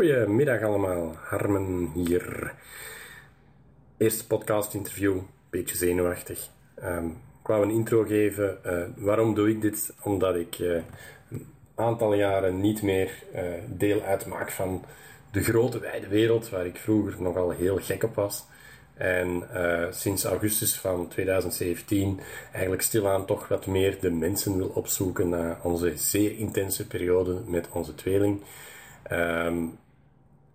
Goedemiddag allemaal, Harmen hier. Eerste podcast-interview, beetje zenuwachtig. Um, ik wou een intro geven. Uh, waarom doe ik dit? Omdat ik uh, een aantal jaren niet meer uh, deel uitmaak van de grote wijde wereld, waar ik vroeger nogal heel gek op was. En sinds augustus van 2017 eigenlijk stilaan toch wat meer de mensen wil opzoeken na onze zeer intense periode met onze tweeling. Um,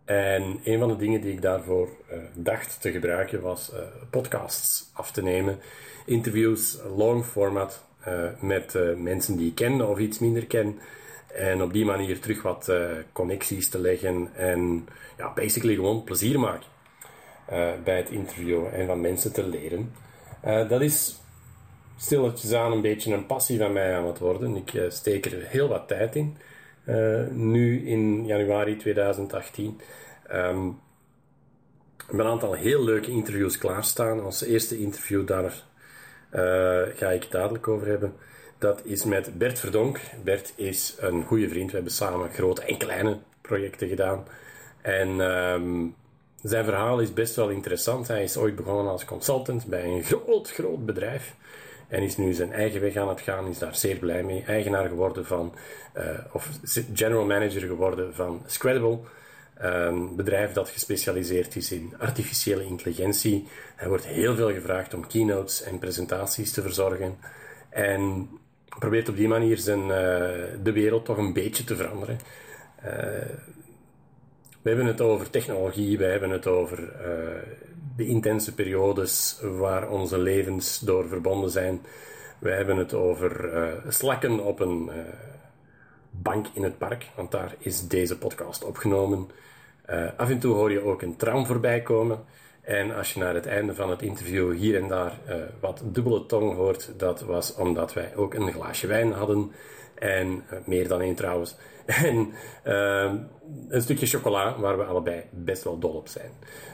en een van de dingen die ik daarvoor uh, dacht te gebruiken was uh, podcasts af te nemen. Interviews, long format, uh, met mensen die ik ken of iets minder ken. En op die manier terug wat connecties te leggen en ja, basically gewoon plezier maken bij het interviewen en van mensen te leren. dat is stilletjes aan een beetje een passie van mij aan het worden. Ik steek er heel wat tijd in. Uh, nu in januari 2018. Um, ik een aantal heel leuke interviews klaarstaan. Ons eerste interview, daar uh, ga ik het dadelijk over hebben. Dat is met Bert Verdonk. Bert is een goede vriend. We hebben samen grote en kleine projecten gedaan. En um, zijn verhaal is best wel interessant. Hij is ooit begonnen als consultant bij een groot, groot bedrijf. En is nu zijn eigen weg aan het gaan, is daar zeer blij mee. Eigenaar geworden van, uh, of general manager geworden van Squadable. Een bedrijf dat gespecialiseerd is in artificiële intelligentie. Hij wordt heel veel gevraagd om keynotes en presentaties te verzorgen. En probeert op die manier zijn, uh, de wereld toch een beetje te veranderen. Uh, we hebben het over technologie, we hebben het over uh, de intense periodes waar onze levens door verbonden zijn. We hebben het over slakken op een bank in het park, want daar is deze podcast opgenomen. Af en toe hoor je ook een tram voorbij komen. En als je naar het einde van het interview hier en daar wat dubbele tong hoort, dat was omdat wij ook een glaasje wijn hadden. En uh, meer dan één trouwens. En een stukje chocola waar we allebei best wel dol op zijn.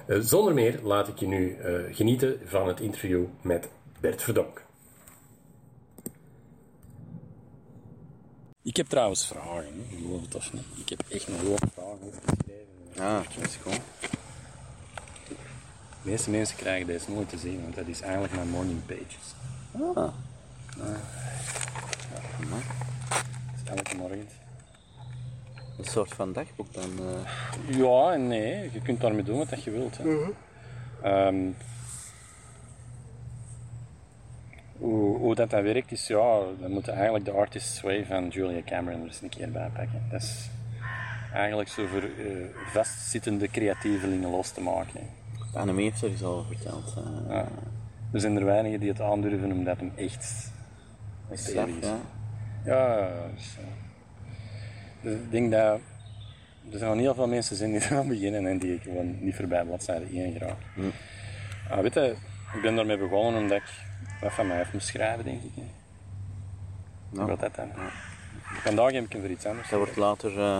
zonder meer laat ik je nu genieten van het interview met Bert Verdonk. Ik heb trouwens vragen, geloof het of niet. Ik heb echt nog hoop vragen opgeschreven. Ah, dat is gewoon. De meeste mensen krijgen deze nooit te zien, want dat is eigenlijk mijn morning pages. Ah. ah. Ja, is elke morgen. Een soort van dagboek dan? Uh... Ja en nee, je kunt daarmee doen wat je wilt. Hè. Uh -huh. um, hoe, hoe dat, dat werkt is, ja, we moeten eigenlijk de Artist's Way van Julia Cameron er eens een keer bij pakken. Dat is eigenlijk zo voor uh, vastzittende creatievelingen los te maken. Annemie heeft er eens al verteld. Uh, ja. Er zijn er weinigen die het aandurven omdat hem echt stevig is. Ja, ja dus, dus, ik denk dat er niet heel veel mensen zijn die eraan beginnen en die gewoon niet voorbij bladzijde 1 geraken. Hm. Ah, weet je, ik ben daarmee begonnen omdat ik wat van mij heeft moeten schrijven, denk ik. Wat dat dan? Ja. Vandaag heb ik hem voor iets anders. Dat wordt later uh,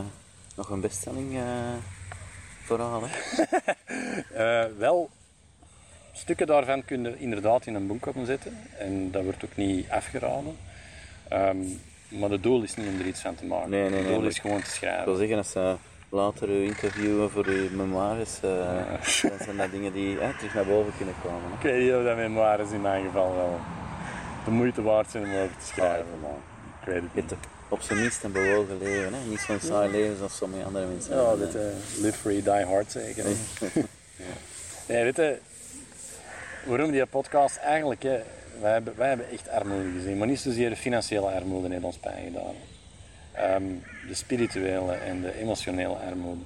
nog een bestselling uh, verhaal, uh, wel, stukken daarvan kun je inderdaad in een boek zetten. En dat wordt ook niet afgeraden. Um, maar het doel is niet om er iets van te maken. Nee, nee, het doel is gewoon te schrijven. Ik wil zeggen, als ze later uw interviewen voor uw memoires, uh, ja. dan zijn dat dingen die uh, terug naar boven kunnen komen. Hè? Ik weet niet of dat memoires in mijn geval wel de moeite waard zijn om over te schrijven. Maar ik weet het niet op zijn minst een bewogen leven. Hè? Niet zo'n saai leven zoals sommige andere mensen. Ja, dit, uh, live free, die hard zeker. ja. Nee, weet je, waarom die podcast eigenlijk, hè, wij, hebben, wij hebben echt armoede gezien, maar niet zozeer de financiële armoede heeft ons pijn gedaan. Um, de spirituele en de emotionele armoede.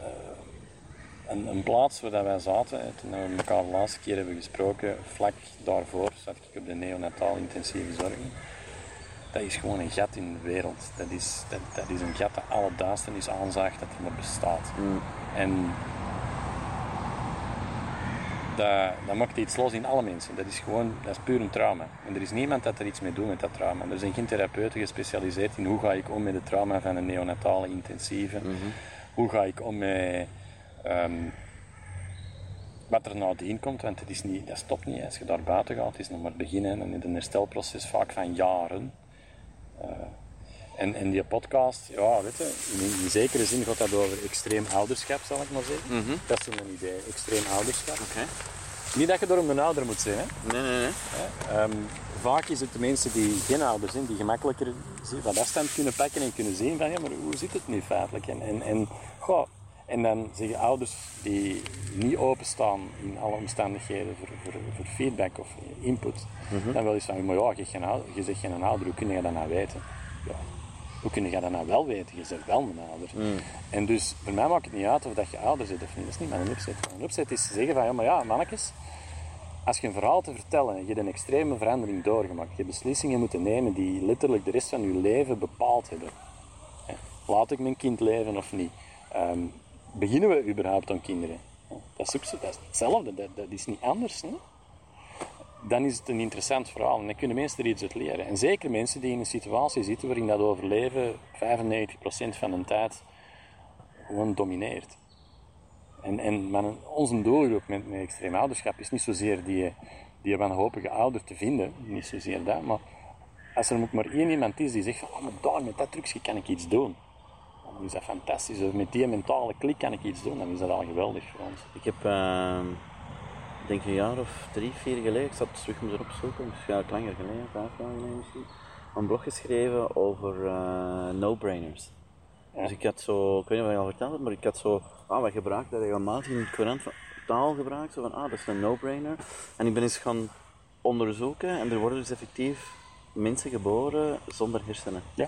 Uh, een, een, plaats waar wij zaten, toen we elkaar de laatste keer hebben gesproken, vlak daarvoor zat ik op de neonataal intensieve zorging dat is gewoon een gat in de wereld. Dat is, dat, dat is een gat dat alle duisternis aanzaagt dat er maar bestaat. Mm. En dat, dat maakt iets los in alle mensen. Dat is gewoon, dat is puur een trauma. En er is niemand dat er iets mee doet met dat trauma. Er zijn geen therapeuten gespecialiseerd in hoe ga ik om met het trauma van een neonatale intensieve. Mm -hmm. Hoe ga ik om met um, wat er nadien komt, want het is niet, dat stopt niet. Als je daar buiten gaat, het is nog maar beginnen. En een herstelproces vaak van jaren. Uh, En, en die podcast, ja, weet je, in, in zekere zin gaat dat over extreem ouderschap, zal ik maar zeggen. Mhm. Dat is zo'n idee, extreem ouderschap. Oké. Niet dat je door een ouder moet zijn, hè. Nee, nee, nee. Ehm, vaak is het de mensen die geen ouders zijn, die gemakkelijker wat afstand kunnen pakken en kunnen zien van ja, maar hoe zit het nu feitelijk? En, en, en, goh, en dan zeggen ouders die niet openstaan in alle omstandigheden voor, voor, voor feedback of input, dan wel eens van, maar ja, je, geen ouder, je zegt geen ouder, hoe kun je dat nou weten? Ja. Hoe kun je dat nou wel weten? Je bent wel een ouder. En dus, voor mij maakt het niet uit of dat je ouder bent of niet. Dat is niet mijn opzet. Mijn opzet is te zeggen van, ja, maar ja, mannetjes, als je een verhaal te vertellen en je hebt een extreme verandering doorgemaakt, je hebt beslissingen moeten nemen die letterlijk de rest van je leven bepaald hebben. Hè, Laat ik mijn kind leven of niet? Ehm, beginnen we überhaupt aan kinderen? Dat is, ook zo, dat is hetzelfde, dat, dat is niet anders. Hè? Dan is het een interessant verhaal en dan kunnen mensen er iets uit leren. En zeker mensen die in een situatie zitten waarin dat overleven 95% van de tijd gewoon domineert. En, en mijn, onze doelgroep met, met extreem ouderschap is niet zozeer die, die wanhopige ouder te vinden, niet zozeer dat, maar als er maar één iemand is die zegt van, oh, maar daar met dat trucje kan ik iets doen, dan is dat fantastisch. Of met die mentale klik kan ik iets doen, dan is dat al geweldig voor ons. Ik heb, ehm, ik denk een jaar of drie, vier geleden, ik zat terug om erop te zoeken, misschien ja, langer geleden, vijf jaar geleden misschien, een blog geschreven over eh, no-brainers. Dus ik had zo, ik weet niet wat je al verteld hebt, maar ik had zo, ah, wij gebruiken dat regelmatig in het courant van taal gebruikt, zo van, ah, dat is een no-brainer. En ik ben eens gaan onderzoeken en er worden dus effectief mensen geboren zonder hersenen. Ja.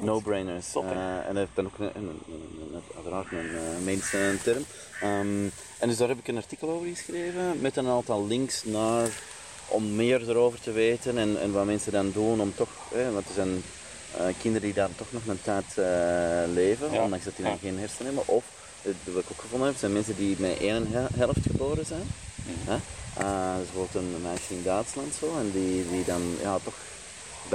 No-brainers. Eh, en dat heeft dan ook een, een, een, een- uiteraard een eh, medische term. Ehm, en dus daar heb ik een artikel over geschreven met een aantal links naar om meer erover te weten en, en wat mensen dan doen om toch, want er zijn eh, kinderen die daar toch nog een tijd leven, Ja. ondanks dat die dan Ja. geen hersenen hebben. Of, wat ik ook gevonden heb, zijn mensen die met één he- helft geboren zijn. Hè? Eh, dus bijvoorbeeld een meisje in Duitsland zo, en die, die dan ja, toch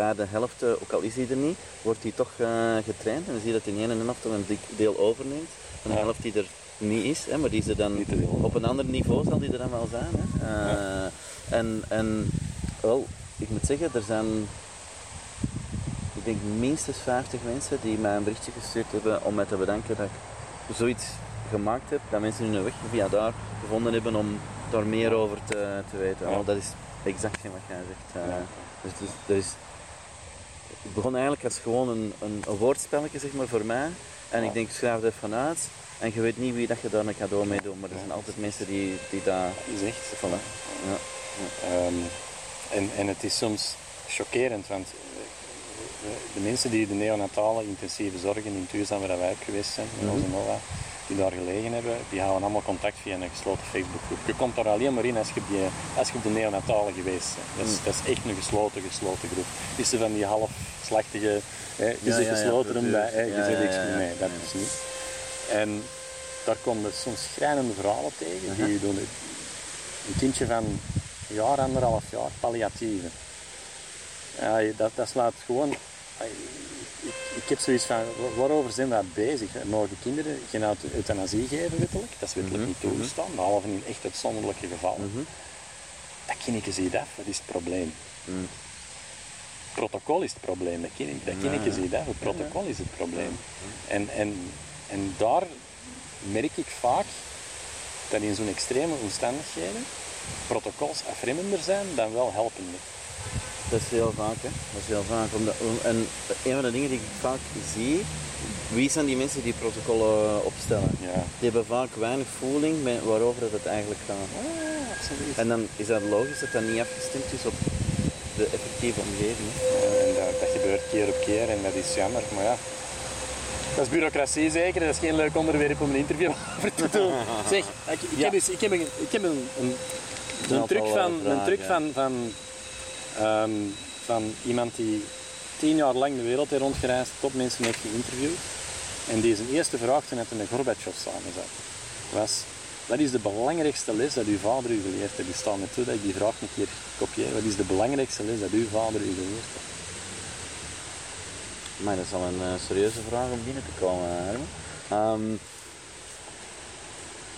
bij de helft, eh, ook al is hij er niet, wordt hij toch eh, getraind. En dan zie je dat die ene helft dan een dik deel overneemt. Van de helft die er niet is, hè, maar die ze dan op een ander niveau zal die er dan wel zijn. Hè. Eh, en, en wel, ik moet zeggen, er zijn ik denk minstens 50 mensen die mij een berichtje gestuurd hebben om mij te bedanken dat ik zoiets gemaakt heb, dat mensen hun weg via daar gevonden hebben om daar meer over te, te weten. Ja. Dat is exact wat jij zegt. Ja. dus, dus, er is, het begon eigenlijk als gewoon een, een, een woordspelletje zeg maar, voor mij. En Ja. ik denk, schrijf er even uit. En je weet niet wie dat je daar een cadeau mee doet, maar er zijn altijd mensen die, die dat... Echt. Voilà. Ja. Ehm, en, en het is soms chockerend, want eh, de mensen die de neonatale intensieve zorgen in Tuursam, waar wij ook geweest zijn, in onze NOVA, die daar gelegen hebben, die houden allemaal contact via een gesloten Facebookgroep. Je komt daar alleen maar in als je op, die, als je op de neonatale geweest bent. Dat is, dat is echt een gesloten, gesloten groep. Is er van die half slachtige, hè, ja, ja, gesloten hè, je ja, niks. Nee, dat is niet. En daar komen soms schrijnende verhalen tegen. Die doen het een kindje van een jaar, anderhalf jaar, palliatieve. Ja, je- dat, dat slaat gewoon... Ik, heb zoiets van, wa- waarover zijn we bezig? Mogen kinderen geen eut- euthanasie geven, wettelijk? Dat is wettelijk niet toegestaan, behalve in echt uitzonderlijke gevallen. Dat kindje ziet af, dat is het probleem. protocol is het probleem. Dat ik, dat eens niet, hè. Het protocol is het probleem. En, en, en daar merk ik vaak dat in zo'n extreme omstandigheden protocols afremmender zijn dan wel helpender. Dat is heel vaak, hè. Dat is heel vaak. Omdat, en een van de dingen die ik vaak zie, wie zijn die mensen die protocollen opstellen? Ja, Die hebben vaak weinig voeling met waarover het eigenlijk gaat. ah, absoluut. En dan is dat logisch dat dat niet afgestemd is op de effectieve omgeving. hè. En dat, dat gebeurt keer op keer en dat is jammer, maar ja. Dat is bureaucratie zeker, dat is geen leuk onderwerp om een interview over te doen. Zeg, ik, ik, heb, eens, ik heb, een, ik heb een, een, truc, eh, van, een truc ja. van, van, ehm, van iemand die tien jaar lang de wereld heeft rondgereisd, topmensen heeft geïnterviewd. En die zijn eerste vraag toen hij met Gorbachev samen zat, was... Wat is de belangrijkste les dat uw vader u geleerd heeft? Die staat me toe dat ik die vraag een keer kopieer. Wat is de belangrijkste les dat uw vader u geleerd heeft? Maar dat is al een eh, serieuze vraag om binnen te komen, Herman. Ehm,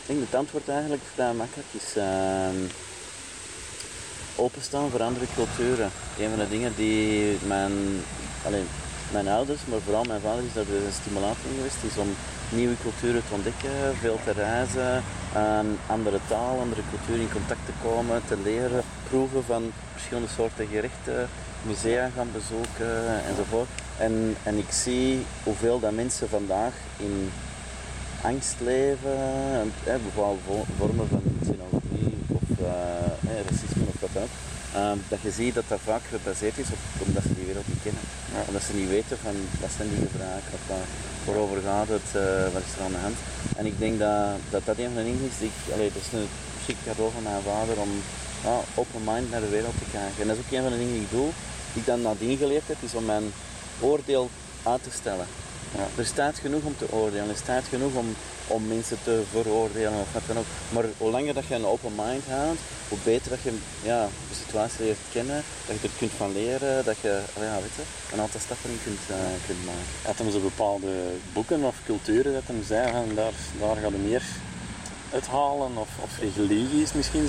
ik denk dat het antwoord eigenlijk vrij makkelijk is. ehm, openstaan voor andere culturen. Een van de dingen die mijn... Allee, mijn ouders, maar vooral mijn vader is daar dus een stimulator in geweest. is om nieuwe culturen te ontdekken, veel te reizen, um, andere taal, andere culturen in contact te komen, te leren, proeven van verschillende soorten gerechten, musea gaan bezoeken enzovoort. En, en ik zie hoeveel dat mensen vandaag in angst leven, en, bepaalde vormen van xenofobie of uh, racisme of wat dan ook. Dat je ziet dat dat vaak gebaseerd is op, omdat ze die wereld niet kennen. Ja. Omdat ze niet weten van wat zijn die gebruiken of uh, waarover gaat het, uh, wat is er aan de hand. En ik denk dat dat, dat een van de dingen is die ik, allee, dat is een chic cadeau van mijn vader om open mind naar de wereld te krijgen. En dat is ook een van de dingen die ik doe, die ik dan nadien geleerd heb, is om mijn oordeel uit te stellen. Er staat genoeg om te oordelen, er staat genoeg om, om mensen te veroordelen of wat dan ook. Maar hoe langer dat je een open mind houdt, hoe beter dat je ja, de situatie leert kennen, dat je er kunt van leren, dat je ja, weet je, een aantal stappen in kunt, uh, kunt maken. Had hem zo bepaalde boeken of culturen dat hem zei van daar, daar gaat er meer uithalen of, of religies misschien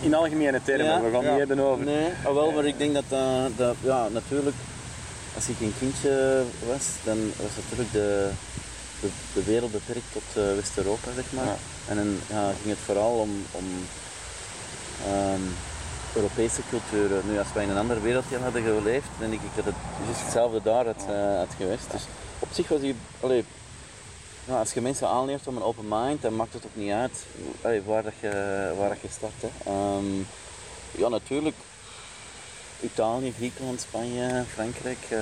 in algemene termen, ja, we gaan ja. meer over. Nee, oh, wel, maar ik denk dat, uh, dat ja, natuurlijk als ik een kindje was, dan was natuurlijk de, de, de wereld beperkt tot uh, West-Europa, zeg maar. En dan ja, ging het vooral om, om um, Europese culturen. Nu, als wij in een andere wereld hadden geleefd, denk ik dat het juist hetzelfde daar had, uh, had geweest. Dus op zich was die, allee, nou, als je mensen aanleert om een open mind, dan maakt het ook niet uit allee, waar, dat je, waar dat je start. Hè. Um, ja, natuurlijk Italië, Griekenland, Spanje, Frankrijk. Uh,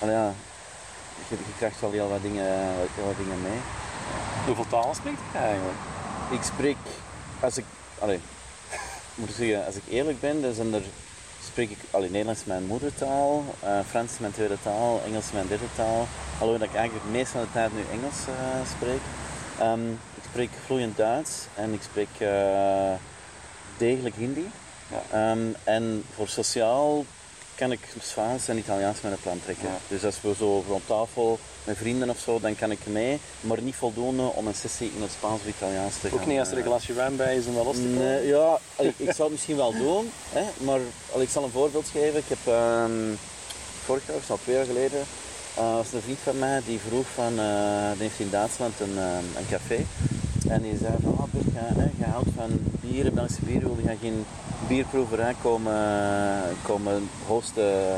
ja, je, je, krijgt wel heel wat dingen, heel wat dingen mee. Hoeveel talen spreek je eigenlijk? Ik spreek, als ik, allee, moet zeggen, als ik eerlijk ben, dan zijn er, spreek ik, allee, Nederlands mijn moedertaal, uh, Frans mijn tweede taal, Engels mijn derde taal. Alhoewel dat ik eigenlijk het meeste van de tijd nu Engels uh, spreek. Um, ik spreek vloeiend Duits en ik spreek degelijk Hindi. Ja. Um, en voor sociaal kan ik Spaans en Italiaans met een plan trekken. Ja. Dus als we zo rond tafel met vrienden of zo, dan kan ik mee, maar niet voldoende om een sessie in het Spaans of Italiaans te gaan. Ook niet als er een glasje wijn bij is om dat los te komen? Nee, ja, ik, ik, zou het misschien wel doen, hè, maar ik zal een voorbeeld geven. Ik heb um, vorig jaar, of twee jaar geleden, uh, was een vriend van mij die vroeg van, uh, die heeft in Duitsland een, uh, een café. En die zei van, oh, Bert, je, houdt van bieren, Belgische bieren, wil je geen bierproeverij komen, komen hosten.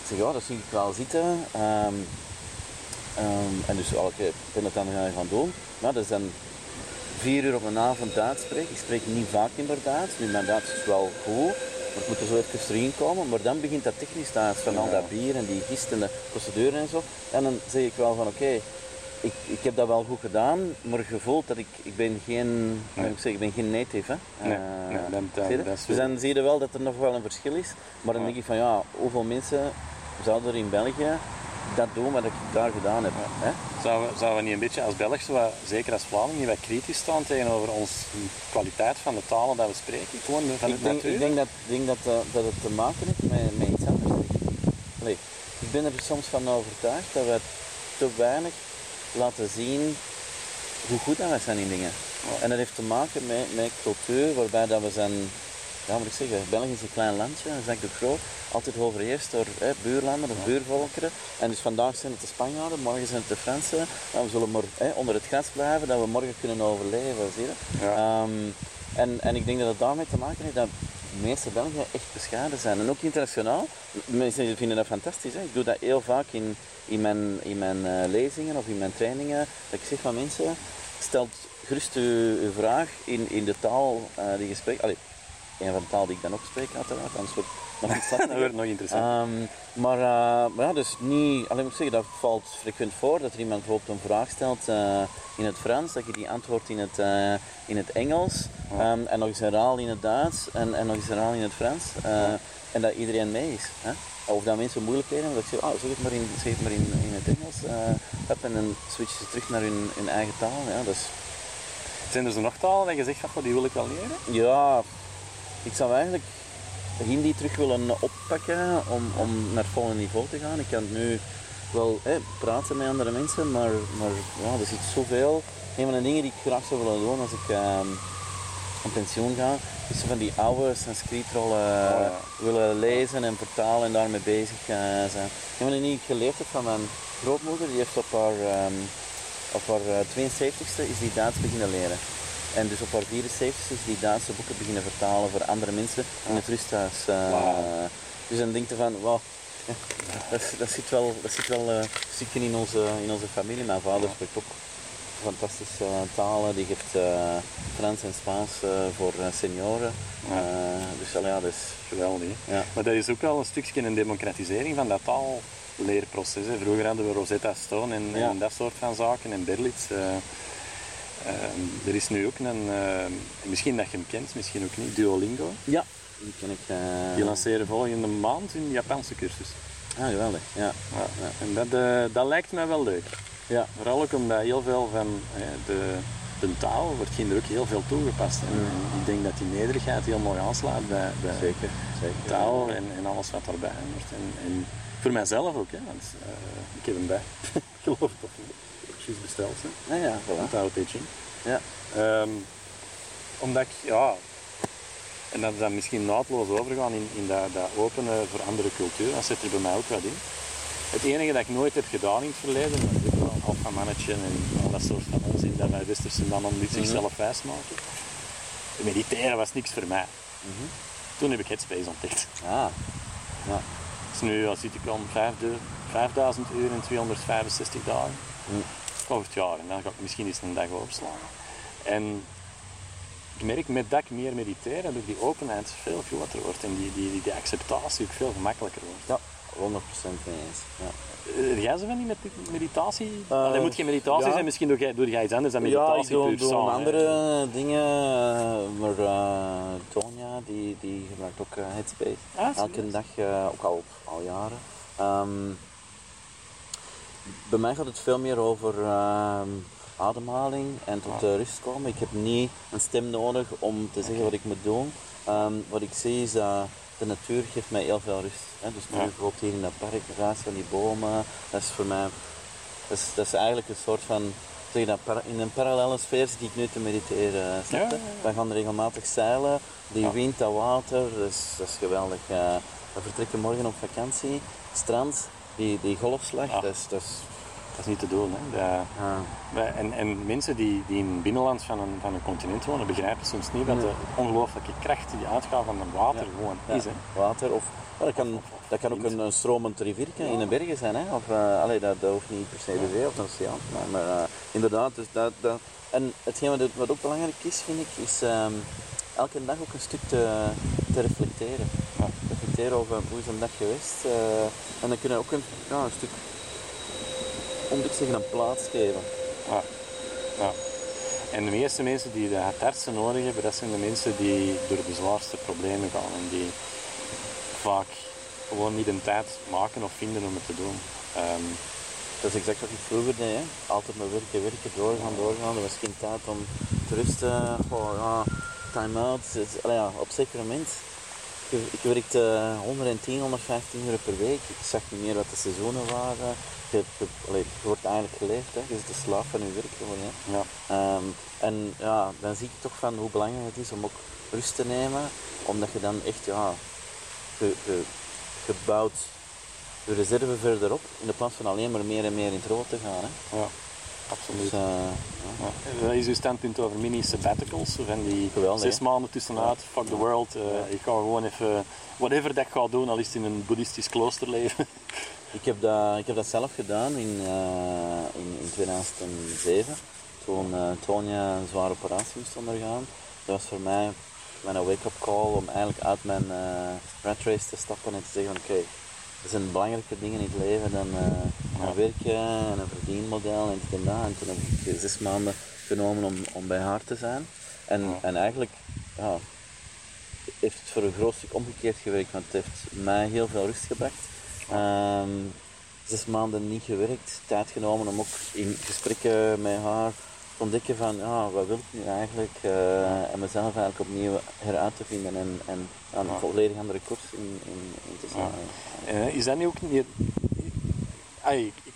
Ik zeg, ja, dat zie ik wel zitten. Um, um, en dus oh, ik ben dat dan gaan doen. Nou, dat is dan vier uur op een avond Duits spreken. Ik spreek niet vaak in Duits. Nu, mijn Duits is wel goed. Maar ik moet er zo even erin komen. Maar dan begint dat technisch Duits van al dat bier en die gist en de procedure en zo. En dan zeg ik wel van oké, ik, ik heb dat wel goed gedaan, maar gevoeld dat ik, ik ben geen, nee. ik, zeg, ik ben geen native. Hè? Nee, uh, dat, dus dan zie je wel dat er nog wel een verschil is. Maar dan denk ik van ja, hoeveel mensen zouden er in België dat doen wat ik daar gedaan heb. Hè? Zouden, we, zouden we niet een beetje als Belg, zeker als Vlaming, niet wat kritisch staan tegenover ons kwaliteit van de talen dat we spreken? Gewoon van ik, denk, ik denk, dat, denk dat, uh, dat het te maken heeft met, met iets anders. Nee, ik ben er soms van overtuigd dat we te weinig laten zien hoe goed dat wij zijn in dingen. En dat heeft te maken met, met cultuur, waarbij dat we zijn, ja moet ik zeggen, België is een klein landje, Jacques de Groot, altijd overheerst door hè, buurlanden of buurvolkeren. En dus vandaag zijn het de Spanjaarden, morgen zijn het de Fransen. En we zullen maar hè, onder het gas blijven, dat we morgen kunnen overleven, zie je? Ja. Um, en, en ik denk dat het daarmee te maken heeft dat de meeste Belgen echt bescheiden zijn. En ook internationaal. Mensen vinden dat fantastisch. Hè? Ik doe dat heel vaak in, in mijn, in mijn uh, lezingen of in mijn trainingen. Dat ik zeg van mensen, stelt gerust uw, vraag in, in de taal uh, die je spreekt. Allee, een van de taal die ik dan ook spreek uiteraard, anders wordt dat wordt nog interessant. Um, maar, uh, maar ja, dus niet, alleen moet ik zeggen, dat valt frequent voor dat er iemand bijvoorbeeld een vraag stelt uh, in het Frans, dat je die antwoordt in het, uh, in het Engels um, en nog eens herhaal in het Duits en, en nog eens herhaal in het Frans. En dat iedereen mee is. Hè? Of dat mensen moeilijkheden hebben, dat ik zeg, oh, zeg het maar in, zeg het, maar in, in het Engels. Uh, en dan switchen ze terug naar hun, hun eigen taal. Ja, dus... Zijn er zo nog talen dat je zegt, die wil ik wel leren? Ja, ik zou eigenlijk Hindi terug willen oppakken om, om naar het volgende niveau te gaan. Ik kan nu wel praten met andere mensen, maar, maar ja, er zit zoveel. Een van de dingen die ik graag zou willen doen als ik, uh, van pensioen gaan, is van die oude Sanskritrollen Oh, ja. willen lezen en vertalen en daarmee bezig eh, zijn. Ik heb het niet geleerd heb van mijn grootmoeder, die heeft op haar, ehm, op haar eh, 72ste is die Duits beginnen leren. En dus op haar 74ste is die Duitse boeken beginnen vertalen voor andere mensen in het rusthuis. eh. Dus dan denk je van, wauw, ja, dat, dat zit wel, dat zit wel eh, een stukje in onze, in onze familie. Mijn vader spreekt ook fantastische eh, talen. Die geeft Frans en Spaans voor senioren. Ja. Dus allee, ja, dat is... Geweldig. Ja. Maar dat is ook wel een stukje een democratisering van dat taalleerproces. Hè. Vroeger hadden we Rosetta Stone en, Ja. en dat soort van zaken en Berlitz. Eh, eh, er is nu ook een, eh, misschien dat je hem kent, misschien ook niet, Duolingo. Ja, die ken ik. eh, Die lanceren volgende maand een Japanse cursus. Ah, geweldig. Ja. Ja. En dat, eh, dat lijkt mij wel leuk. Ja. Vooral ook omdat heel veel van eh, de, de taal wordt hier ook heel veel toegepast. En, en ik denk dat die nederigheid heel mooi aanslaat bij, bij Zeker. Zeker. taal en, en alles wat daarbij hoort. En, en voor mijzelf ook, hè, want eh, ik heb hem bij. Geloof of niet. Juist besteld, hè. Ja, ja, voilà. Ching. Ja. Ehm, omdat ik, ja, en dat is dan misschien naadloos overgaan in, in dat, dat openen voor andere culturen, dat zit er bij mij ook wat in. Het enige dat ik nooit heb gedaan in het verleden, dat is wel alpha managen en al dat soort van onzin dat wij westersen dan om dit zichzelf wijs maken. Mediteren was niks voor mij. Toen heb ik Headspace ontdekt. Ah. Ja. Dus nu zit ik aan 5000 uur in 265 dagen. Hm. Over het jaar. En dan ga ik misschien eens een dag opslaan. En ik merk met dat ik meer mediteer, dat die openheid veel groter wordt. En die, die, die, acceptatie ook veel gemakkelijker wordt. Ja, 100% mee eens. Ja. Eh, jij zo van die met meditatie? Eh, Allee, moet geen meditatie ja. zijn, misschien doe jij, doe jij iets anders dan Ja, meditatie. ik doe, puur doe samen, hè. andere dingen, eh, maar Tonya die, die gebruikt ook Headspace. Ah, Elke dag, ook al, al jaren. Ehm, bij mij gaat het veel meer over ehm, ademhaling en tot de rust komen. Ik heb niet een stem nodig om te zeggen wat ik moet doen. Ehm, wat ik zie is dat de natuur geeft mij heel veel rust. Hè. Dus nu bijvoorbeeld hier in dat park, de raas van die bomen, dat is voor mij dat is, dat is eigenlijk een soort van, zeg dat, in een parallele sfeer zit ik nu te mediteren. je? Ja, ja, ja. We gaan regelmatig zeilen, die wind, dat water, dat is, dat is geweldig. eh we vertrekken morgen op vakantie, strand, die, die golfslag, Ja. dat is, dat is Dat is niet te doen. Hè. Dat- ja. wij- en, en mensen die, die in het binnenland van een, van een continent wonen, begrijpen soms niet wat de ongelooflijke kracht die uitgaat van het water gewoon is. Hè. water of dat, kan, dat kan ook een, een stromend riviertje in de bergen zijn. Hè? Of, eh, allee, dat, dat hoeft niet per se de zee of een oceaan. Maar, maar eh, inderdaad, dus dat, dat, en hetgeen wat, wat ook belangrijk is, vind ik, is ehm, elke dag ook een stuk te, te reflecteren. Ja. Reflecteren over hoe is een dag geweest. eh, en dan kunnen we ook een, ja, een stuk, om te zeggen, een plaats geven. Ja. Ja. En de meeste mensen die de het hardste nodig hebben, dat zijn de mensen die door de zwaarste problemen gaan en die vaak gewoon niet de tijd maken of vinden om het te doen. Ehm, Dat is exact wat ik vroeger deed. Hè. Altijd maar werken, werken, doorgaan, doorgaan. Er was geen tijd om te rusten. Ja, time-out. Ja, op zeker moment. Ik, ik werkte 110, 115 uur per week. Ik zag niet meer wat de seizoenen waren. Je, je, allee, je wordt eigenlijk geleefd. Hè. Je bent de slaaf van je werk geworden. Hè. ja. Ehm, en ja, dan zie ik toch van hoe belangrijk het is om ook rust te nemen. Omdat je dan echt, ja, je, je je reserve verder op. In de plaats van alleen maar meer en meer in het rood te gaan. Hè. ja, absoluut. Dus, eh, ja. Ja. Wat is uw standpunt over mini sabbaticals? Van die Geweldig, zes hè? maanden tussenuit, fuck the world. eh, Ik ga gewoon even, whatever dat ik ga doen, al is het in een boeddhistisch klooster leven. Ik, heb dat, ik heb dat zelf gedaan in, eh, in, in 2007. Toen eh Tonya een zware operatie moest ondergaan. Dat was voor mij mijn wake-up call om eigenlijk uit mijn eh rat race te stappen en te zeggen oké, er zijn belangrijke dingen in het leven dan eh werken en een verdienmodel en dit en dat. En toen heb ik zes maanden genomen om, om bij haar te zijn. En, en eigenlijk ja, heeft het voor een groot stuk omgekeerd gewerkt, want het heeft mij heel veel rust gebracht. Ehm, zes maanden niet gewerkt, tijd genomen om ook in gesprekken met haar te ontdekken van ja, wat wil ik nu eigenlijk eh, en mezelf eigenlijk opnieuw heruit te vinden en, en een volledig andere koers in, in, in te slaan. Eh, is dat nu ook niet... Ai, ik,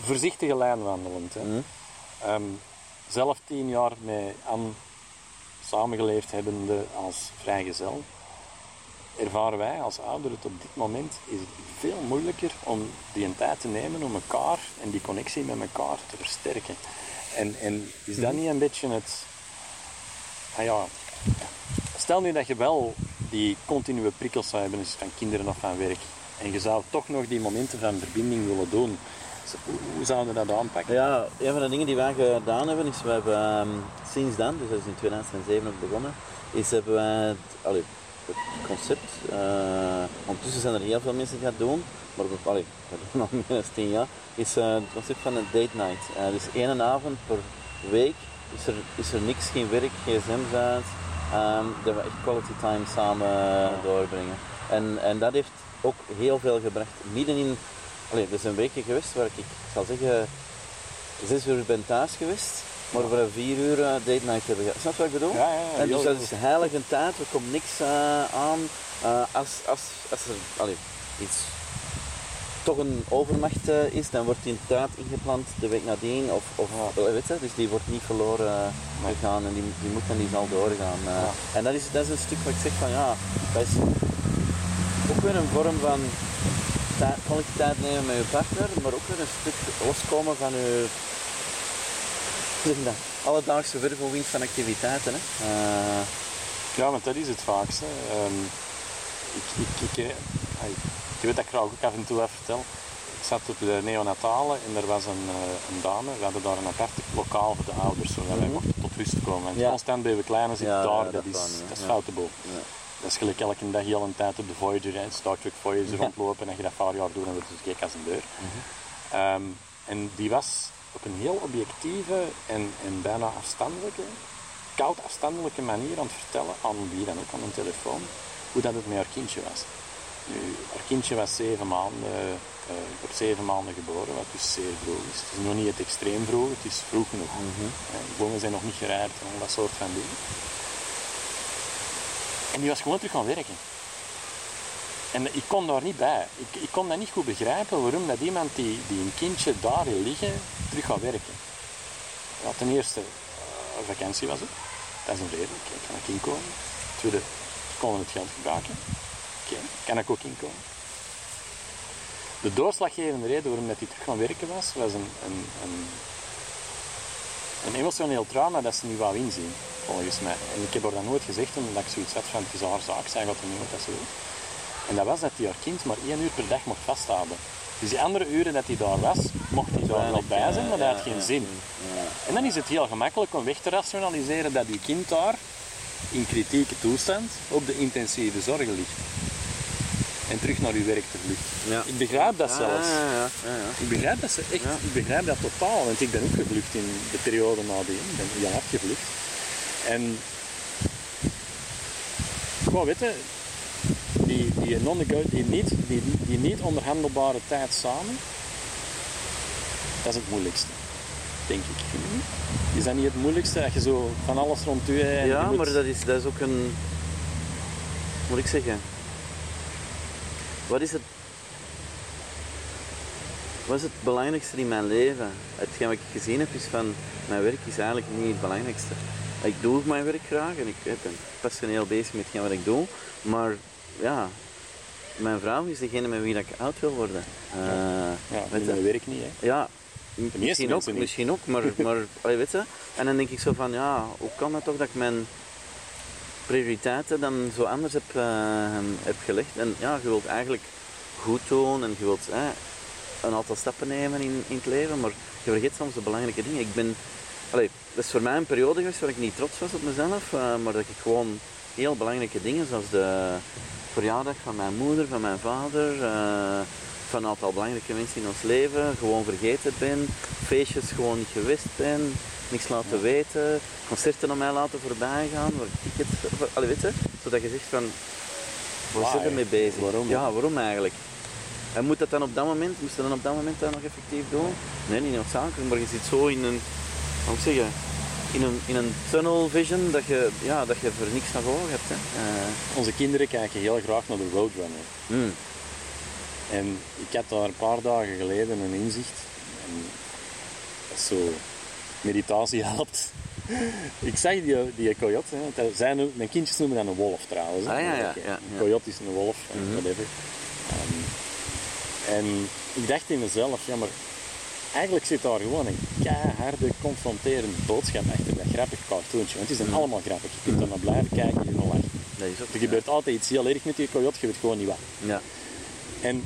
voorzichtige lijn wandelend. Hè. Mhm. Ehm, zelf tien jaar met Anne samengeleefd hebbende als vrijgezel, ervaren wij als ouderen het op dit moment is het veel moeilijker om die een tijd te nemen om elkaar en die connectie met elkaar te versterken. En, en is dat niet een beetje het... Ah ja, stel nu dat je wel die continue prikkels zou hebben, dus van kinderen of van werk, en je zou toch nog die momenten van verbinding willen doen, hoe, zouden we dat aanpakken? Ja, een van de dingen die wij gedaan hebben, is we hebben ehm, sinds dan, dus dat is in 2007 ook begonnen, is hebben wij het, het concept, uh, ondertussen zijn er heel veel mensen die dat doen, maar we, we doen al meer dan 10 jaar, is uh, het concept van een date night. Uh, dus één avond per week is er, is er niks, geen werk, gsm's uit, um, dat we echt quality time samen doorbrengen. En, en dat heeft ook heel veel gebracht, midden in Allee, er zijn weken geweest waar ik, ik zal zeggen, zes uur ben thuis geweest, maar we vier uur uh, date night hebben gehad. Snap je wat ik bedoel? Ja, ja, ja, en dus dat is heilige tijd, er komt niks uh, aan. Uh, als, als, als er allee, iets toch een overmacht uh, is, dan wordt die tijd ingepland de week nadien. Of, of weet je, dus die wordt niet verloren gegaan en die, die moet dan die zal doorgaan. Uh. Ja. En dat is, dat is een stuk wat ik zeg van ja, dat is ook weer een vorm van quality tijd nemen met je partner, maar ook weer een stuk loskomen van je dat, alledaagse vervoering van activiteiten. Hè. Ja, want dat is het vaakste. Um, ik, ik, ik, eh, je weet dat ik er ook af en toe even vertel. Ik zat op de neonatale en er was een, uh, een dame. We hadden daar een apart lokaal voor de ouders, zodat wij mochten tot rust komen. Want Mhm. Ja. constant bij we kleine zitten Ja, daar, dat, dat is, kan dat is foute boel. Dat is gelijk elke dag heel een tijd op de Voyager, hè, Star Trek Voyager rondlopen en als je dat een paar jaar doet, dan wordt het gek als een deur. Ehm, en die was op een heel objectieve en, en bijna afstandelijke, koud afstandelijke manier aan het vertellen aan wie dan ook aan een telefoon, hoe dat het met haar kindje was. Nu, haar kindje was zeven maanden, eh, op zeven maanden geboren, wat dus zeer vroeg is. Het is nog niet het extreem vroeg, het is vroeg genoeg. Eh, De bomen zijn nog niet gerijpt en dat soort van dingen. En die was gewoon terug gaan werken. En ik kon daar niet bij. Ik, ik kon dat niet goed begrijpen waarom dat iemand die, die een kindje daar wil liggen, terug gaat werken. Ja, ten eerste, eh, vakantie was het. Dat is een reden. Oké, kan ik inkomen. Tweede, ik kon het geld gebruiken. Kan ik ook inkomen. De doorslaggevende reden waarom dat hij terug gaan werken was, was een, een, een, een emotioneel trauma dat ze niet wou inzien, volgens mij. En ik heb haar dat nooit gezegd, omdat ik zoiets had van, het is haar zaak, zij gaat er niet wat dat ze wil. En dat was dat hij haar kind maar één uur per dag mocht vasthouden. Dus die andere uren dat hij daar was, mocht hij daar wel bij zijn, maar dat had geen zin. En dan is het heel gemakkelijk om weg te rationaliseren dat je kind daar in kritieke toestand op de intensieve zorg ligt. En terug naar uw werk te vluchten. Ja. Ik begrijp dat zelfs. Ja, ja, ja, ja. Ik begrijp dat ze echt, Ja. ik begrijp dat totaal, want ik ben ook gevlucht in de periode nadien. Ik ben heel hard gevlucht. En gewoon weten, die, die, non die, niet, die, die niet onderhandelbare tijd samen, dat is het moeilijkste, denk ik. Is dat niet het moeilijkste, dat je zo van alles rond je en Ja, moet- maar dat is, dat is ook een. Moet ik zeggen? Wat is het. Wat is het belangrijkste in mijn leven? Hetgeen wat ik gezien heb is van. Mijn werk is eigenlijk niet het belangrijkste. Ik doe mijn werk graag en ik ben passioneel bezig met hetgeen wat ik doe. Maar ja, mijn vrouw is degene met wie ik oud wil worden. Eh, Ja, in je? mijn werk niet, hè. Ja, misschien ook, misschien ook, maar, maar weet je? En dan denk ik zo van, ja, hoe kan dat toch dat ik mijn prioriteiten dan zo anders heb, eh, heb gelegd? En ja, je wilt eigenlijk goed doen en je wilt een aantal stappen nemen in, in het leven, maar je vergeet soms de belangrijke dingen. Ik ben, allee, dat is voor mij een periode geweest waar ik niet trots was op mezelf, eh, maar dat ik gewoon heel belangrijke dingen, zoals de verjaardag van mijn moeder, van mijn vader, eh, van een aantal belangrijke mensen in ons leven, gewoon vergeten ben, feestjes gewoon niet geweest ben, niks laten weten, concerten aan mij laten voorbij gaan, waar ik tickets, voor- allee, weet je, zodat je zegt van, waar zit je mee bezig? Waarom? Ja, waarom eigenlijk? En moet dat dan op dat moment, moest je dan op dat moment dat nog effectief doen? Nee, niet noodzakelijk, maar je zit zo in een, hoe moet ik zeggen, in een, in een tunnel vision dat je, ja, dat je voor niks naar voren hebt. Hè. Eh, Onze kinderen kijken heel graag naar de Roadrunner. mm. En ik had daar een paar dagen geleden een inzicht. En dat is zo, meditatie helpt. ik zag die, die coyote. Hè, want zijn, mijn kindjes noemen dat een wolf trouwens. hè. Ah, ja, ja, Een ja, ja. coyote is een wolf, eh, whatever. Ehm, en ik dacht in mezelf, ja maar eigenlijk zit daar gewoon een keiharde, confronterende boodschap achter dat grappig cartoontje. Want die zijn allemaal grappig. Je kunt er naar blijven kijken en gewoon lachen. Er gebeurt altijd iets heel erg met die coyote, je weet gewoon niet wat. Ja. En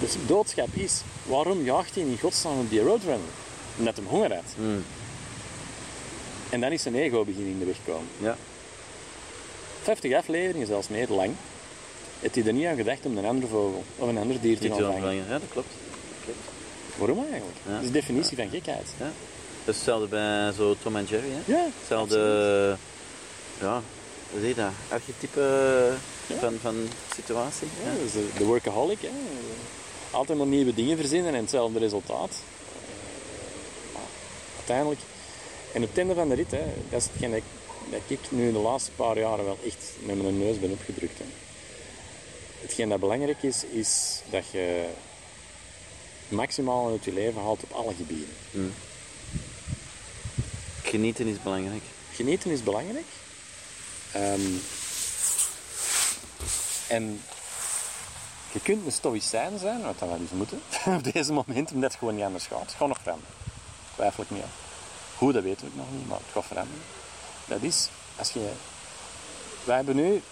dus boodschap is, waarom jaagt hij in godsnaam op die roadrunner? Omdat hem honger had. Mm. En dan is zijn ego beginnen in de weg komen. Ja. 50 afleveringen, zelfs meer lang, heeft hij er niet aan gedacht om een andere vogel of een ander dier te gaan vangen. Ja, dat klopt. klopt. Waarom eigenlijk? Ja. Dat is de definitie van gekheid. Ja. Dat is hetzelfde bij zo Tom en Jerry. Hè? Ja, Hetzelfde, ja, hoe zeg je dat? Archetype van, van situatie. Ja, is de, de workaholic. Hè. Altijd maar nieuwe dingen verzinnen en hetzelfde resultaat. Maar uiteindelijk. En op het einde van de rit, hè, dat is hetgeen dat ik, dat ik nu de laatste paar jaren wel echt met mijn neus ben opgedrukt. Hè. Hetgeen dat belangrijk is, is dat je maximaal uit je leven haalt op alle gebieden. Genieten is belangrijk. Genieten is belangrijk. Ehm, en je kunt een stoïcijn zijn, wat dat wel eens moeten, op deze moment, omdat het gewoon niet anders gaat. Het gaat nog veranderen. Twijfel ik niet aan. Hoe, dat weten we nog niet, maar het gaat veranderen. Dat is, als je... Wij hebben nu...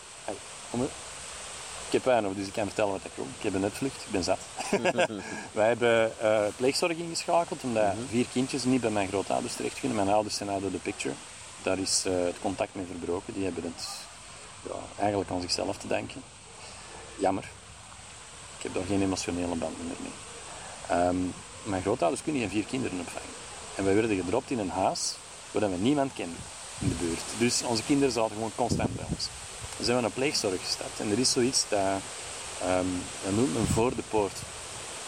Ik heb weinig, dus ik kan vertellen wat ik wil. Ik heb een netvlucht, ik ben zat. Wij hebben eh, pleegzorg ingeschakeld, omdat vier kindjes niet bij mijn grootouders terecht kunnen. Mijn ouders zijn out of the picture. Daar is eh, het contact mee verbroken. Die hebben het ja, eigenlijk aan zichzelf te danken. Jammer. Ik heb daar geen emotionele band meer mee. Ehm, mijn grootouders kunnen geen vier kinderen opvangen. En wij werden gedropt in een huis waar we niemand kenden in de buurt. Dus onze kinderen zaten gewoon constant bij ons. Dan zijn we naar pleegzorg gestapt. En er is zoiets dat, ehm dat noemt men voor de poort.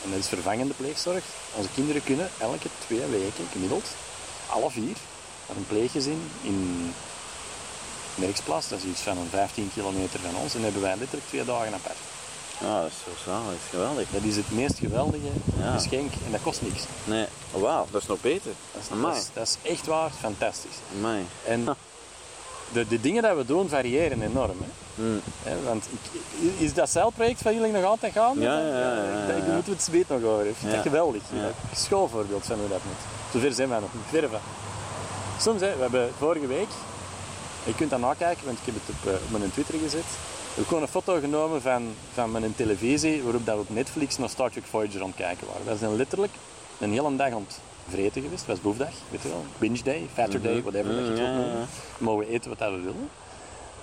En dat is vervangende pleegzorg. Onze kinderen kunnen elke twee weken gemiddeld, alle vier, naar een pleeggezin in Merksplas. Dat is iets van een 15 kilometer van ons. En hebben wij letterlijk twee dagen apart. Ah, dat is zo zalig, dat is geweldig. Dat is het meest geweldige Ja. geschenk en dat kost niks. Nee, oh, wauw, dat is nog beter. Dat is, dat is, dat is echt waar fantastisch. Amai. En de, de dingen die we doen variëren enorm. Hè? Mm. Want ik, is dat zeilproject van jullie nog altijd gaan? Ja, ja, ja, ja, Daar ja. moeten we het speet nog over. Ik vind Ja. dat geweldig. Ja. Een schoolvoorbeeld van hoe dat moet. Zover zijn wij nog niet ver van. Soms, hè, we hebben vorige week, je kunt dat nakijken, want ik heb het op, eh, op mijn Twitter gezet. We hebben gewoon een foto genomen van, van mijn televisie, waarop dat we op Netflix naar Star Trek Voyager aan het kijken waren. Dat zijn letterlijk een hele dag aan het vreten geweest. Het was boefdag, weet je wel. Binge day, fatter day, whatever dat je het Mhm. Wilt ja. noemen. We mogen eten wat dat we willen.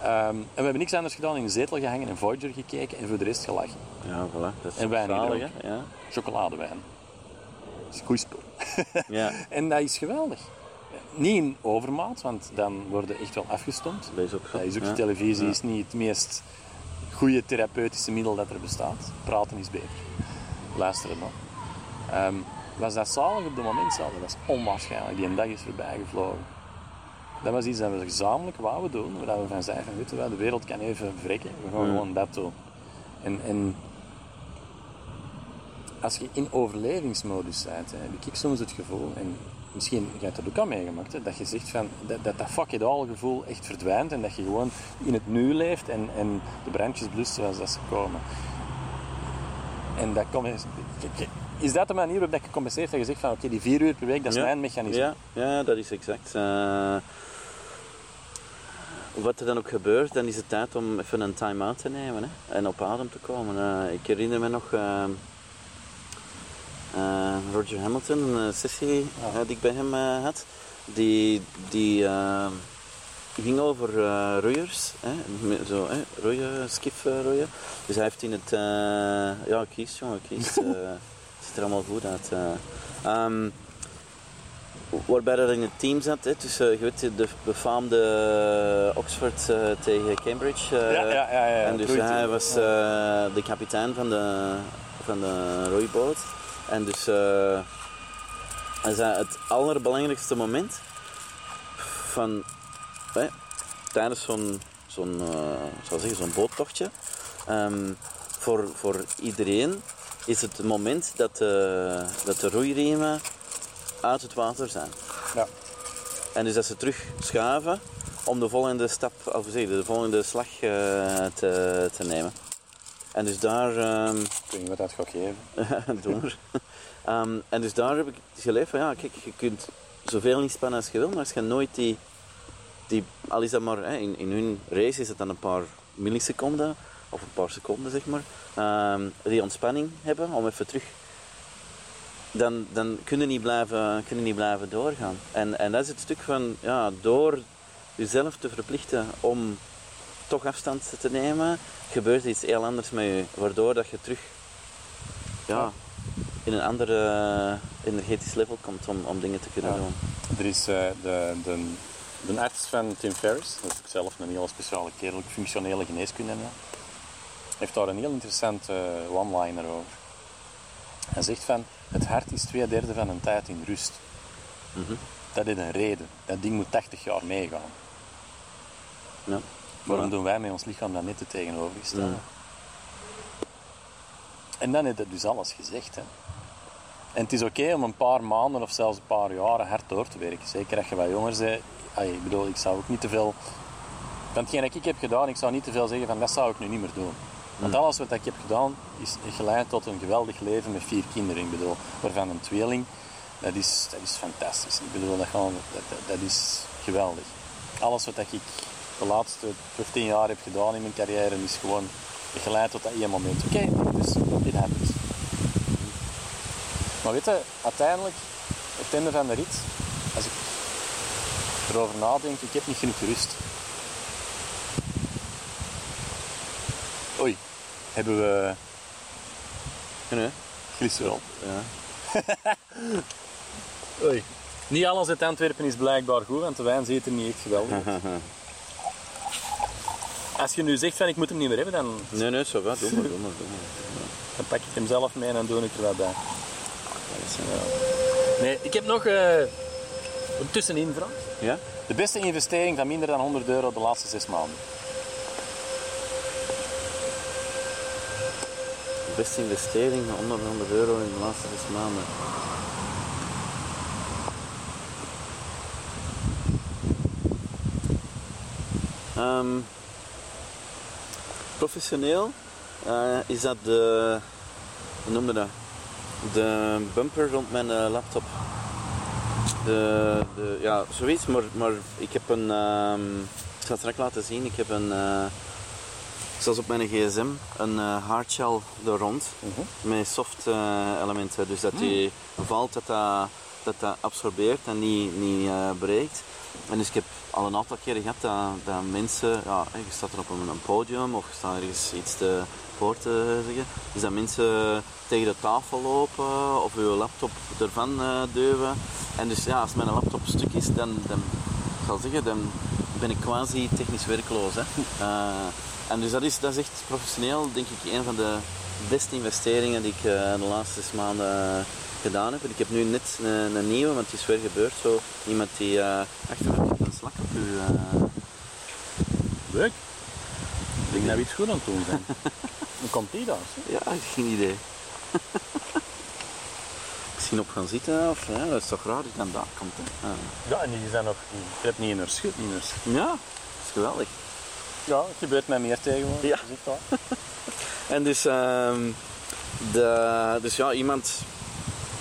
Ehm, en we hebben niks anders gedaan, in de zetel gehangen en Voyager gekeken en voor de rest gelachen. Ja, voilà. Dat is En wijn zalig? Ja. Chocoladewijn. Dat is goed spul. ja, En dat is geweldig. Niet in overmaat, want dan worden echt wel afgestompt. dat is ook zo. Dat is ook ja. televisie Ja. is niet het meest goede therapeutische middel dat er bestaat. Praten is beter. Luisteren dan. Ehm, was dat zalig op het moment zelf? Dat was onwaarschijnlijk. Die een dag is voorbij gevlogen. Dat was iets dat we gezamenlijk wouden doen. Waar we van zeiden, van, weet wel, de wereld kan even vrekken. We gaan gewoon dat doen. En, en als je in overlevingsmodus bent, heb ik soms het gevoel, en misschien jij het ook al meegemaakt, hè, dat je zegt van, dat, dat dat fuck it all gevoel echt verdwijnt en dat je gewoon in het nu leeft en, en de brandjes blust zoals dat ze komen. En dat kom is dat de manier waarop dat je compenseert dat je zegt van oké, die vier uur per week, dat is Ja. mijn mechanisme. Ja, ja, dat is exact. Eh, wat er dan ook gebeurt, dan is het tijd om even een time-out te nemen hè, en op adem te komen. Eh, ik herinner me nog eh, Roger Hamilton, een sessie eh, die ik bij hem eh, had, die, die eh, ging over eh roeiers, hè, zo, hè, roeien, skif eh, roeien. Dus hij heeft in het, eh, ja kies jongen, kies, eh, het ziet er allemaal goed uit. eh. Ehm, waarbij dat in het team zat, hè, tussen je weet, de befaamde Oxford eh, tegen Cambridge. eh, Ja, ja, ja, ja, en dus hij was eh, de kapitein van de, van de roeiboot. En dus eh, hij zei het allerbelangrijkste moment van, tijdens zo'n zo'n eh, ik zeggen, zo'n boottochtje, ehm, voor, voor iedereen is het moment dat de, dat de roeiriemen uit het water zijn. Ja. En dus dat ze terug schuiven om de volgende stap, of zeg, de volgende slag eh, te, te nemen. En dus daar, Ik weet niet wat dat gaat geven. Doe maar. Ehm, en dus daar heb ik geleerd van ja, kijk, je kunt zoveel inspannen als je wil, maar als je nooit die, die al is dat maar, hè, in, in hun race is het dan een paar milliseconden, of een paar seconden zeg maar, ehm, die ontspanning hebben om even terug, dan, dan kun, je niet blijven, kun je niet blijven doorgaan. En, en dat is het stuk van, ja, door jezelf te verplichten om toch afstand te nemen, gebeurt iets heel anders met je, waardoor dat je terug ja, in een andere energetisch level komt om, om dingen te kunnen Ja. doen. Er is eh, de, de, de arts van Tim Ferriss, dat is ook zelf een hele speciale kerel, functionele geneeskunde. heeft daar een heel interessante eh, one-liner over. Hij zegt van, het hart is twee derde van een tijd in rust. Mhm. Dat is een reden. Dat ding moet 80 jaar meegaan. Ja. Waarom doen wij met ons lichaam dat net te tegenovergestelde? En dan heeft het dus alles gezegd. Hè. En het is oké om een paar maanden of zelfs een paar jaren hard door te werken. Zeker als je wat jonger bent. Ay, Ik bedoel, ik zou ook niet te veel... Van hetgeen dat ik heb gedaan, ik zou niet te veel zeggen van dat zou ik nu niet meer doen. Want alles wat ik heb gedaan is geleid tot een geweldig leven met vier kinderen. Ik bedoel, waarvan een tweeling, dat is, dat is fantastisch. Ik bedoel, dat, gewoon, dat, dat, dat is geweldig. Alles wat ik de laatste 15 jaar heb gedaan in mijn carrière is gewoon geleid tot dat één moment. Oké, dus dit happens. Maar weet je, uiteindelijk, het einde van de rit, als ik erover nadenk, ik heb niet genoeg rust. Oei, hebben we Nee, glycerol? ja. Oei. Niet alles uit Antwerpen is blijkbaar goed, want de wijn ziet er niet echt geweldig uit. Als je nu zegt van ik moet hem niet meer hebben, dan, nee, nee, zo gaat. Doe maar, doe maar, doe maar. dan pak ik hem zelf mee en dan doe ik er wat bij. Dat is, eh, Nee, ik heb nog eh, een tussenin vraag. Ja? De beste investering van minder dan 100 euro de laatste zes maanden. De beste investering, onder 100 euro in de laatste zes maanden. Ehm, professioneel eh, is dat de, hoe noemde dat? De bumper rond mijn eh, laptop. De, de, ja, zoiets, maar, maar ik heb een, ehm, ik zal het straks laten zien, ik heb een, eh, zoals op mijn gsm, een hardshell er rond met soft elementen. Dus dat die valt, dat dat, dat, dat absorbeert en niet, niet breekt. En dus ik heb al een aantal keren gehad dat, dat mensen, ja, je staat er op een, podium of je staat ergens iets te, voor te zeggen, dus dat mensen tegen de tafel lopen of je laptop ervan eh duwen. En dus ja, als mijn laptop stuk is, dan, dan zal zeggen, dan ben ik quasi technisch werkloos. Hè. Eh, en dus dat is, dat is echt professioneel, denk ik, een van de beste investeringen die ik eh, de laatste zes maanden gedaan heb. En ik heb nu net een, een nieuwe, want het is weer gebeurd zo. Iemand die eh achter me heeft een slak op u. eh, Leuk. Ik denk dat we iets goed aan het doen zijn. Hoe komt die zeg? ja, geen idee. Misschien op gaan zitten of ja, dat is toch raar dat dan daar komt. Hè. Ah. Ja, en die zijn nog... Ik heb niet in haar schut. In haar schut. Ja, dat is geweldig. Ja, het gebeurt mij meer tegenwoordig. Ja. En dus, ehm, de, dus ja, iemand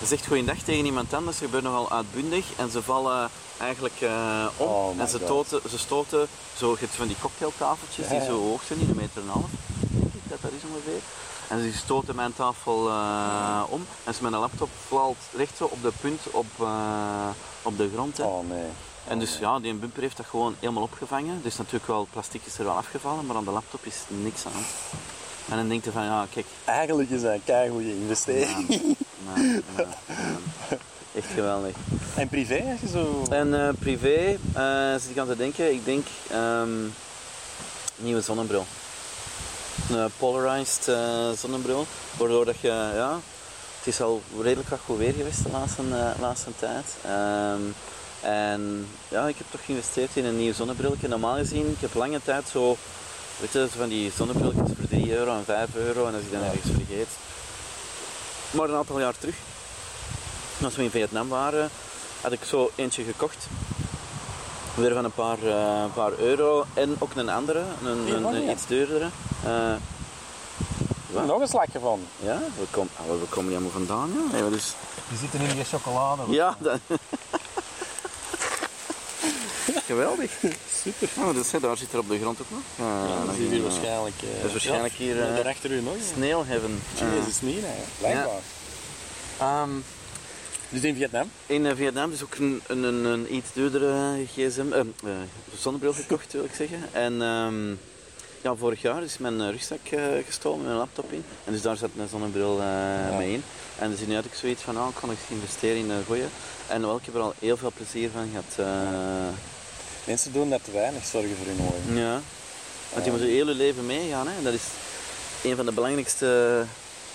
zegt goeiedag tegen iemand anders, dat gebeurt nogal uitbundig en ze vallen eigenlijk eh, om Oh en ze, toten, ze stoten zo, je hebt van die cocktailtafeltjes die Ja, zo hoog zijn, die een meter en een half, denk ik dat dat is ongeveer. En ze stoten mijn tafel eh, om en ze mijn laptop valt recht zo op de punt op, eh, op de grond. Hè. Oh nee. En dus ja, die bumper heeft dat gewoon helemaal opgevangen. Dus natuurlijk wel, plastic is er wel afgevallen, maar aan de laptop is niks aan. En dan denk je van, ja, kijk, Eigenlijk is dat een keigoede investering. ja, echt geweldig. En privé, als je zo... En eh, privé eh zit ik aan te denken, ik denk ehm, nieuwe zonnebril. Een polarized eh, zonnebril, waardoor dat je, ja, het is al redelijk wat goed weer geweest de laatste, laatste tijd. Ehm, en ja, ik heb toch geïnvesteerd in een nieuw zonnebril. Normaal gezien, ik heb lange tijd zo, weet je, van die zonnebrilletjes voor 3 euro en 5 euro en als ik dan ergens vergeet. Maar een aantal jaar terug, als we in Vietnam waren, had ik zo eentje gekocht. Weer van een paar, eh, paar euro. En ook een andere, een, een, nog een een? iets duurdere. Eh, Wat? Nog een slakje van. ja, we, kom, ah, we komen hier allemaal vandaan. Ja. Nee, dus, Die zitten in die chocolade. ja dat... Geweldig. super. Oh, dus, hè, daar zit er op de grond ook nog. Eh, Ja, nog dat is hier eh, waarschijnlijk... eh, dat is waarschijnlijk ja, hier, eh, Daarachter u nog. Heaven. Eh, Jezus, hè. Blijkbaar. ehm, Dus in Vietnam? In eh, Vietnam is ook een, een, een, een iets duurdere gsm, eh, eh, zonnebril gekocht wil ik zeggen. En ehm, ja, vorig jaar is mijn eh, rugzak eh, gestolen met mijn laptop in. En dus daar zat mijn zonnebril eh, mee in. En dus nu had ik zoiets van, nou, ik kan eens investeren in een goeie. En wel, ik heb er al heel veel plezier van gehad. eh, Mensen doen dat te weinig, zorgen voor hun ogen. ja. Want je moet je hele leven meegaan. Hè. En dat is een van de belangrijkste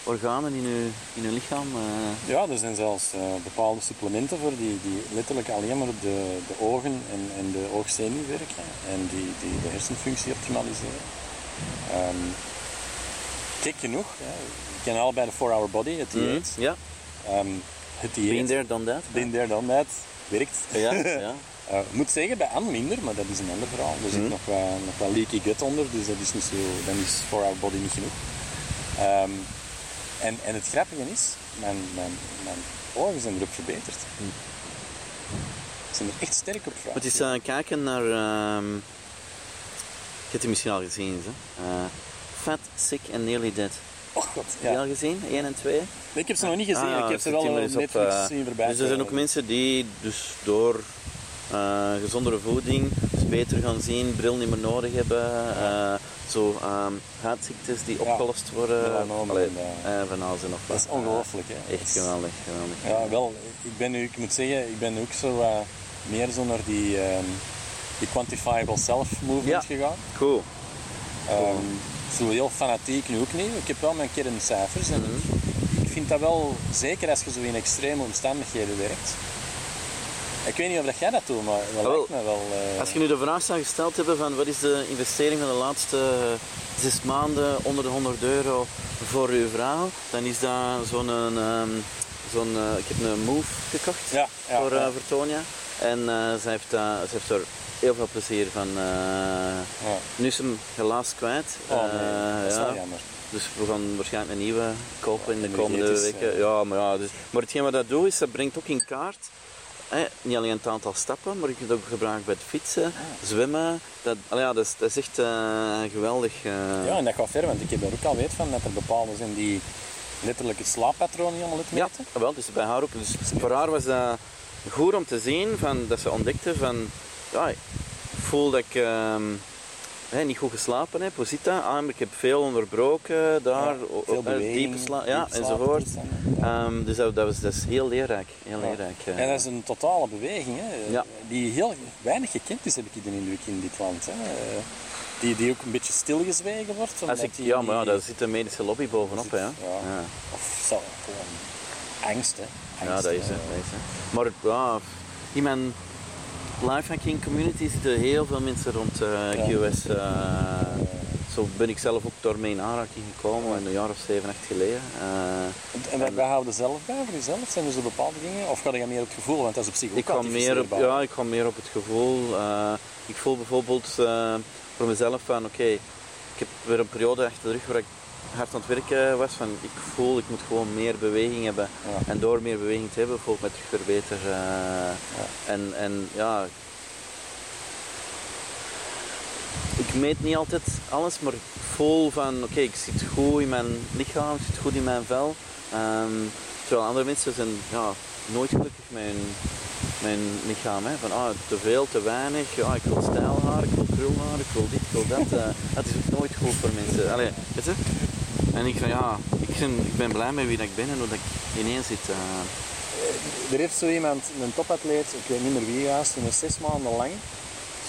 organen in je, in je lichaam. eh. Ja, er zijn zelfs eh, bepaalde supplementen voor die, die letterlijk alleen maar op de, de ogen en, en de oogzenuw werken en die, die de hersenfunctie optimaliseren. Ehm gek genoeg, ja, we kennen allebei de 4-hour body, het Mhm. dieet. Ja, Ehm, het been dieet, there, done that. been there, done that, werkt. Ja, ja. Eh, ik moet zeggen, bij Anne minder, maar dat is een ander verhaal. Er zit Mhm. nog, wat, nog wat leaky gut onder, dus dat is niet zo, dan is 4-hour body niet genoeg. Ehm, en, en het grappige is, mijn, mijn, mijn ogen zijn erop verbeterd. Ze zijn er echt sterk op Het is eh, kijken naar. ehm je hebt die misschien al gezien, hè? Eh, Fat, Sick and Nearly Dead. Oh god, Heb je ja. al gezien? 1 en 2? Ik heb ze nog niet gezien, Ah, ja, ik heb ze zet wel maar op Netflix eh, zien voorbij Dus er zijn ook mensen die dus door eh, gezondere voeding dus beter gaan zien, bril niet meer nodig hebben. eh, zo ehm huidziektes die opgelost worden. Allee, en, eh, van alles en nog wat. Dat is ongelooflijk, hè. Echt geweldig, geweldig. Ja, wel, ik ben nu, ik moet zeggen, ik ben ook zo meer zo naar die, ehm, die quantifiable self movement Ja. gegaan. Cool. Ehm, zo heel fanatiek nu ook niet. Ik heb wel mijn kerncijfers en Mhm. ik vind dat wel, zeker als je zo in extreme omstandigheden werkt. Ik weet niet of jij dat doet, maar dat wel, lijkt me wel... eh, Als je nu de vraag zou gesteld hebben van wat is de investering van de laatste zes maanden onder de 100 euro voor uw vrouw, dan is dat zo'n, ehm, zo'n eh, ik heb een Move gekocht Ja, ja, voor, eh ja. voor Tonia. En eh, zij, heeft, dat- ze heeft er heel veel plezier van. eh, ja. nu is ze hem helaas kwijt. Oh nee, Eh, dat is ja. wel jammer. Dus we gaan waarschijnlijk een nieuwe kopen in de komende weken. Ja, maar, ja, dus, maar hetgeen wat dat doet is, dat brengt ook in kaart. Hè, niet alleen het aantal stappen, maar je kunt het ook gebruiken bij het fietsen, Ah. zwemmen. Dat, ja, dat, is, dat is echt eh, geweldig. eh. Ja, en dat gaat ver, want ik heb daar ook al weet van dat er bepaalde zijn die letterlijk het slaappatroon helemaal Ja, uitmeten. wel, dus bij haar ook. Dus voor haar was dat goed om te zien, van, dat ze ontdekte van, ja, ik voel dat ik ehm, hè, niet goed geslapen heb. Hoe zit dat? Ah, ik heb veel onderbroken daar, Ja, veel eh, beweging, diepe slaap, ja, diepe enzovoort. Ehm, dus dat, dat, was, dat is heel leerrijk. Heel Ja. leerrijk eh. En dat is een totale beweging, hè, Ja. die heel weinig gekend is, heb ik de indruk in dit land. Hè. Eh, Die, die ook een beetje stilgezwegen wordt. Als ik, die- ja, maar ja, daar zit een medische lobby bovenop. Hè. Ja. Ja. Of zo, gewoon angst, hè. Ja, Angst, dat is het. Dat is het. Maar ja, in mijn lifehacking community zitten heel veel mensen rond eh. QS. eh, zo ben ik zelf ook daarmee in aanraking gekomen, een jaar of zeven, acht geleden. Eh, En wat, wat hou je zelf bij voor jezelf? Zijn er zo bepaalde dingen? Of ga je meer op het gevoel? Want dat is op zich ook ik, ga meer op, ja, ik ga meer op het gevoel. eh, ik voel bijvoorbeeld eh, voor mezelf van oké, ik heb weer een periode achter de rug waar ik hard aan het werken was. Van, ik voel ik moet gewoon meer beweging hebben. Ja. En door meer beweging te hebben, voel ik me terug weer beter. eh, en, en ja, ik meet niet altijd alles, maar ik voel van oké, ik zit goed in mijn lichaam, ik zit goed in mijn vel. Ehm, terwijl andere mensen zijn ja, nooit gelukkig met hun, met hun lichaam. Hè. Van ah, te veel, te weinig, ja, ik wil stijlhaar, ik wil ik wil dit, ik wil dat. eh, dat is ook nooit goed voor mensen. Allee, weet je? En ik van ja, ik ben, ik ben blij met wie dat ik ben en hoe dat ik ineens zit. eh. Er heeft zo iemand, een topatleet, ik weet niet meer wie juist, in zes maanden lang,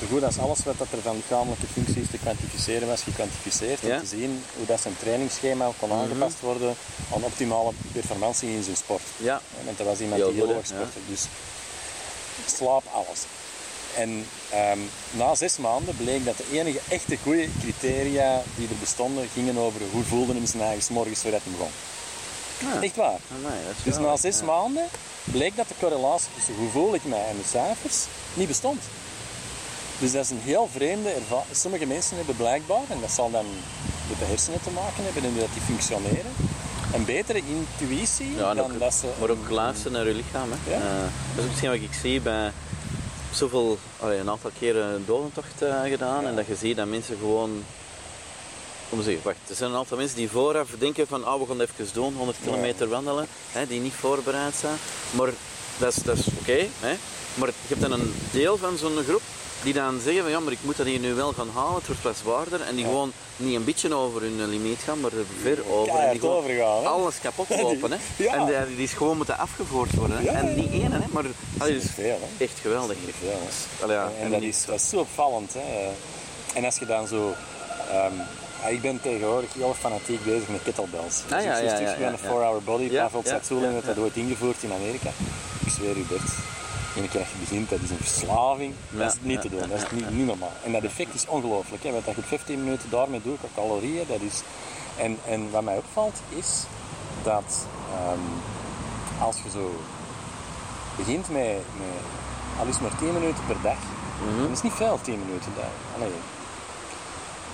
zo goed als alles wat dat er van lichamelijke functies te kwantificeren was, gekwantificeerd. Ja. Mhm. Om te zien hoe dat zijn trainingsschema kon aangepast worden aan optimale performantie in zijn sport. ja, Want dat was iemand die heel hè? sportte. Dus slaap, alles. En ehm, na zes maanden bleek dat de enige echte goede criteria die er bestonden, gingen over hoe voelde hem zijn eigen morgens voordat hij begon. Ja. Echt waar. Amai, dat is Dus na zes ja. maanden bleek dat de correlatie tussen hoe voel ik mij en de cijfers niet bestond. Dus dat is een heel vreemde ervaring. Sommige mensen hebben blijkbaar, en dat zal dan met de hersenen te maken hebben en hoe dat die functioneren, een betere intuïtie Ja, dan ook- dat ze... Maar ook luisteren naar je lichaam. Hè. Ja. Eh, dat is hetgeen wat ik zie bij zoveel, allee, een aantal keren een dodentocht eh, gedaan. En dat je ziet dat mensen gewoon. Ik zeggen, wacht, er zijn een aantal mensen die vooraf denken van ah, we gaan even doen, 100 kilometer wandelen, hè, die niet voorbereid zijn. Maar dat is, dat is oké. maar je hebt dan een deel van zo'n groep die dan zeggen van ja, maar ik moet dat hier nu wel gaan halen, het wordt wat zwaarder. En die gewoon niet een beetje over hun limiet gaan, maar er ver over. en Keihard die gewoon overgaan, alles kapot lopen. Hè. Ja. En die, die is gewoon moeten afgevoerd worden. Hè. Ja, En ja, niet één, hè. maar allee, is dus veel, hè? echt geweldig. Veel. Allee, ja, En, en dat, is, dat is zo opvallend. Hè. En als je dan zo... ehm, ja, ik ben tegenwoordig heel fanatiek bezig met kettlebells. Dus Ah, ja, ik ja, zie ja, van ja, een ja. 4-hour body. Ja, Pavel ja, Tsatsouline ja, heeft dat ooit ingevoerd in Amerika. Ik zweer u, Bert. En dat je begint, dat is een verslaving. dat is niet te doen. Dat is niet, niet normaal. En dat effect is ongelooflijk. Hè. Want dat je 15 minuten daarmee doet, qua calorieën, dat is... En, en wat mij opvalt, is dat ehm, als je zo begint met, met al is maar 10 minuten per dag. Mhm. Dat is niet veel, 10 minuten. Dat, allee,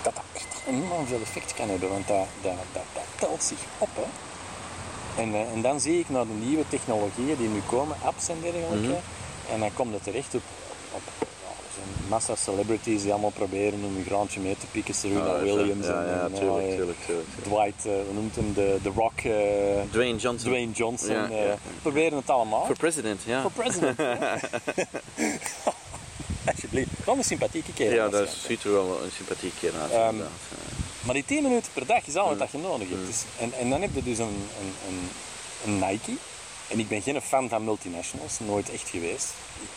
dat dat echt enorm veel effect kan hebben, want dat, dat, dat, dat telt zich op. Hè. En, eh, en dan zie ik naar de nieuwe technologieën die nu komen, apps en dergelijke, Mhm. En dan komt het terecht op, op zijn massa celebrities die allemaal proberen om een graantje mee te pikken, Serena Ja, Williams Ja, en, ja, en, tuurlijk, eh, tuurlijk, tuurlijk. Dwight, eh, hoe noemt hem, de, de Rock, eh, Dwayne Johnson. Dwayne Johnson, Ja, eh, proberen het allemaal. Voor president, ja. Voor president. Alsjeblieft. Wel een sympathieke kerel. Ja, dat ziet er wel een sympathiek keer uit, Ehm. Maar die 10 minuten per dag is al wat dat je nodig Mm. hebt. Dus, en, en dan heb je dus een, een, een, een Nike. En ik ben geen fan van multinationals, nooit echt geweest.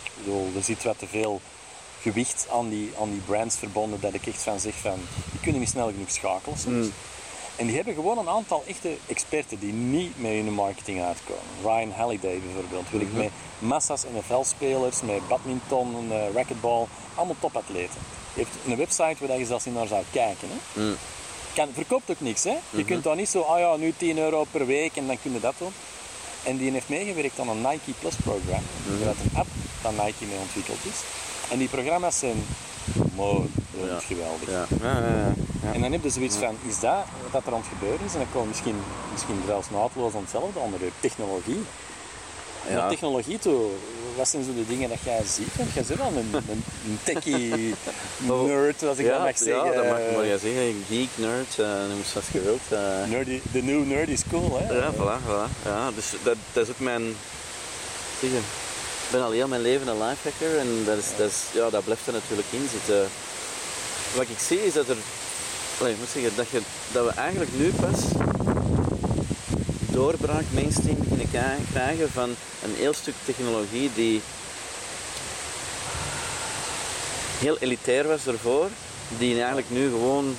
Ik bedoel, er zit wat te veel gewicht aan die, aan die brands verbonden dat ik echt van zeg van, die kunnen niet snel genoeg schakelen soms. Mm. En die hebben gewoon een aantal echte experten die niet met hun marketing uitkomen. Ryan Halliday bijvoorbeeld, wil Mhm. ik met massa's NFL-spelers, met badminton, eh, racquetball, allemaal topatleten. Die heeft een website waar je zelfs niet naar zou kijken. Hè? Mm. kan, verkoopt ook niks. Hè? Je kunt dan niet zo, ah ja, nu 10 euro per week en dan kun je dat doen. En die heeft meegewerkt aan een Nike Plus programma. Mhm. Dat een app van Nike mee ontwikkeld is. En die programma's zijn mooi, Ja. geweldig. Ja. Ja. En dan heb je zoiets van, is dat wat er aan het gebeuren is? En dan komen misschien, misschien zelfs naadloos aan hetzelfde onderwerp, technologie. Ja. Naar technologie toe, wat zijn zo de dingen dat jij ziet? Want jij bent wel een, een, een techie nerd, als ik dat mag zeggen. Ja, dat mag je maar zeggen. Geek, nerd, eh noem het zoals je wilt. eh. Nerdy, de new nerdy school, hè? Ja, voilà, voilà. Ja, dus dat, dat is ook mijn... Zeg je, ik ben al heel mijn leven een lifehacker en dat, is, dat, is, ja, dat blijft er natuurlijk in zitten. Wat ik zie is dat er... Ik moet zeggen, dat, je, dat we eigenlijk nu pas doorbraak mainstream beginnen kri- krijgen van een heel stuk technologie die heel elitair was ervoor, die eigenlijk nu gewoon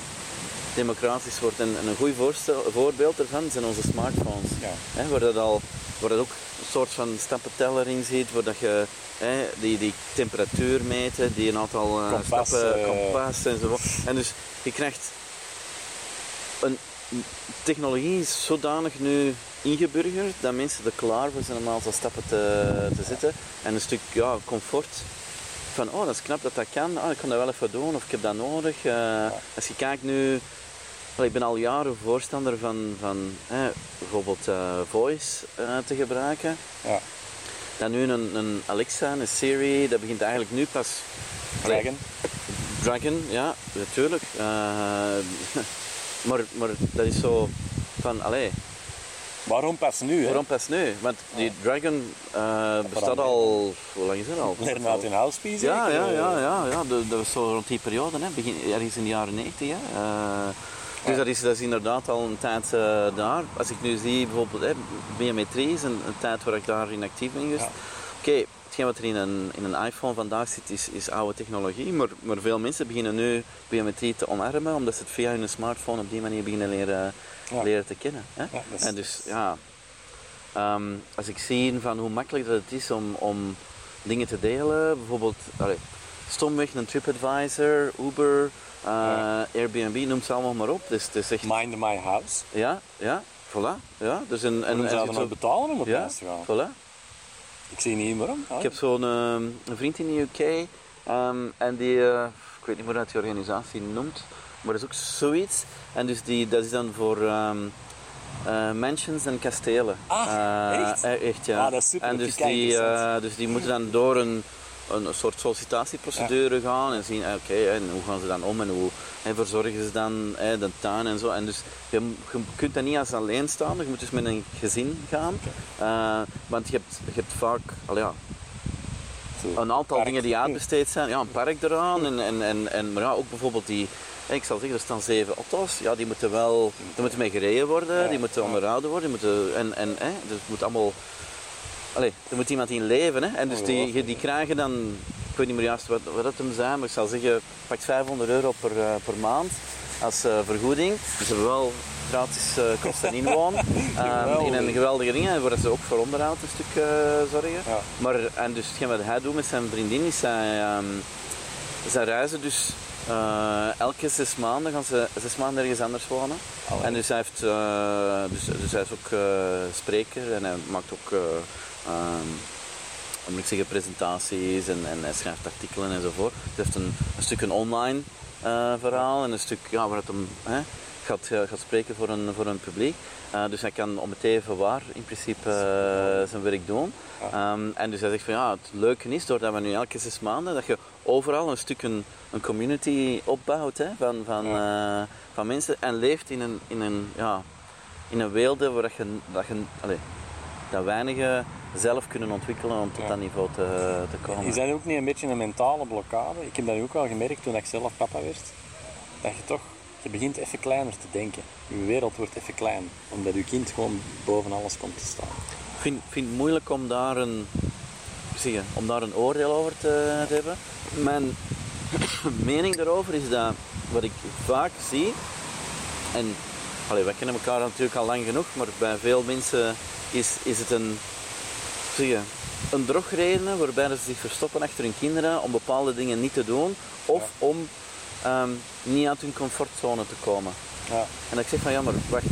democratisch wordt. En, en een goed voorbeeld daarvan zijn onze smartphones. Ja. Waar, dat al, waar dat ook een soort van stappenteller in zit, waar dat je die, die temperatuur meten, die een aantal eh, Kompas, stappen, eh. kompas enzovoort. En dus je krijgt technologie is zodanig nu ingeburgerd dat mensen er klaar voor zijn om een aantal stappen te, te zetten. En een stuk ja, comfort van, oh dat is knap dat dat kan, oh, ik kan dat wel even doen of ik heb dat nodig. Eh, Als je kijkt nu, wel, ik ben al jaren voorstander van, van bijvoorbeeld eh, voice eh, te gebruiken. Ja. Dan nu een, een Alexa, een Siri, dat begint eigenlijk nu pas... Dragon. Dragon, ja, natuurlijk. Maar, maar dat is zo van, allee, Waarom pas nu? Hè? waarom pas nu? Want die Dragon eh, bestaat al, hoe lang is dat al? Leren uit in house zeker? Ja, ja, ja, ja, ja. Dat, dat was zo rond die periode, hè. Begin, ergens in de jaren 90. Hè. Eh, dus dat is, dat is inderdaad al een tijd eh, daar. Als ik nu zie, bijvoorbeeld, hè, biometrie is een, een tijd waar ik daarin actief ben geweest. Ja. Oké, hetgeen wat er in een, in een iPhone vandaag zit, is, is oude technologie. Maar, maar veel mensen beginnen nu biometrie te omarmen, omdat ze het via hun smartphone op die manier beginnen leren, Ja. leren te kennen. Hè. Ja, dat is- En dus, ja... ehm, als ik zie van hoe makkelijk dat het is om, om dingen te delen, bijvoorbeeld allee, stomweg een TripAdvisor, Uber, eh, Ja. Airbnb, noem ze allemaal maar op. Dus is echt, Mind my house. ja, ja, Voilà, ja. Dus een, en, En en zouden zo- nog betalen om op ja, te gaan? voilà. Ik zie niet waarom. Ik heb zo'n ehm, een vriend in de UK ehm, en die, eh, ik weet niet meer hoe dat die organisatie noemt, maar dat is ook zoiets. En dus die, dat is dan voor ehm, eh, mansions en kastelen. Ah, Eh, echt? echt, ja. Ah, dat is super, En dus die, dus die moeten dan door een, een soort sollicitatieprocedure gaan en zien, eh, oké, en hoe gaan ze dan om en hoe en verzorgen ze dan eh, de tuin en zo. En dus je, je kunt dat niet als alleenstaander, je moet dus met een gezin gaan. Eh, want je hebt, je hebt vaak, al ja, een aantal Park. dingen die uitbesteed zijn. Ja, een park eraan. En, en, en, en, maar ja, ook bijvoorbeeld die... hè, Ik zal zeggen, er staan zeven auto's. Ja, die moeten wel... Die moeten mee gereden worden. Ja, Die moeten ja. onderhouden worden. Die moeten, en, en, hè, dus het moet allemaal... Allee, er moet iemand in leven. Hè? En dus die, die krijgen dan... Ik weet niet meer juist wat, wat het hem zijn, maar ik zal zeggen... Pak 500 euro per, eh, per maand als eh, vergoeding. Dus ze hebben wel gratis eh kost en inwoon. Eh, in een geweldige ding. En waar ze ook voor onderhoud een stuk zorgen. Ja. Maar, en dus hetgeen wat hij doet met zijn vriendin is zij, ehm, zij reizen dus elke zes maanden gaan ze zes maanden ergens anders wonen. Allee. En dus hij, heeft, dus, dus hij is ook spreker en hij maakt ook eh, ehm, moet ik zeggen, presentaties en, en hij schrijft artikelen enzovoort. Hij heeft een, een stuk een online eh, verhaal en een stuk ja, waar het hem hè, gaat, eh, gaat spreken voor een, voor een publiek. Eh, dus hij kan om het even waar in principe zijn werk doen. Ehm, en dus hij zegt van ja, het leuke is doordat we nu elke zes maanden dat je overal een stuk een, een community opbouwt hè, van, van, van mensen en leeft in een, in een, ja, in een wereld waar dat je, dat, je allee, dat weinigen zelf kunnen ontwikkelen om tot Ja. dat niveau te, te komen. Is dat ook niet een beetje een mentale blokkade? Ik heb dat ook wel gemerkt toen ik zelf papa werd. Dat je toch, je begint even kleiner te denken. Je wereld wordt even klein. Omdat je kind gewoon boven alles komt te staan. Ik vind, vind het moeilijk om daar een, je, om daar een oordeel over te, te hebben. Mijn mening daarover is dat wat ik vaak zie, en allee, wij kennen elkaar natuurlijk al lang genoeg, maar bij veel mensen is, is het een, zeg je, een drogreden waarbij ze zich verstoppen achter hun kinderen om bepaalde dingen niet te doen of om ehm, niet uit hun comfortzone te komen. Ja. En ik zeg van ja, maar wacht,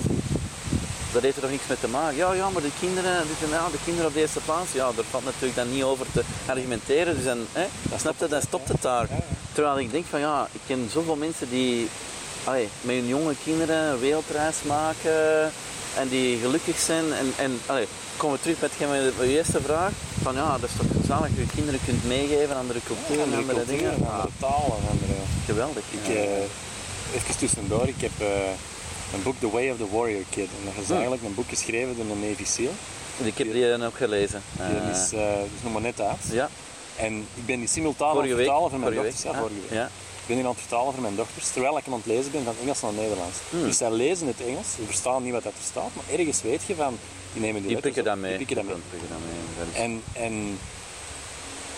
daar heeft er toch niks mee te maken. Ja, ja, maar de kinderen, dit en dat, de kinderen op de eerste plaats, ja, daar valt natuurlijk dan niet over te argumenteren. Dus dan, hè, snap je, dan stopt het daar. Terwijl ik denk van ja, ik ken zoveel mensen die allee, met hun jonge kinderen wereldreis maken en die gelukkig zijn. En, en allee, komen we terug met je eerste vraag. Van ja, dat is toch dat je kinderen kunt meegeven aan andere culturen en Andere andere culturen, dingen. Ja, andere talen. Andere... geweldig. Ik, ja. eh, even tussendoor, ik heb eh, een boek The Way of the Warrior Kid. En dat is Hm. eigenlijk een boek geschreven door een Navy SEAL. ik heb die dan ook gelezen. Die Eh, is, eh, die is nog maar net uit. ja, En ik ben die simultaan aan het vertalen voor mijn vorige dochters. week. Ja, vorige week. Ja. Ik ben die aan het vertalen voor mijn dochters, terwijl ik aan het lezen ben van Engels naar Nederlands. Hmm. Dus zij lezen het Engels, ze verstaan niet wat dat er staat, maar ergens weet je van, die nemen die, Die pikken dat mee. Die pikken dat mee. En, en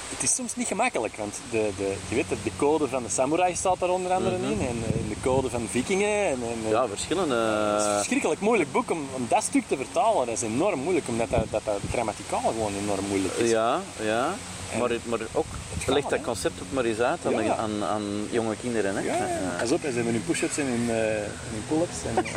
het is soms niet gemakkelijk, want de, de, je weet, de code van de samurai staat daar onder andere in, en, en de code van vikingen. En, en, Mhm. Ja, verschillende... het is een verschrikkelijk moeilijk boek om, om dat stuk te vertalen. Dat is enorm moeilijk, omdat dat, dat, dat grammaticaal gewoon enorm moeilijk is. Ja, ja. Maar, maar ook, gaat, leg dat concept ook maar eens uit aan, Ja. aan, aan jonge kinderen. Hè? Ja, ja. Pas op, ze hebben hun push-ups en hun, eh, hun pull-ups en, eh,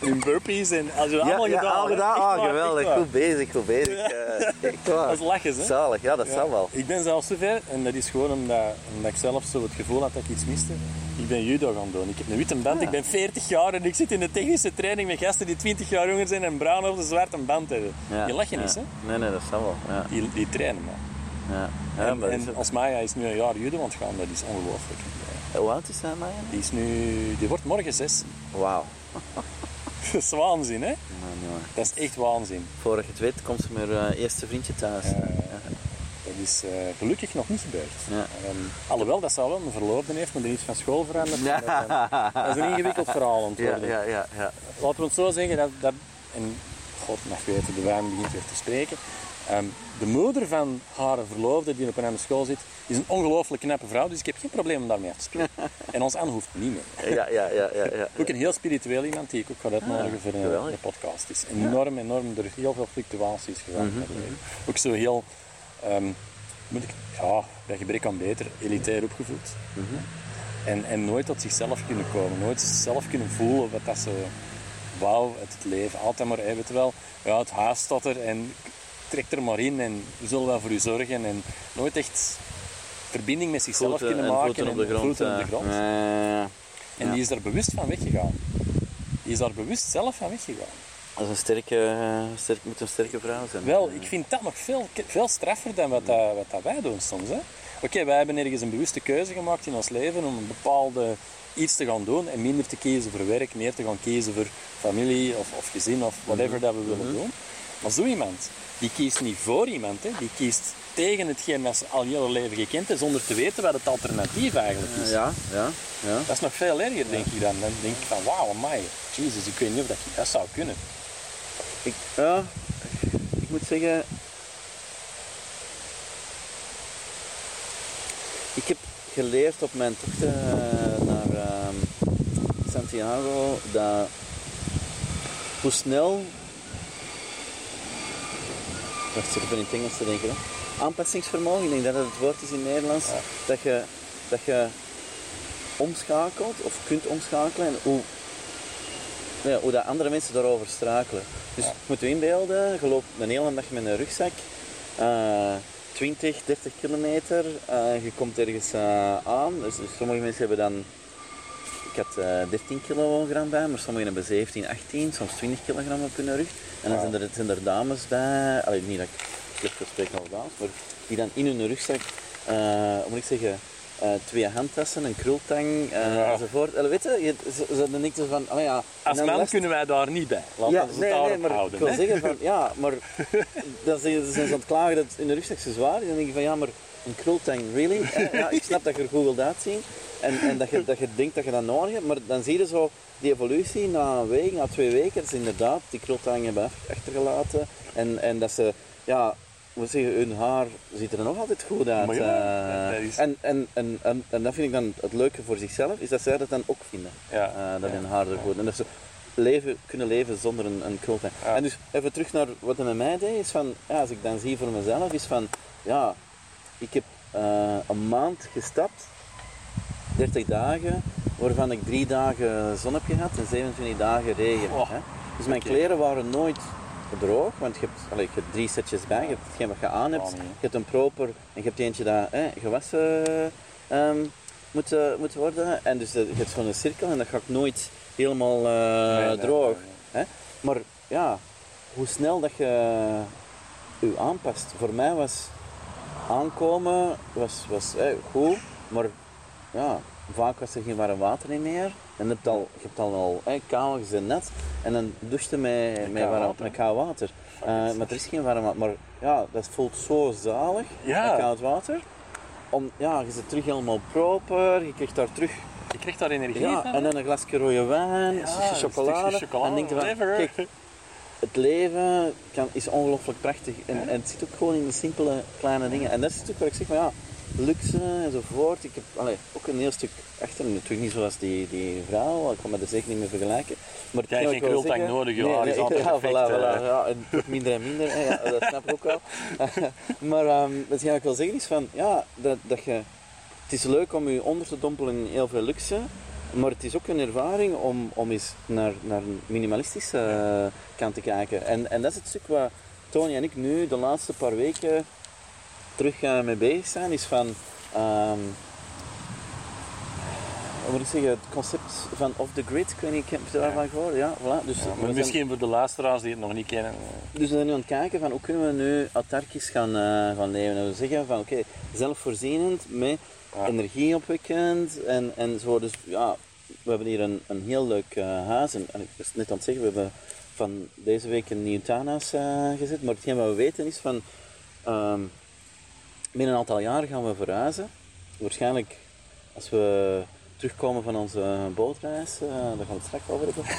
hun burpees en als je allemaal gedaan. al hè. gedaan. Ah, waar, geweldig. Goed bezig, goed bezig. Eh. Dat is lachen, hè? Zalig, ja, dat zal wel. Ik ben zelfs zover, en dat is gewoon omdat, omdat ik zelf zo het gevoel had dat ik iets miste. Ik ben judo gaan doen. Ik heb een witte band, Ah. ik ben 40 jaar en ik zit in de technische training met gasten die 20 jaar jonger zijn en bruin of een zwarte band hebben. Die lachen ja. eens, hè? Nee, nee, dat zal wel. Die, die trainen, man. Ja. ja en als Maya is nu een jaar judo aan het gaan, dat is ongelooflijk. Hoe oud is hij, Maya? Die, is nu, die wordt morgen zes. Wauw. Dat is waanzin, hè? Man. Dat is echt waanzin. Je het weet, komt ze met haar eh, eerste vriendje thuis. Eh, dat is eh, gelukkig nog niet gebeurd. Ja. Ehm, alhoewel, dat zou wel een verloofde heeft, maar die is van school veranderd. Ja. Dat, eh, is een ingewikkeld verhaal worden. ja, ja, ja. Laten we het zo zeggen, dat, dat, en god mag weten, de wijn begint weer te spreken. Ehm, de moeder van haar verloofde, die op een andere school zit, is een ongelooflijk knappe vrouw, dus ik heb geen probleem om daarmee af te spreken. en ons Anne hoeft niet meer. Ja, ja, ja, ja, ja. Ook een heel spiritueel iemand die ik ook ga uitnodigen voor een, geweldig. een podcast. Het is enorm, enorm door heel veel fluctuaties gegaan. Mhm, Ook zo heel, ehm, moet ik, ja, bij gebrek aan beter, elitair opgevoed. Mhm. en, en nooit tot zichzelf kunnen komen, nooit zelf kunnen voelen wat dat ze wauw, het, het leven, altijd maar, je wel, ja, het huis staat er en trek er maar in en we zullen wel voor u zorgen. En nooit echt verbinding met zichzelf kunnen en maken. voeten op de grond. voeten op de grond. En die is daar bewust van weggegaan. Die is daar bewust zelf van weggegaan. dat is een sterke, eh, sterk, moet een sterke vrouw zijn. Wel, ik vind dat nog veel, veel straffer dan wat, dat, wat dat wij doen soms. hè. Oké, wij hebben ergens een bewuste keuze gemaakt in ons leven om een bepaalde iets te gaan doen en minder te kiezen voor werk, meer te gaan kiezen voor familie of, of gezin of whatever dat we willen doen. Maar zo iemand, die kiest niet voor iemand, hè. die kiest tegen hetgeen dat ze al heel leven gekend heeft, zonder te weten wat het alternatief eigenlijk is. Ja, ja, ja. Dat is nog veel erger, denk ik dan. Dan denk ik van, wauw, amai, jezus, ik weet niet of dat dat zou kunnen. Ik, ja, ik moet zeggen. Ik heb geleerd op mijn tochten eh, naar ehm, Santiago dat hoe snel. Wacht, ik ben in het Engels te denken. Hè. Aanpassingsvermogen, ik denk dat dat het woord is in het Nederlands. Dat, je, dat je omschakelt of kunt omschakelen en hoe ja, hoe dat andere mensen daarover strakelen. Dus je moet je inbeelden, je loopt een hele dag met een rugzak, eh 20, 30 kilometer, eh, je komt ergens eh, aan. Dus, dus sommige mensen hebben dan, ik had eh 13 kilogram bij, maar sommigen hebben 17, 18, soms 20 kilogram op hun rug. En dan zijn er, zijn er dames bij, allee, niet dat ik slecht wil spreken over dames, maar die dan in hun rugzak, eh, moet ik zeggen, eh, twee handtassen, een krultang eh, Ja. enzovoort. Allee, weet je, je ze, ze ze van, oh ja, en Als man last- kunnen wij daar niet bij. Laten ja, we het nee, daarop nee, maar houden. ik wil zeggen van, ja, maar dan zijn ze zijn ze aan het klagen dat in de rugzak zo zwaar is. Dan denk je van, ja, maar een krultang, really? Eh, Ja, ik snap dat je er goed wilt uitzien en, en dat, je, dat je denkt dat je dat nodig hebt, maar dan zie je zo die evolutie na een week, na twee weken, dat ze inderdaad die krultang hebben achtergelaten en, en dat ze, ja, we zeggen, hun haar ziet er nog altijd goed uit. Maar ja, dat is- en, en, en, en, en dat vind ik dan het leuke voor zichzelf, is dat zij dat dan ook vinden. Ja, Eh, dat ja. hun haar er goed. En dat ze leven, kunnen leven zonder een, een krultang. En dus even terug naar wat het met mij deed, is van, ja, als ik dan zie voor mezelf, is van, ja, ik heb eh, een maand gestapt, 30 dagen, waarvan ik drie dagen zon heb gehad en 27 dagen regen. Oh, hè. Dus mijn kleren waren nooit droog, want je hebt, allee, je hebt drie setjes bij, je hebt hetgeen wat je aan hebt, Oh, je hebt een proper en je hebt eentje dat hè, gewassen ehm, moet, eh, moet worden. En dus eh, je hebt gewoon een cirkel en dat gaat nooit helemaal Nee, nee, droog. nee, Hè? Maar ja, hoe snel dat je je aanpast. Voor mij was aankomen was, was eh, goed, maar ja, vaak was er geen warm water in meer. En je hebt al, je hebt al, al eh, kaal, net. En dan douchte met, met, koud warm, water. met koud water. Eh, maar er is geen warm water. Maar ja, dat voelt zo zalig, Ja. met koud water. Om, ja, je zit terug helemaal proper, je krijgt daar terug Je krijgt daar energie ja, van. en dan een glasje rode wijn, Ja, een stukje een chocolade. stukje chocolade, En denk je van, whatever. kijk, het leven kan, is ongelooflijk prachtig. En, en het zit ook gewoon in de simpele kleine dingen. En dat is natuurlijk wat ik zeg, van ja, luxe enzovoort. Ik heb ook een heel stuk achter. Natuurlijk niet zoals die, die vrouw, ik kan me er zeker niet mee vergelijken. Maar Jij hebt geen krultang nodig, ik- altijd ja, perfect, voilà, eh. voilà, ja, en minder en minder, hè, ja, dat snap ik ook wel. maar ehm wat ik wil zeggen is van, ja, dat, dat je... Het is leuk om je onder te dompelen in heel veel luxe, maar het is ook een ervaring om, om eens naar, naar een minimalistische eh, kant te kijken. En, en dat is het stuk waar Tony en ik nu de laatste paar weken terug eh, mee bezig zijn, is van... ehm, hoe moet ik zeggen, het concept van off the grid, ik weet niet, heb je daarvan gehoord? Ja, voilà. Dus, Ja, zijn- misschien voor de luisteraars die het nog niet kennen. eh, dus we zijn nu aan het kijken van hoe kunnen we nu autarkisch gaan, gaan leven. En we zeggen van oké, zelfvoorzienend met Ja. energieopwekkend en, en zo. Dus ja, we hebben hier een, een heel leuk eh, huis. En, en ik was net aan het zeggen, we hebben van deze week een nieuw tuinhuis eh, gezet. Maar hetgeen wat we weten is van ehm, binnen een aantal jaren gaan we verhuizen. Waarschijnlijk als we terugkomen van onze bootreis, eh, daar gaan we het straks over hebben.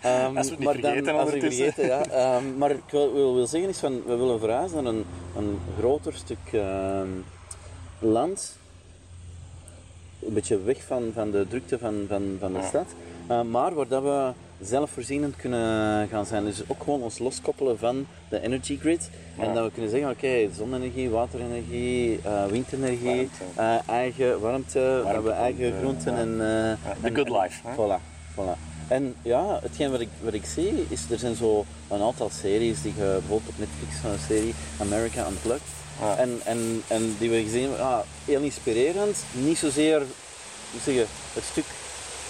Ehm, Als we het niet maar vergeten dan, als we het ondertussen. vergeten, ja. Ehm, maar ik wil, wil, wil zeggen is van, we willen verhuizen naar een, een groter stuk land. Een beetje weg van, van de drukte van, van, van de Ja. stad. Eh, maar waar dat we zelfvoorzienend kunnen gaan zijn. Dus ook gewoon ons loskoppelen van de energy grid. En dat we kunnen zeggen, oké, zonne-energie, waterenergie, eh, windenergie, Warmte. eh, eigen warmte, dat we eigen groenten en... the en- good en- life, hè? Voilà, voilà. En ja, hetgeen wat ik, wat ik zie, is er zijn zo een aantal series die je bijvoorbeeld op Netflix, een serie America Unplugged. Ja. En, en, en die we gezien hebben, ja, heel inspirerend. Niet zozeer, hoe zeg je, het stuk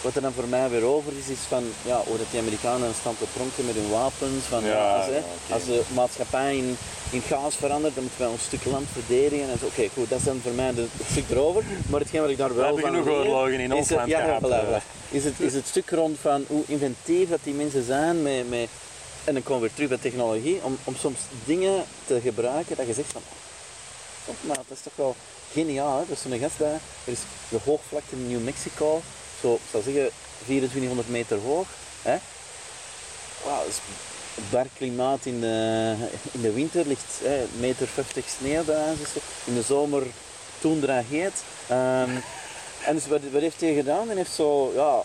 wat er dan voor mij weer over is, is van ja, hoe dat die Amerikanen staan te pronken met hun wapens. Van, Ja, als, hè, ja, oké. als de maatschappij in, in chaos verandert, dan moeten wij ons stuk land verdedigen. En zo. Oké, goed, dat is dan voor mij de, het stuk erover. Maar hetgeen wat ik daar wel hebben van genoeg oorlogen in is ons het- land ja, gehad, eh. voilà. Is het, is het stuk rond van hoe inventief dat die mensen zijn met, met en dan komen we weer terug bij technologie, om, om soms dingen te gebruiken dat je zegt van, maar dat is toch wel geniaal. Hè? Is zo'n gast daar, er is de hoogvlakte in New Mexico, zo, ik zou zeggen, 2400 meter hoog. Hè? Het bar klimaat in de, in de winter ligt hè, meter 50 sneeuw bij spreken. In de zomer toendra heet. Ehm, en dus wat, wat heeft hij gedaan? Hij heeft zo, ja,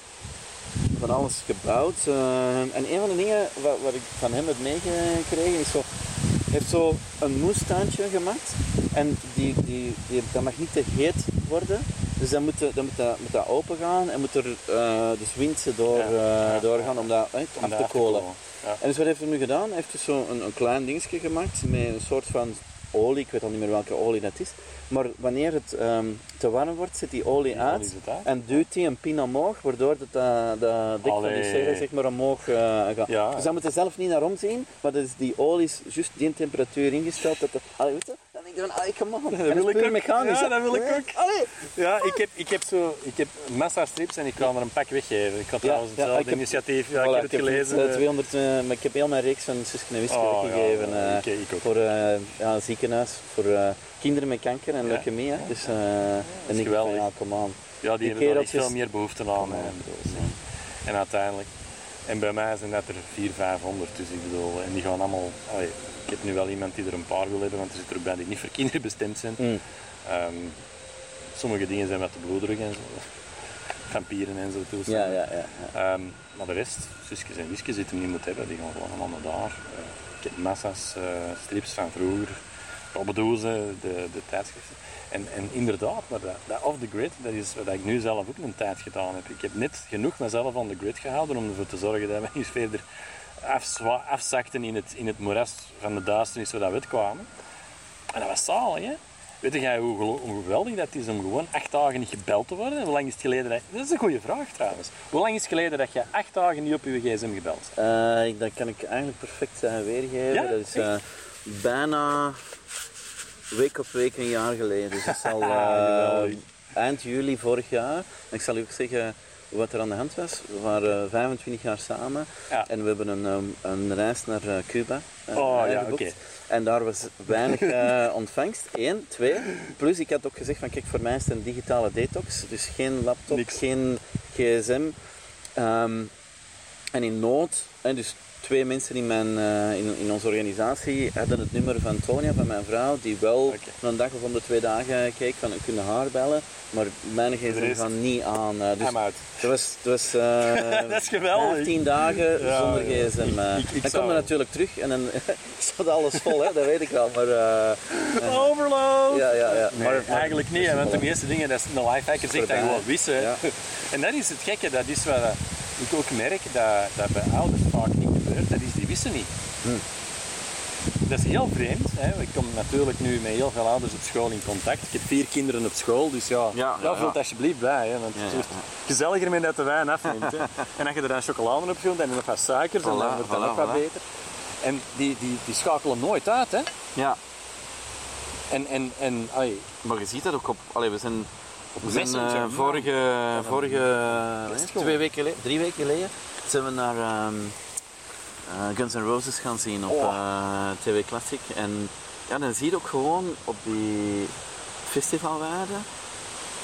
van alles gebouwd. Ehm, en een van de dingen wat, wat ik van hem heb meegekregen is zo, hij heeft zo een moestuintje gemaakt. En die, die, die, dat mag niet te heet worden. Dus dan moet, dat- dan moet, dat, moet dat open gaan en moet er eh dus wind door, Ja, eh, doorgaan om dat eh, Om af te kolen. kolen. Ja. En dus wat heeft hij nu gedaan? Hij heeft dus zo een, een klein dingetje gemaakt met een soort van olie. Ik weet al niet meer welke olie dat is. Maar wanneer het ehm, te warm wordt, zet die olie Die uit. olie zit uit. En duwt hij een pin omhoog, waardoor dat, dat, dat dek van die segel zeg maar omhoog eh, gaat. Ja. Dus dan moet je zelf niet naar omzien, maar dat is die olie is juist die temperatuur ingesteld. Dat de, allee, weet je? Dan denk je van, allee, come on. En wil ik ook. mechanisch. Ja, dat wil ik ook. Allee. Ja, ik heb, ik heb, zo, ik heb massa strips en ik kan er een pak weggeven. Ik had trouwens ja, hetzelfde ik heb- initiatief, ja, Voilà, ik heb het gelezen. eh, eh, 200, eh, maar ik heb heel mijn reeks van Suske en Wiske Oh, weggegeven. eh, ik voor eh ja, ziekenhuis, voor eh, kinderen met kanker en Ja. leukemie. Dus, eh en ik ja, come on. Ja, die Die hebben kereltjes- veel meer behoefte aan. En uiteindelijk. En bij mij zijn dat er 400, 500, dus ik bedoel, en die gaan allemaal. Ik heb nu wel iemand die er een paar wil hebben, want er zit er ook bij die niet voor kinderen bestemd zijn. Mm. Ehm, sommige dingen zijn wat te bloederig en zo. Vampieren en zo toestanden. Ja, ja, ja. Ehm, maar de rest, zusjes en wisjes die het niet moet hebben, die gaan gewoon allemaal naar daar. Eh, ik heb massa's, eh, strips van vroeger, Robbedozen, de, de tijdschriften. En, en inderdaad, maar dat, dat off the grid, dat is wat ik nu zelf ook een tijd gedaan heb. Ik heb net genoeg mezelf on the grid gehouden om ervoor te zorgen dat we niet verder afzakten in het, in het moeras van de duisternis waar we kwamen. En dat was zalig, hè? Weet jij hoe, geweldig dat is om gewoon acht dagen niet gebeld te worden? Hoe lang is het geleden dat... Dat is een goede vraag trouwens. Hoe lang is het geleden dat je acht dagen niet op je gsm gebeld? Ik- dat kan ik eigenlijk perfect eh, weergeven. Ja? Dat is eh, bijna week op week een jaar geleden. Dus dat is al eind juli vorig jaar. En ik zal u ook zeggen wat er aan de hand was. We waren 25 jaar samen Ja. en we hebben een, ehm, een reis naar eh, Cuba eh, Oh, ja, oké. En daar was weinig eh, ontvangst. Eén, twee. Plus ik had ook gezegd van kijk, voor mij is het een digitale detox. Dus geen laptop, Niks. geen gsm. Ehm, en in nood, en dus twee mensen in, mijn, eh, in, in onze organisatie hadden het nummer van Tonia, van mijn vrouw, die wel een dag of om de twee dagen keek van kunnen haar bellen, maar mijn gsm gaat niet aan. eh, dus dat was, dat was Dat is geweldig. 15 dagen Ja, zonder ja. gsm. Ik- ik- ik dan zou- kom je natuurlijk terug en dan staat alles vol, hè, dat weet ik wel. Maar, Overload! ja, ja, ja. Maar, eigenlijk niet, want de meeste dingen, dat is een lifehacker zegt dat gewoon wissen. Ja. En dat is het gekke, dat is wat ik ook merk, dat, dat bij ouders vaak niet dat is die wissen niet. Hmm. Dat is heel vreemd. Hè. Ik kom natuurlijk nu met heel veel ouders op school in contact. Ik heb vier kinderen op school, dus ja, Ja, ja, ja. alsjeblieft bij. Hè, want het wordt gezelliger met dat de wijn afneemt. Hè. En als je er dan chocolade op vult en nog wat suikers, en dan wordt het voilà, ook wat voilà. beter. En die, die, die schakelen nooit uit. Hè. ja. En, en, en ai, Maar je ziet dat ook op. Allee, we zijn, we zijn eh, vorige, vorige twee weken geleden, drie weken geleden, zijn we naar ehm, eh, Guns N' Roses gaan zien op Oh. eh, TV Classic. En ja, dan zie je ook gewoon op die festivalwaarden,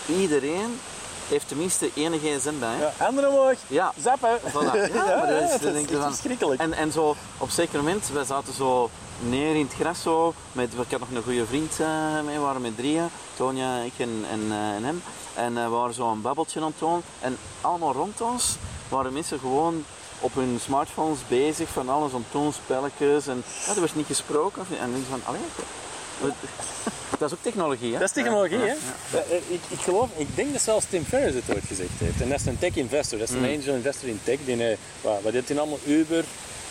iedereen heeft tenminste één gsm bij. ja, handen omhoog, Ja, zappen. Voilà. Ja, maar dat is, dat van- verschrikkelijk. En, en zo, op een zeker moment, wij zaten zo neer in het gras zo, met, ik had nog een goede vriend eh, mee, we waren met drieën, Tonia, ik en, en, eh, en hem. En eh, we waren zo een babbeltje aan het doen. En allemaal rond ons waren mensen gewoon op hun smartphones bezig, van alles aan het doen, spelletjes. En ja, er werd niet gesproken. En ik van, allee, Dat is ook technologie, hè? Dat is technologie, hè? Eh, Ik, ik geloof, ik denk dat zelfs Tim Ferriss het ooit gezegd heeft. En dat is een tech investor, dat is een angel investor in tech. Die, eh, wat, wat heeft hij allemaal? Uber,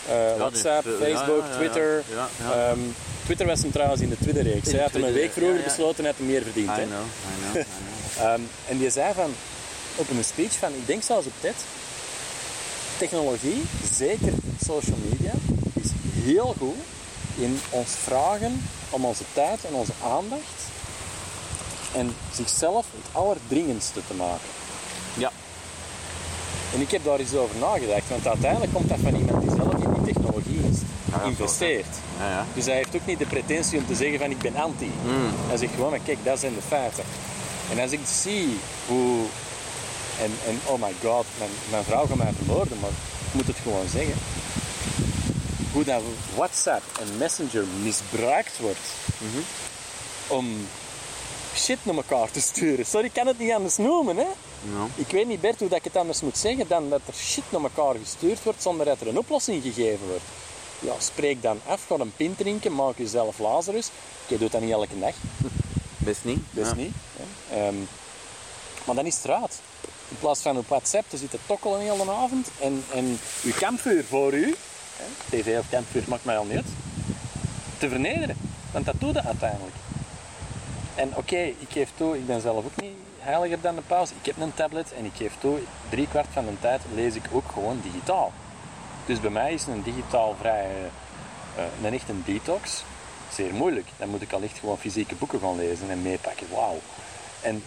eh, WhatsApp, eh, ja, Facebook, ja, ja, Twitter. ja, ja. Ehm, Twitter was hem trouwens in de Twitter-reeks. Hij had hem een week vroeger ja, ja. besloten en had hem meer verdiend. I hè. know, I know, I know. Ehm, en die zei van, op een speech van, ik denk zelfs op TED, technologie, zeker social media, is heel goed in ons vragen om onze tijd en onze aandacht en zichzelf het allerdringendste te maken. Ja. En ik heb daar eens over nagedacht, want uiteindelijk komt dat van iemand die zelf in die technologie investeert. Ja, ja. Dus hij heeft ook niet de pretentie om te zeggen van ik ben anti. Hij zegt gewoon, kijk, dat zijn de feiten. En als ik zie hoe... En, en oh my god, mijn, mijn vrouw gaat mij vermoorden, maar ik moet het gewoon zeggen. Hoe dat WhatsApp en Messenger misbruikt wordt om shit naar elkaar te sturen. Sorry, ik kan het niet anders noemen, hè. Ja. Ik weet niet, Bert, hoe dat ik het anders moet zeggen dan dat er shit naar elkaar gestuurd wordt zonder dat er een oplossing gegeven wordt. Ja, spreek dan af, ga een pint drinken, maak jezelf Lazarus. Oké, doe dat niet elke dag, Best niet. best Ja. niet. Ehm, maar dan is het raad. In plaats van op WhatsApp te zitten tokkelen een hele avond en, en uw kampvuur voor u, tv of kampvuur maakt mij al niet te vernederen. Want dat doe je uiteindelijk. En oké, ik geef toe, ik ben zelf ook niet heiliger dan de paus. Ik heb een tablet en ik geef toe, drie kwart van de tijd lees ik ook gewoon digitaal. Dus bij mij is een digitaal vrij, eh, een echt een detox, zeer moeilijk. Dan moet ik al echt gewoon fysieke boeken gaan lezen en meepakken. Wauw. En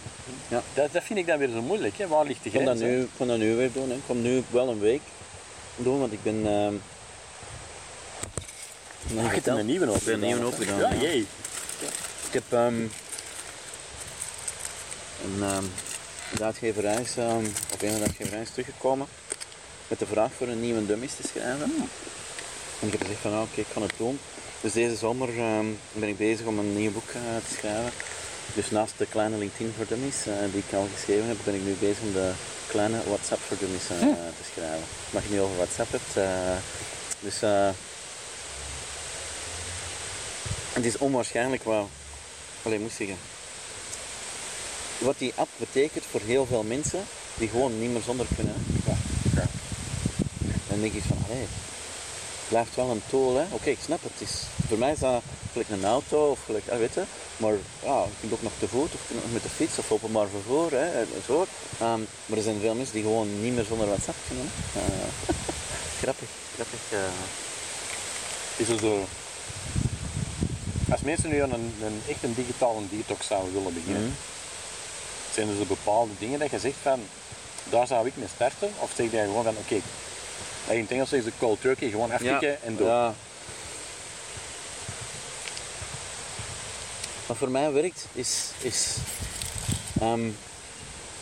Ja. dat, dat vind ik dan weer zo moeilijk. Hè? Waar ligt de Ik kon grens? dat nu, ik kon dat nu weer doen. Hè. Ik kom nu wel een week doen, want ik ben... Ah, je hebt een nieuwe Ik open een nieuwe gedaan, Ja, ja. jee. Ik heb ehm, een, ehm, de uitgeverij is, op een van de uitgeverij is teruggekomen met de vraag voor een nieuwe dummies te schrijven. En ik heb gezegd van, nou, oké, ik ga het doen. Dus deze zomer ben ik bezig om een nieuw boek eh, te schrijven. Dus naast de kleine LinkedIn voor dummies eh, die ik al geschreven heb, ben ik nu bezig om de kleine WhatsApp voor dummies eh, te schrijven. Maar je nu over WhatsApp hebt, eh, dus het is onwaarschijnlijk wat, alleen moet ik zeggen, wat die app betekent voor heel veel mensen die gewoon niet meer zonder kunnen. Ja, ja. Dan denk ik van, het blijft wel een tool. hè. Oké, ik snap het. het is, voor mij is dat gelijk een auto of gelijk, ah, weet je. Maar ja, je kunt ook nog te voet of je kunt ook met de fiets of openbaar vervoer. Hè, zo. Ehm, maar er zijn veel mensen die gewoon niet meer zonder WhatsApp kunnen. Eh, grappig, grappig. eh. Is er zo... Als mensen nu aan een, een, echt een digitale detox zouden willen beginnen, Mhm. zijn er zo bepaalde dingen dat je zegt van, daar zou ik mee starten? Of zeg je gewoon van, oké, in het Engels zeggen ze cold turkey, gewoon afkicken en door. Ja. Wat voor mij werkt is, is ehm,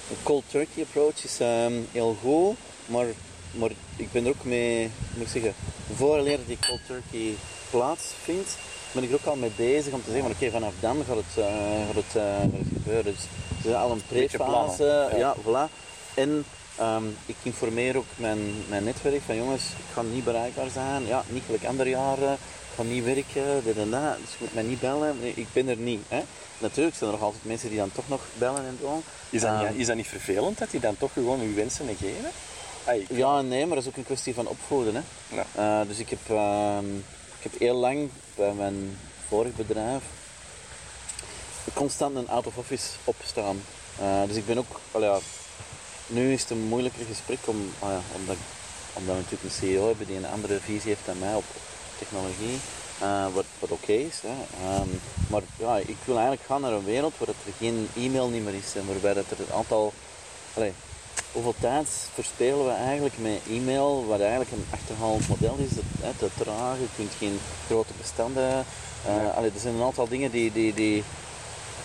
een cold turkey approach is ehm, heel goed, maar, maar ik ben er ook mee, moet ik zeggen, vooraleer die cold turkey plaatsvindt, ben ik er ook al mee bezig om te zeggen, van, oké, vanaf dan gaat het, eh, gaat het, eh, gaat het gebeuren. Dus er is al een prefase, ja. ja, voilà. En ehm, ik informeer ook mijn, mijn netwerk van jongens, ik ga niet bereikbaar zijn, ja, niet gelijk andere jaren, ik ga niet werken, dit en dat, dus je moet mij niet bellen, Nee, ik ben er niet. Hè. Natuurlijk zijn er nog altijd mensen die dan toch nog bellen en doen. Is, dat, Ehm, niet- is dat niet vervelend dat die dan toch gewoon uw wensen negeren? Ah, Ja, nee, maar dat is ook een kwestie van opvoeden. Hè. Ja. Eh, dus ik heb, ehm, ik heb heel lang bij mijn vorig bedrijf constant een out-of-office opstaan. Eh, dus ik ben ook, ja, nu is het een moeilijker gesprek om, ah ja, omdat, omdat we natuurlijk een CEO hebben die een andere visie heeft dan mij op technologie. eh, wat wat oké is. Hè. Ehm, maar ja, ik wil eigenlijk gaan naar een wereld waar er geen e-mail niet meer is en waarbij dat er een aantal. Allee, hoeveel tijd verspelen we eigenlijk met e-mail, wat eigenlijk een achterhaald model is, dat, hè, te traag, je kunt geen grote bestanden. allee, er zijn een aantal dingen die. die, die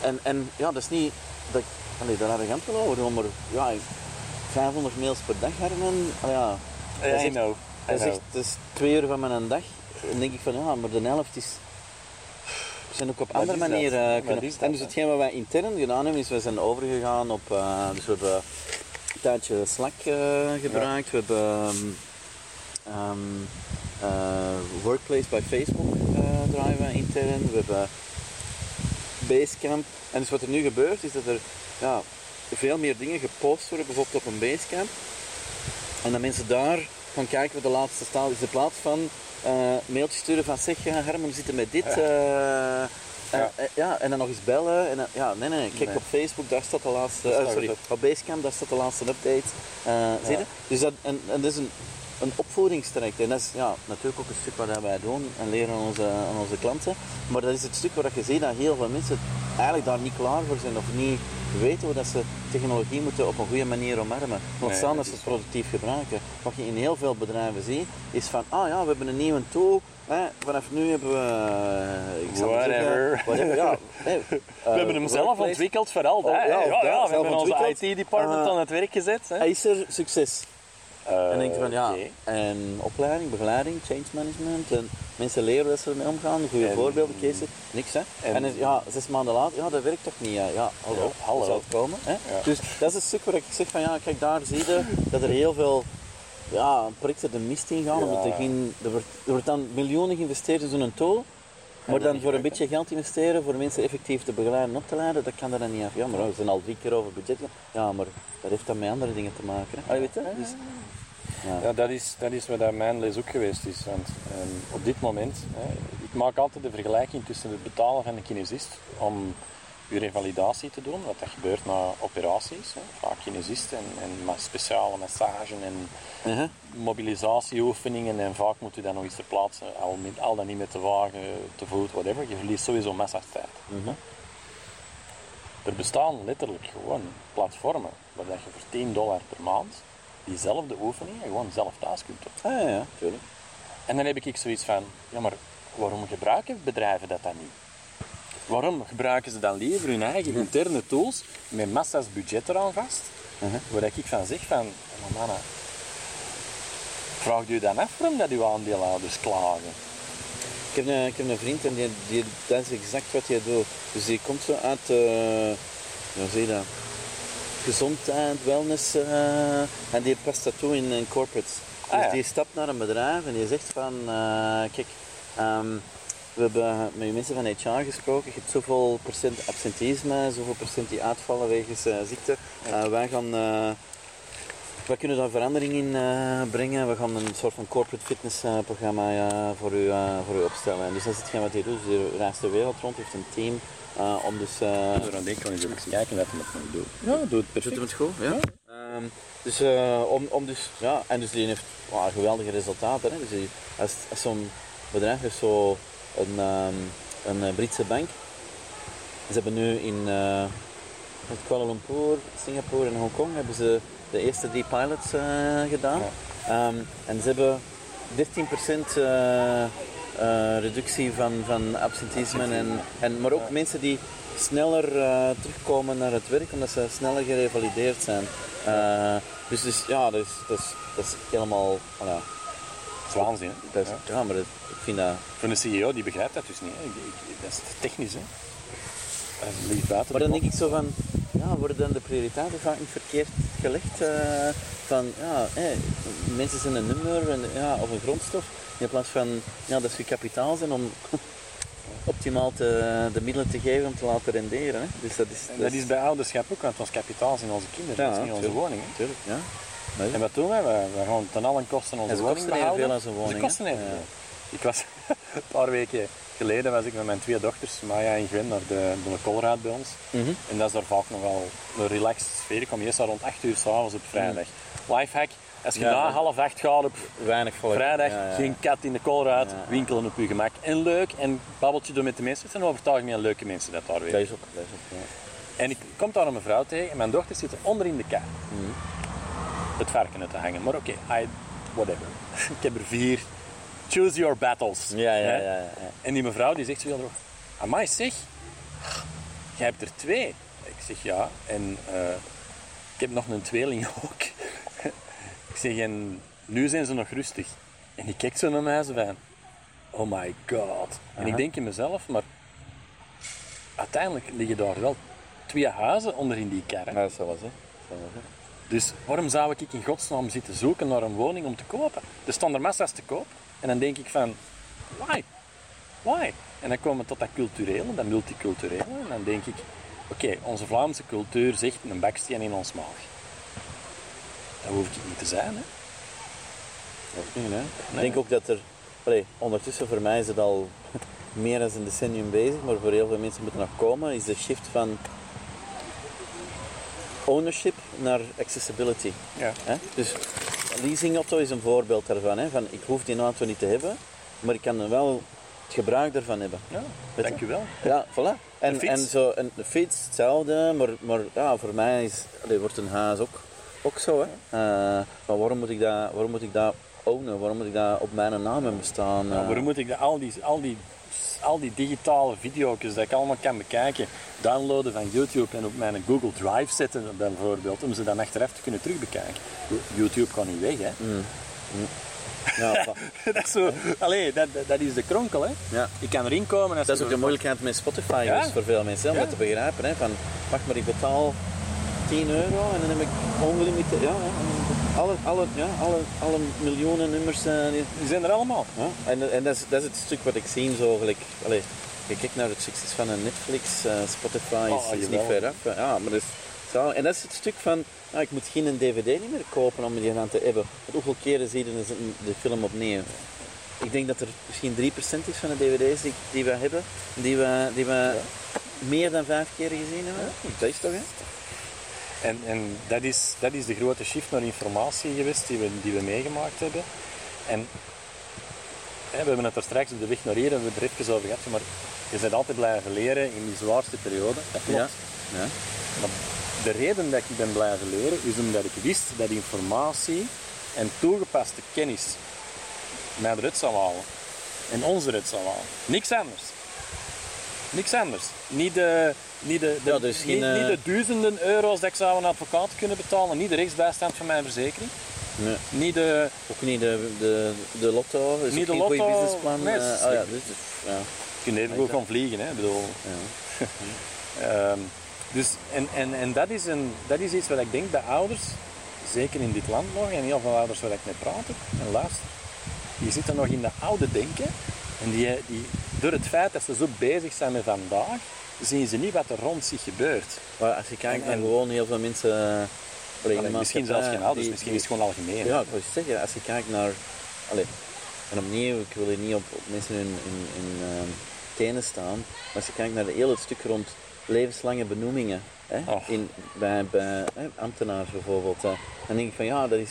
en, en ja, dat is niet dat ik allee, daar arrogant doen, maar ja, 500 mails per dag, Herman. Allee, ja, dat is I know. I dat is know. twee uur van mijn dag. Dan denk ik van ja, maar de helft is. We zijn ook op andere manieren eh, kunnen. dat, en dus hetgeen wat wij intern gedaan hebben, is we zijn overgegaan op. dus we hebben een tijdje Slack eh, gebruikt. We hebben ehm, ehm, eh, Workplace bij Facebook draaien we intern. We hebben Basecamp. En dus wat er nu gebeurt is dat er ja, veel meer dingen gepost worden, bijvoorbeeld op een Basecamp. En dat mensen daar gaan kijken wat de laatste staat is. In plaats van eh mailtjes sturen van zeg, ja, Herman, we zitten met dit. eh, eh, Ja. ja, en dan nog eens bellen. En, dan- ja, nee, nee, kijk Nee. op Facebook, daar staat de laatste. Sorry, op Basecamp, daar staat de laatste update. zie je? Dus dat, en, en dat is een, een opvoedingstraject. En dat is ja, natuurlijk ook een stuk wat wij doen en leren aan onze, aan onze klanten. Maar dat is het stuk waar je ziet dat heel veel mensen eigenlijk daar niet klaar voor zijn of niet weten hoe dat ze technologie moeten op een goede manier omarmen. Laat Nee, staan dat ze het productief gebruiken. Wat je in heel veel bedrijven ziet, is van, ah ja, we hebben een nieuwe tool. Hè, vanaf nu hebben we... eh, ik zal zeggen, Whatever. ja, hè, We eh, hebben hem zelf workplace. ontwikkeld voor al dat. Oh, ja, ja, we zelf hebben onze. IT-department Eh, aan het werk gezet. Hè. Is er succes? Eh, En denk je van ja, en opleiding, begeleiding, change management. En mensen leren hoe ze ermee omgaan, goede En- voorbeelden, cases, niks hè. En, ja, zes maanden later, ja, dat werkt toch niet. Ja, ja hallo, Ja, hallo. zou het komen? Hè? Ja. Dus dat is een stuk waar ik zeg van ja, kijk daar zie je dat er heel veel ja, projecten de mist in gaan. Ja. Omdat er, geen, er, wordt, er wordt dan miljoenen geïnvesteerd in zo'n tool. Maar dan voor een beetje geld investeren, voor mensen effectief te begeleiden en op te leiden, dat kan er dan niet af. Ja, maar we zijn al drie keer over budget. Ja, maar dat heeft dan met andere dingen te maken. Hè? Ah, je weet het? Dus, ja. Ja, dat is, dat is wat mijn les ook geweest is. Want ehm, op dit moment, hè, ik maak altijd de vergelijking tussen het betalen van een kinesist om je revalidatie te doen, wat dat gebeurt na operaties. Hè. Vaak kinesist en, en speciale massage en Uh-huh. mobilisatieoefeningen en vaak moet u dan nog eens ter plaatse, al, met, al dan niet met de wagen, te voet, whatever. Je verliest sowieso massa's tijd. Mhm. Er bestaan letterlijk gewoon platformen waar dat je voor 10 dollar per maand diezelfde oefeningen gewoon zelf thuis kunt doen. Ah ja. En dan heb ik zoiets van, ja maar waarom gebruiken bedrijven dat dan niet? Waarom gebruiken ze dan liever hun eigen interne tools met massa's budget eraan vast? Uh-huh. Waar ik van zeg van, maar mannen, vraagt u dan af waarom dat uw aandeelhouders klagen? Ik heb een, ik heb een vriend en die, die, dat is exact wat hij doet. Dus die komt zo uit, eh hoe zeg je dat? Gezondheid, wellness. eh, en die past dat toe in, in corporates. Dus Ah, ja. die stapt naar een bedrijf en die zegt van, eh, kijk, ehm, we hebben met mensen van HR gesproken. Je hebt zoveel procent absenteïsme, zoveel procent die uitvallen wegens eh, ziekte. Eh, wij gaan... eh, we kunnen daar verandering in eh, brengen. We gaan een soort van corporate fitness eh, programma voor, u, voor u opstellen. En dus dat is hetgeen wat hij doet. Dus hij reist de wereld rond, heeft een team eh, om dus... eh, Dan denk ik, kan eens even kijken wat hij dat doet. ja, doet het perfect. Doet het goed, ja. Ehm, dus, eh, om, om dus, ja, en dus die heeft wow, geweldige resultaten. Hè. Dus die, als, als zo'n bedrijf heeft zo een, ehm, een eh, Britse bank. Ze hebben nu in eh, Kuala Lumpur, Singapore en Hongkong hebben ze de eerste drie pilots eh, gedaan. Ehm, en ze hebben 13% eh, eh, reductie van, van absenteïsme. En, en, maar ook mensen die sneller terugkomen naar het werk omdat ze sneller gerevalideerd zijn. Dus, dus ja, dat is, dat is, dat is helemaal. Waanzin. Dat is, Ja. ja. maar dat, ik vind dat. Voor een CEO die begrijpt dat dus niet. Hè. Dat is technisch. Hè. Dat buiten Maar de dan denk ik zo van, ja, worden dan de prioriteiten vaak niet verkeerd gelegd? eh, van, ja, mensen zijn een nummer en, ja, of een grondstof. In plaats van, ja, dat je kapitaal zijn om optimaal te, de middelen te geven om te laten renderen. Hè. Dus dat is, dat is bij ouderschap ook, want ons kapitaal zijn onze kinderen, Ja, dat is niet onze tuurlijk. woning. Hè. Natuurlijk, ja. En wat doen wij? wij? Wij gaan ten allen kosten onze woning kosten behouden. evenveel als een woning, Ze kosten. Ja. Ik was een paar weken geleden was ik met mijn twee dochters, Maya en Gwen, naar de, de Colruyt bij ons. Mhm. En dat is daar vaak nogal een relaxed sfeer. Ik kom eerst daar rond 8 uur s'avonds op vrijdag. Lifehack, als je Ja, na half acht gaat op Weinig volk. vrijdag, Ja, ja. geen kat in de Colruyt, winkelen op je gemak. En leuk, en babbeltje doen met de mensen. Het zijn over het algemeen leuke mensen dat daar weer. Dat is ook, dat is ook. En ik kom daar een mevrouw tegen en mijn dochters zitten onder in de kar. Mhm. Het varken uit te hangen. Maar oké, I whatever. ik heb er vier. Choose your battles. Ja, ja, ja. ja. En die mevrouw die zegt zo heel droog. Amai zeg, jij hebt er twee. Ik zeg ja. En eh, ik heb nog een tweeling ook. ik zeg en nu zijn ze nog rustig. En die kijkt zo naar mij zo van. Oh my god. En ik denk in mezelf, maar uiteindelijk liggen daar wel twee huizen onder in die kar. hè. Ja, wel zijn. Dat zal wel zijn. Dus waarom zou ik in godsnaam zitten zoeken naar een woning om te kopen? Er staan er massa's te koop. En dan denk ik van, why? Why? En dan komen we tot dat culturele, dat multiculturele. En dan denk ik, oké, onze Vlaamse cultuur zegt een baksteen in ons maag. Dat hoef ik niet te zijn, hè. Dat is niet, hè? Ik denk ook dat er... Allee, ondertussen, voor mij is het al meer dan een decennium bezig, maar voor heel veel mensen moet er nog komen, is de shift van ownership naar accessibility. Ja. Hè? Dus leasing auto is een voorbeeld daarvan. Hè? Van, ik hoef die auto niet te hebben, maar ik kan wel het gebruik ervan hebben. Ja, je? dank u wel. Ja, voilà. En, fiets. en zo, een de fiets, hetzelfde, maar, maar ja, voor mij is, allee, wordt een huis ook, ook zo. Hè? Eh, maar waarom moet ik dat, waarom moet ik dat ownen? Waarom moet ik dat op mijn naam hebben staan? Eh, waarom moet ik de, al, die, al, die, al die digitale video's dat ik allemaal kan bekijken, downloaden van YouTube en op mijn Google Drive zetten bijvoorbeeld, om ze dan achteraf te kunnen terugbekijken. YouTube kan niet weg, hè. ja, voilà. dat, is zo, allee, dat, dat, is de kronkel, hè. ja. Ik kan erin komen als Dat is ook de moeilijkheid met Spotify Ja. dus voor veel mensen, om Ja. dat te begrijpen. Hè? Van, wacht maar, ik betaal 10 euro en dan heb ik ongelimiteerd, ja, alle, alle, ja, alle, alle miljoenen nummers. eh, die- zijn er allemaal. ja. En, en dat, is, dat is het stuk wat ik zie zo gelijk, allee, je kijkt naar het succes van een Netflix, eh, Spotify Oh, is, is niet ver af. Ja, maar dat is, zo, en dat is het stuk van, nou, ik moet geen dvd niet meer kopen om die aan te hebben. Want hoeveel keren zie je de, film opnieuw? Ik denk dat er misschien 3% is van de dvd's die, die we hebben, die we, die we meer dan vijf keer gezien hebben. Dat is toch, hè? En, en dat, is, dat is de grote shift naar informatie geweest die we, die we meegemaakt hebben. En hè, we hebben het er straks op de weg naar hier hebben we het er even over gehad, maar je bent altijd blijven leren in die zwaarste periode. Dat klopt. Ja. ja. Maar de reden dat ik ben blijven leren is omdat ik wist dat informatie en toegepaste kennis mij eruit zou halen. En ons eruit zou halen. Niks anders. Niks anders. Niet de, niet de, de, Ja, dus geen, niet, eh, niet de duizenden euro's dat ik zou een advocaat kunnen betalen. Niet de rechtsbijstand van mijn verzekering. Nee. Niet de... Ook niet de, de, de lotto, is Niet de lotto, businessplan. nee, eh, oh ja, dus, ja, Je kunt even goed gaan vliegen. Hè. Ik bedoel, ja. Ehm, dus, en, en, en dat, is een, dat is iets wat ik denk bij ouders, zeker in dit land nog, en heel veel ouders waar ik mee praat en luister, die zitten nog in dat oude denken. En die, die, door het feit dat ze zo bezig zijn met vandaag, zien ze niet wat er rond zich gebeurt. Maar als je kijkt En- naar gewoon heel veel mensen... eh, allee, misschien zelfs geen ouders, die- misschien die- is het gewoon algemeen. Ja, ik wil je zeggen, als je kijkt naar... Allee, en opnieuw, ik wil hier niet op, op mensen in ehm, tenen staan, maar als je kijkt naar de hele stuk rond levenslange benoemingen, hè, in, bij, bij hè, ambtenaars bijvoorbeeld, eh, dan denk ik van ja, dat is,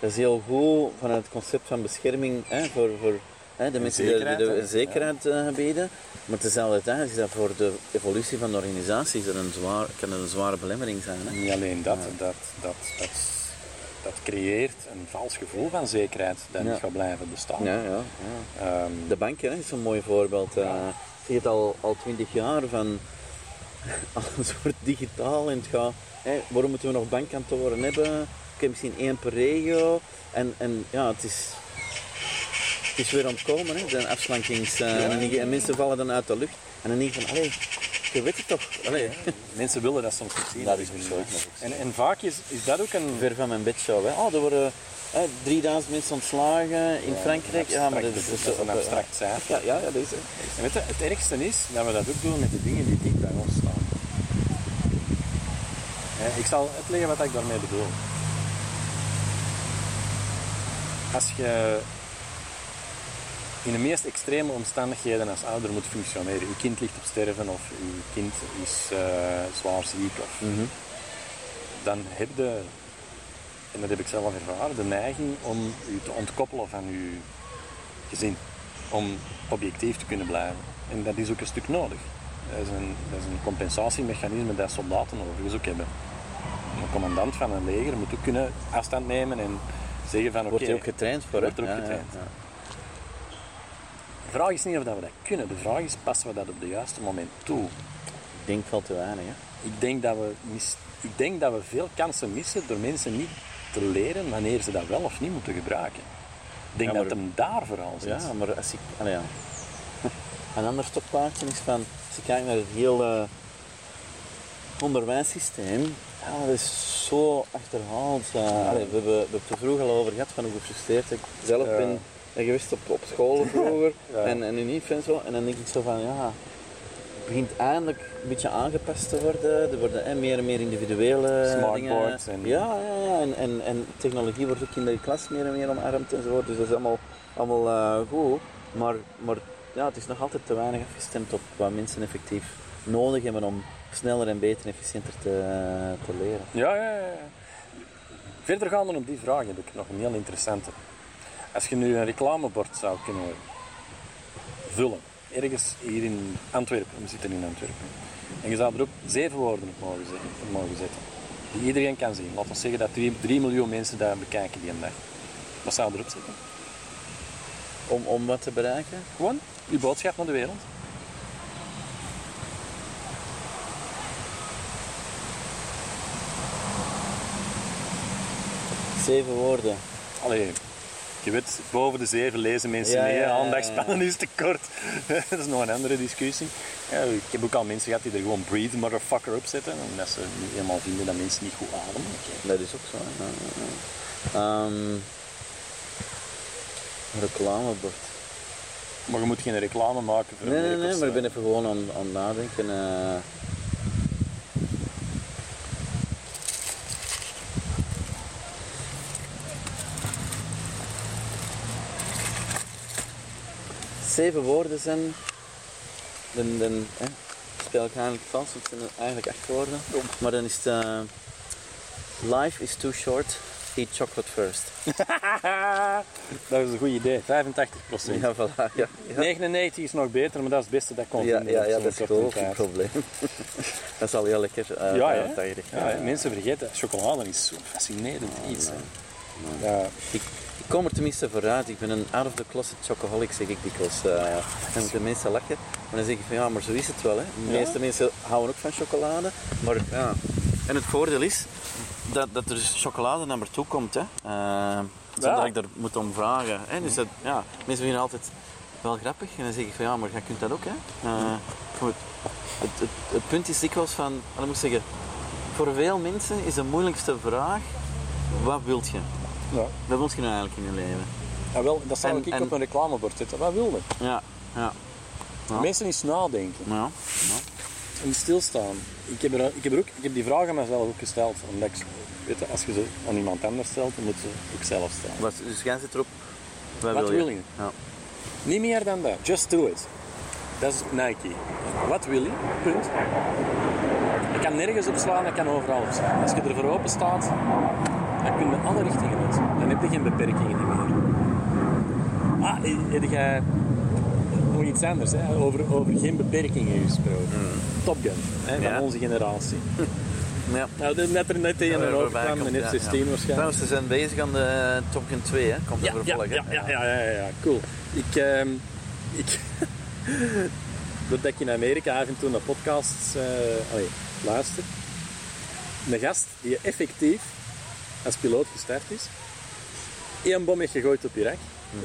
dat is heel goed vanuit het concept van bescherming hè, voor, voor hè, de mensen die zekerheid, de, de, zekerheid eh, bieden. Maar tezelfde tijd is dat voor de evolutie van de organisatie dat een zwaar, kan dat een zware belemmering zijn. Hè? Niet alleen dat, dat, dat, dat, dat creëert een vals gevoel van zekerheid dat Ja. niet gaat blijven bestaan. Ja, ja, ja. Ehm, De banken hè, is een mooi voorbeeld. Ik zie het al, al twintig jaar van een soort digitaal en het gaat. Hè, waarom moeten we nog bankkantoren hebben? Ik heb misschien één per regio. En, en ja, het is, het is weer ontkomen, hè, de afslankings... eh, en, mensen vallen dan uit de lucht. En dan denk je van, allee, je weet het toch? Allee, Mensen willen dat soms niet zien. Dat is zo. En, en vaak is, is dat ook een... ver van mijn bedshow. Hè. Oh, er worden hè, 3000 mensen ontslagen in Frankrijk. Ja, maar dat is, dat is een abstract cijfer. Ja, ja, ja, dat is het. En weet je, het ergste is dat we dat ook doen met de dingen die dicht bij ons staan. Hè, ik zal uitleggen wat ik daarmee bedoel. Als je in de meest extreme omstandigheden als ouder moet functioneren, je kind ligt op sterven of je kind is eh, zwaar ziek, of, dan heb je, en dat heb ik zelf ervaren, de neiging om je te ontkoppelen van je gezin. Om objectief te kunnen blijven. En dat is ook een stuk nodig. Dat is een, dat is een compensatiemechanisme dat soldaten overigens ook hebben. Een commandant van een leger moet ook kunnen afstand nemen en zeggen van oké, Wordt je ook getraind voor? Wordt er ook Ja, ja, getraind. ja. De vraag is niet of dat we dat kunnen. De vraag is, passen we dat op het juiste moment toe? Ik denk veel te weinig, hè? Ik denk dat we, mis, ik denk dat we veel kansen missen door mensen niet te leren wanneer ze dat wel of niet moeten gebruiken. Ik denk Ja, dat maar- hem daar vooral zit. Ja, maar als ik... Ja. Een ander stokpaardje is van... Als je kijkt naar het hele onderwijssysteem... Ja, dat is zo achterhaald. allee, we, hebben, het er vroeger al over gehad van hoe gefrustreerd ik zelf Ja. ben En je wist op, op school vroeger Ja. en, en nu niet en zo. En dan denk ik zo van ja, het begint eindelijk een beetje aangepast te worden. Er worden hè, meer en meer individuele Smartboards dingen. en- Ja, ja, ja. En, en, en technologie wordt ook in de klas meer en meer omarmd enzovoort. Dus dat is allemaal, allemaal eh, goed. Maar, maar ja, het is nog altijd te weinig afgestemd op wat mensen effectief nodig hebben om sneller en beter en efficiënter te, te leren. Ja, ja, ja. ja. Verder gaande op die vraag heb ik nog een heel interessante. Als je nu een reclamebord zou kunnen vullen, ergens hier in Antwerpen, we zitten in Antwerpen, en je zou erop zeven woorden op mogen zetten, op mogen zetten die iedereen kan zien. Laten we zeggen dat 3 miljoen mensen dat bekijken die een dag. Wat zou erop zetten? Om, om wat te bereiken? Gewoon je boodschap naar de wereld. Zeven woorden. Allee, je weet, boven de zeven lezen mensen mee. Aandachtspannen is te kort. dat is nog een andere discussie. Ja, ik heb ook al mensen gehad die er gewoon breathe motherfucker op zetten. Omdat ze niet helemaal vinden dat mensen niet goed ademen. Dat is ook zo. een reclamebord. Maar je moet geen reclame maken voor Nee, nee, nee, maar ik ben even gewoon aan, aan het nadenken. eh. Zeven woorden zijn. Dan, dan hè, speel ik eigenlijk vals, want het zijn eigenlijk acht woorden. Maar dan is het. eh, Life is too short, eat chocolate first. dat is een goed idee. 85 procent. Ja, voilà. Ja, ja. 99 is nog beter, maar dat is het beste dat kon Ja, ja, ja dat is cool, geen probleem. dat is al heel lekker. eh, Ja, hè? 85. Ja, mensen vergeten, chocolade is zo'n fascinerend iets. hè. Ja, Ik, ik kom er tenminste vooruit. Ik ben een out of the closet chocoholic, zeg ik dikwijls. eh en moeten mensen lachen. Maar dan zeg ik van ja, maar zo is het wel. Hè. De Ja. meeste mensen houden ook van chocolade. Maar ja. En het voordeel is dat, dat er dus chocolade naar me toe komt. Hè. Eh, zonder Ja. dat ik er moet om vragen. Hè. Dus dat, ja, mensen vinden altijd wel grappig. En dan zeg ik van ja, maar jij kunt dat ook. Hè. Eh, goed. Het, het, het punt is dikwijls van, wat moet ik zeggen, voor veel mensen is de moeilijkste vraag, wat wilt je? Ja. Wat wil je nou eigenlijk in je leven? Ja, wel, dat zou En- ik en- op een reclamebord zetten. Wat wilde? Ja, ja. Ja. Mensen eens nadenken. Ja. En stilstaan. Ik heb, er, ik, heb er ook, ik heb die vraag aan mezelf ook gesteld. Omdat ik, weet je, als je ze aan iemand anders stelt, dan moet ze ook zelf stellen. Wat, dus jij zit erop. Wat, Wat wil je? wil je? Ja. Niet meer dan dat. Just do it. Dat is Nike. Wat wil je? Punt. Je kan nergens op slaan, je kan overal op slaan. Als je er voor open staat, dan kun je alle richtingen uit. Dan heb je geen beperkingen meer. Ah, heb jij nog iets anders, hè? Over, over geen beperkingen gesproken. Top Gun, hè, van Ja. onze generatie. Ja. Nou, dat net er net een en Ja, over voorbij kwam, ja, F-16 ja. waarschijnlijk. Trouwens, ze zijn bezig aan de Top Gun 2, hè? Komt er vervolg, ja, ja, ja, ja, ja, cool. Ik, ehm, ik doordat ik in Amerika af en toe naar podcasts eh, allee, luister, een gast die effectief als piloot gestart is, één bom heeft gegooid op Irak.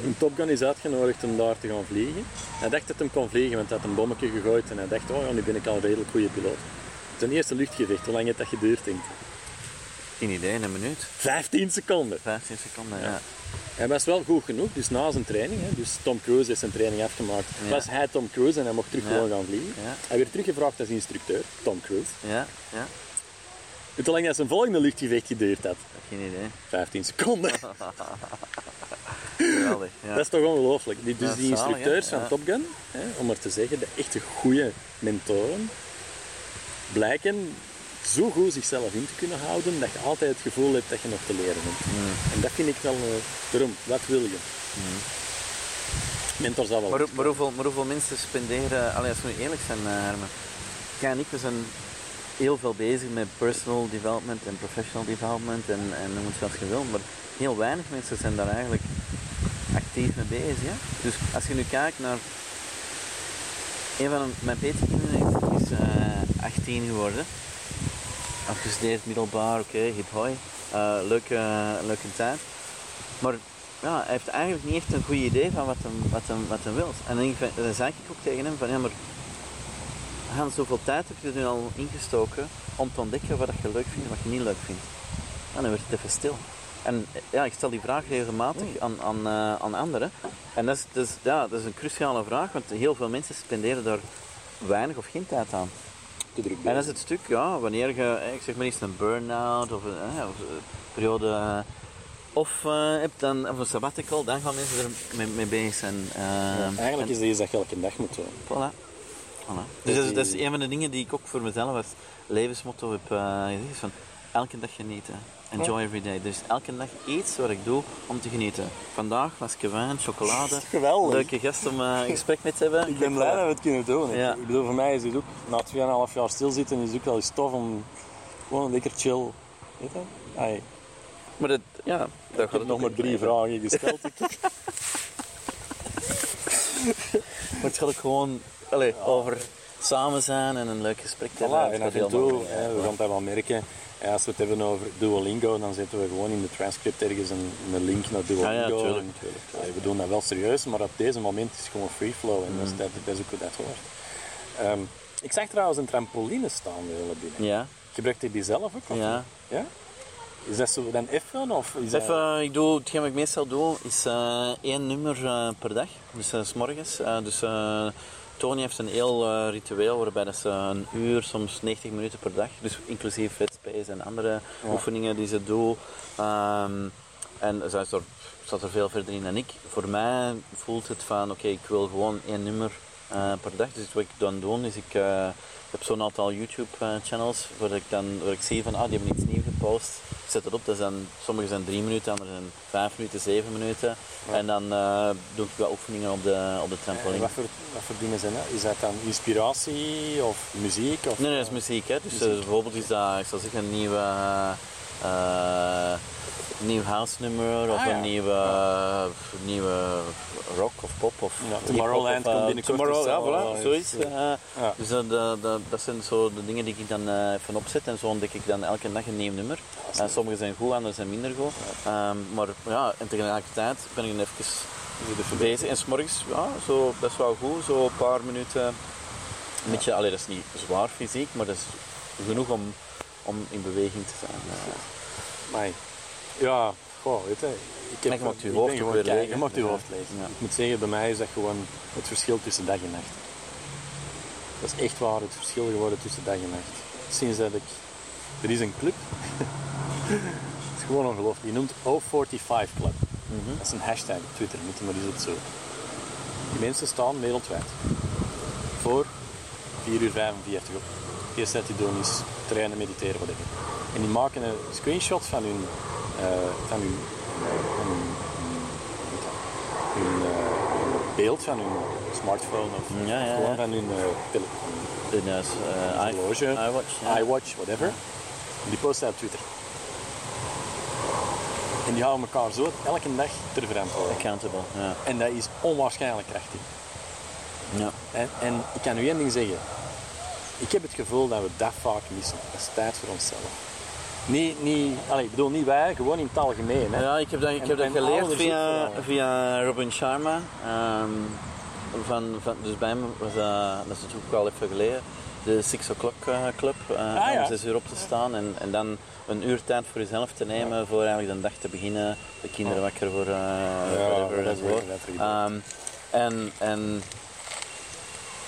Een Top Gun is uitgenodigd om daar te gaan vliegen. Hij dacht dat hij kon vliegen, want hij had een bommetje gegooid en hij dacht, oh ja, nu ben ik al een redelijk goede piloot. Zijn eerste luchtgevecht, hoe lang heeft dat geduurd, denk ik? Geen idee, een minuut. 15 seconden. 15 seconden, ja. Hij was wel goed genoeg, dus na zijn training, hè, dus Tom Cruise heeft zijn training afgemaakt, Ja. was hij Tom Cruise en hij mocht terug Ja. gewoon gaan vliegen. Hij werd teruggevraagd als instructeur, Tom Cruise. Ja, ja. Weet hoe lang dat zijn volgende luchtgevecht geduurd had? Geen idee. 15 seconden. Geweldig. Ja. Dat is toch ongelooflijk. Die, dus Ja, die instructeurs van. Top Gun, hè, om maar te zeggen, de echte goede mentoren, blijken zo goed zichzelf in te kunnen houden dat je altijd het gevoel hebt dat je nog te leren hebt. Mm. En dat vind ik wel... eh, daarom, wat wil je? Mentor zal wel... Maar, maar, hoeveel, maar hoeveel mensen spenderen, allee, als we eerlijk zijn, eh, Herman. En ik, we zijn heel veel bezig met personal development en professional development en, en noem het zoals je wil, maar heel weinig mensen zijn daar eigenlijk actief mee bezig. Dus als je nu kijkt naar. Een van mijn petekinderen is, is eh, 18 geworden. Afgestudeerd middelbaar, oké, hip hoi. Eh, leuke, leuke tijd. Maar ja, hij heeft eigenlijk niet echt een goed idee van wat hem, wat wat wil. En dan zei ik ook tegen hem van ja, maar Hans, zoveel tijd heb je er nu al ingestoken om te ontdekken wat je leuk vindt en wat je niet leuk vindt. En dan werd het even stil. En ja, ik stel die vraag regelmatig aan, aan, eh, aan anderen. En dat is, ja, dat is een cruciale vraag, want heel veel mensen spenderen daar weinig of geen tijd aan. Te druk En dat is het stuk, ja, wanneer je, eh, ik zeg maar eens een burn-out of, een, eh, of een periode of hebt dan, of een sabbatical, dan gaan mensen er mee, mee bezig zijn. Eigenlijk is dat iets dat je elke dag moet doen. Voilà. Voilà. Dus dat is, dat is een van de dingen die ik ook voor mezelf als levensmotto heb eh, gezegd. Van elke dag genieten. Enjoy every day. Dus elke dag iets wat ik doe om te genieten. Vandaag glasje wijn, chocolade. Geweldig. Leuke gast om eh, een gesprek mee te hebben. Ik ben blij dat we het kunnen doen. Ik- Ja. Ik bedoel, voor mij is het ook, na 2,5 jaar stilzitten, is het ook wel eens tof om gewoon lekker chill. Weet je? Ai, Maar dat, ja, daar ik gaat heb het nog maar drie blijven. vragen gesteld. Maar het gaat ook gewoon allee, over samen zijn en een leuk gesprek Voilà, hebben. en af en toe, we gaan het wel merken, ja, als we het hebben over Duolingo, dan zetten we gewoon in de transcript ergens een, een link naar Duolingo. Ja, ja, tuurlijk, En, tuurlijk, ja, we doen dat wel serieus, maar op deze moment is het gewoon free flow en dat, is, dat, dat is ook hoe dat hoort. Ehm, ik zag trouwens een trampoline staan de binnen. Ja, Gebruikt je die zelf ook? Of ja. ja? Is dat zo dan even? Of is dat... Even, ik doe, hetgeen wat ik meestal doe, is eh, één nummer eh, per dag. Dus eh, s morgens. Dus Tony heeft een heel eh, ritueel waarbij dat ze een uur, soms 90 minuten per dag, dus inclusief Fitspace en andere oefeningen die ze doet. Ehm, en zij is er, staat er veel verder in dan ik. Voor mij voelt het van, oké, ik wil gewoon één nummer eh, per dag. Dus wat ik dan doe, is ik eh, heb zo'n aantal YouTube-channels waar ik dan waar ik zie van, ah, die hebben iets nieuws gepost. Zet het op, dat zijn, sommige zijn drie minuten, andere zijn vijf minuten, zeven minuten. En dan eh, doe ik wel oefeningen op de, op de trampoline. wat, voor, wat voor dingen zijn dat? Is dat dan inspiratie of muziek? Of, Nee, nee, dat is muziek. Hè. Dus eh, bijvoorbeeld is dat, ik zou zeggen, een nieuwe, eh, nieuw house nummer of Ah, ja. een nieuwe, nieuwe rock of pop of Ja, Tomorrowland of, eh, komt binnenkort Tomorrow, dus ja, voilà, eh, zoiets. is, eh, ja. Dus dat, dat, dat, dat zijn zo de dingen die ik dan eh even opzet en zo ontdek ik dan elke dag een nieuw nummer. En sommige zijn goed, andere zijn minder goed. Ehm, maar ja, en tegelijkertijd ben ik dan even bezig. En s'morgens, ja, zo, dat is wel goed, zo een paar minuten. Een beetje, allee, dat is niet zwaar fysiek, maar dat is genoeg om, om in beweging te zijn. eh. Ja, goh, weet je. Ik, En je je ik hoofd weer leeg, Je je Ja. hoofd leeg. Ja. Ik moet zeggen, bij mij is dat gewoon het verschil tussen dag en nacht. Dat is echt waar, het verschil geworden tussen dag en nacht. Sinds dat ik... Er is een club. het is gewoon ongelooflijk. Die noemt O45 Club. Mhm. Dat is een hashtag op Twitter, moet je maar eens op zo. Die mensen staan wereldwijd. Voor 4 uur 45 op. Eerste dat die doen is trainen, mediteren, whatever. En die maken een screenshot van hun, eh, van hun, hun, hun- hun, eh, hun beeld van hun smartphone of Ja, ja, gewoon ja. van hun eh, telefoon, horloge, iWatch. iWatch, whatever. En die posten op Twitter. En die houden elkaar zo elke dag ter verantwoording. Accountable, ja. En dat is onwaarschijnlijk krachtig. ja. En, en ik kan u één ding zeggen. Ik heb het gevoel dat we dat vaak missen. Dat is tijd voor onszelf. Niet, niet, allee, ik bedoel niet wij, gewoon in het algemeen. Hè. Ja, ik heb dat, ik En- heb dat geleerd via, via Robin Sharma. Ehm, van, van, dus bij hem was dat, dat is natuurlijk wel even geleden, de Six O'Clock eh, Club. eh, Ah, ja. Om zes uur op te staan en, en dan een uur tijd voor jezelf te nemen voor eigenlijk de dag te beginnen. De kinderen wakker voor uh, whatever dat wordt. Ehm, en, en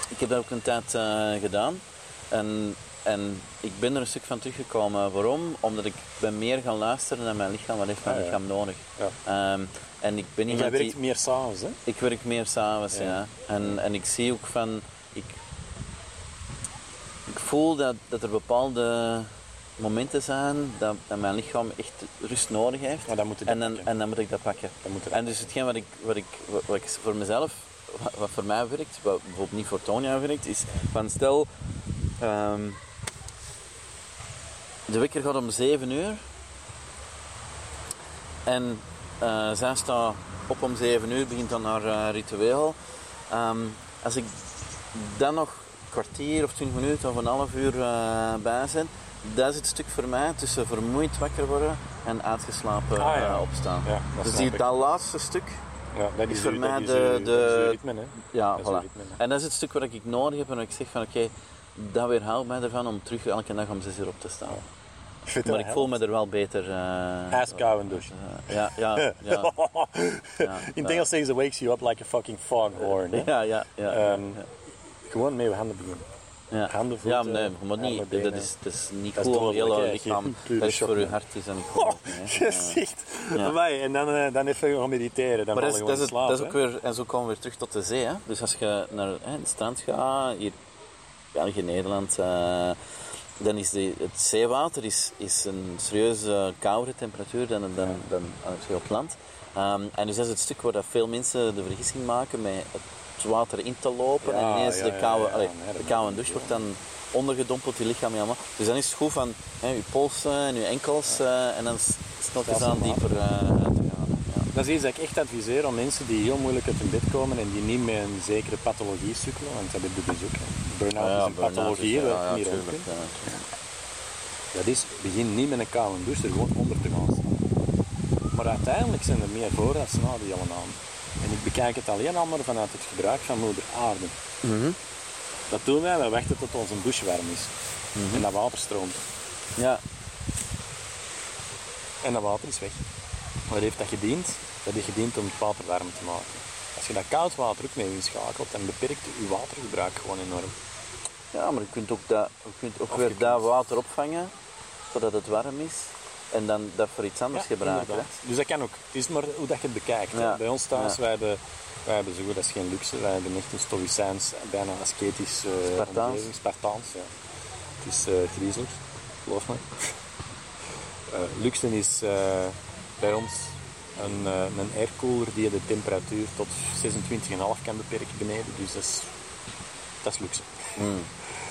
ik heb dat ook een tijd eh, gedaan. En, en ik ben er een stuk van teruggekomen. Waarom? Omdat ik ben meer gaan luisteren naar mijn lichaam. Wat heeft mijn Ah, ja. lichaam nodig? Ja. Ehm, en ik ben En jij iemand werkt die... meer s'avonds, hè? Ik werk meer s'avonds, ja. Ja. En, en ik zie ook van... Ik, ik voel dat, dat er bepaalde momenten zijn dat, dat mijn lichaam echt rust nodig heeft. Maar dan moet je en, dat dan, en dan moet ik dat pakken. Moet je dat En dus hetgeen wat ik, wat ik, wat, ik voor mezelf, wat, wat voor mij werkt, wat bijvoorbeeld niet voor Tonya werkt, is van stel, ehm, de wekker gaat om 7 uur en eh, zij staat op om 7 uur, begint dan haar eh, ritueel. Ehm, als ik dan nog een kwartier of 20 minuten of een half uur eh, bij zit, dat is het stuk voor mij tussen vermoeid wakker worden en uitgeslapen Ah, ja. opstaan. Ja, dus die, dat laatste stuk, Ja, dat is is voor mij dat is de- uw- de- dat is ritme, hè? ja, Dat voilà. ritme, hè. En dat is het stuk wat ik nodig heb en ik zeg van oké, dat weerhoudt mij ervan om terug elke dag om 6 uur op te staan. Maar ik voel me er wel beter... eh Ijskoude douche. eh, ja, ja, ja. ja, In het Engels zeggen ze wakes you up like a fucking foghorn. ja, ja, ja. Ehm, Gewoon met je handen beginnen. ja. handen, Ja, voeten, nee, je moet armen, niet. Dat is, dat is niet goed je dodelijk, hè. lichaam. Dat is voor je hart is Oh, goed. Ja. Ja. Amai, En dan, eh, dan even gaan mediteren. Dan Maar dat is, dat, is, ook weer, en zo komen we weer terug tot de zee. Hè? Dus als je naar hè, het strand gaat, hier België, Nederland, eh, dan is de, het zeewater is, is een serieus eh, koudere temperatuur dan, dan, dan je op land. Ehm, en dus dat is het stuk waar dat veel mensen de vergissing maken met het water in te lopen Ja, en ineens ja, de koude, ja, allee, de koude douche wordt dan ondergedompeld, je lichaam helemaal. Dus dan is het goed van hè, je polsen en je enkels eh, en dan s- stilletjes aan dieper eh, uit te gaan. Dat is iets dat ik echt adviseer aan mensen die heel moeilijk uit hun bed komen en die niet met een zekere pathologie sukkelen, want dat heb je dus ook. Burn-out is een pathologie is- ja, niet tuurlijk. Dat is, begin niet met een koude douche, er gewoon onder te gaan staan. Maar uiteindelijk zijn er meer voor dan nadelen aan. En ik bekijk het alleen al maar vanuit het gebruik van moeder aarde. Mhm. Dat doen wij, wij wachten tot onze douche warm is. Mhm. En dat water stroomt. Ja, En dat water is weg. Wat heeft dat gediend? Dat heeft gediend om het water warm te maken. Als je dat koud water ook mee inschakelt, dan beperkt je watergebruik gewoon enorm. Ja, maar je kunt ook, dat, je kunt ook Of weer dat water opvangen, zodat het warm is. En dan dat voor iets anders gebruiken. inderdaad. Dus dat kan ook. Het is maar hoe dat je het bekijkt. Ja. Bij ons thuis, Ja. wij hebben, wij hebben zo goed, dat is geen luxe, wij hebben echt een stoïcijns, bijna ascetisch uh, Spartaans. Spartaans, ja. Het is eh griezelig, geloof me. Eh, luxe is eh, bij ons een, eh, een aircooler die de temperatuur tot 26,5 kan beperken beneden. Dus dat is, dat is luxe. Mm.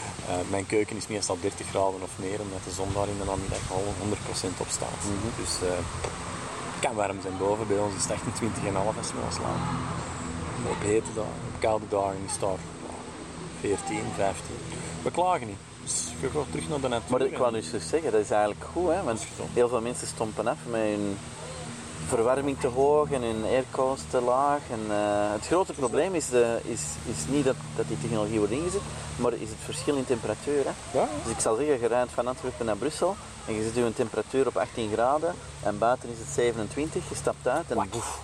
Mijn keuken is meestal 30 graden of meer, omdat de zon daar in de namiddag al 100% op staat. Dus eh, het kan warm zijn boven, bij ons is het 28,5 als we. Maar op hete dagen, op koude dagen is het daar ja, 14, 15. We klagen niet. Dus je gaat terug naar de natuur. Maar ik wou dus zo zeggen, dat is eigenlijk goed, hè? want heel veel mensen stompen af met hun verwarming te hoog en hun airco's te laag. En, eh, het grote probleem is, de, is, is niet dat, dat die technologie wordt ingezet, maar is het verschil in temperatuur. Hè? Ja, Dus ik zal zeggen, je rijdt van Antwerpen naar Brussel en je zet je een temperatuur op 18 graden en buiten is het 27, je stapt uit en boef,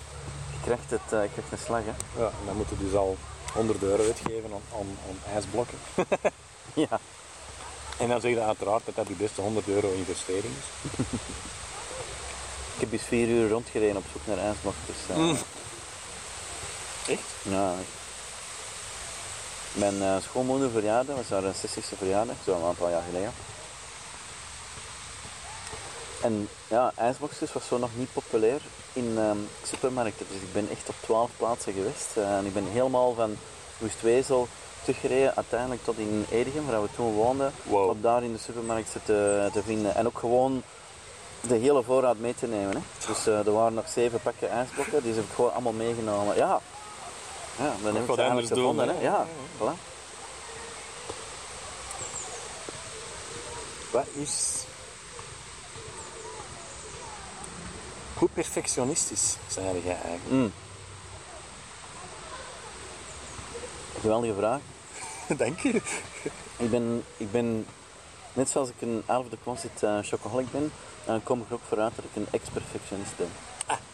je krijgt, het, eh, je krijgt een slag. Hè? ja, en dan moeten we dus al 100 euro uitgeven aan, aan, aan ijsblokken. Ja. En dan zeg je uiteraard dat dat die beste 100 euro investering is. Ik heb dus vier uur rondgereden op zoek naar. Dus, eh, Mm. Echt? Ja. Mijn eh, schoonmoeder verjaardag was haar 60ste verjaardag, zo een aantal jaar geleden. En ja, ijsboxjes was zo nog niet populair in ehm, supermarkten. Dus ik ben echt op 12 plaatsen geweest. Eh, en ik ben helemaal van Oostwezel teruggereden, uiteindelijk tot in Edegem, waar we toen woonden. Wow. Om daar in de supermarkt te, te vinden. En ook gewoon de hele voorraad mee te nemen. Hè. Dus eh, er waren nog zeven pakken ijsblokken, die heb ik gewoon allemaal meegenomen. Ja, ja dan heb ik ze eigenlijk doen, gevonden. hè? Hè. Ja, voilà. Wat is... Hoe perfectionistisch zijn jij eigenlijk? Mm. Geweldige vraag. Dank je. Ik ben, ik ben net zoals ik een out of the closet uh, chocoholic ben, uh, kom ik er ook vooruit dat ik een ex-perfectionist ben.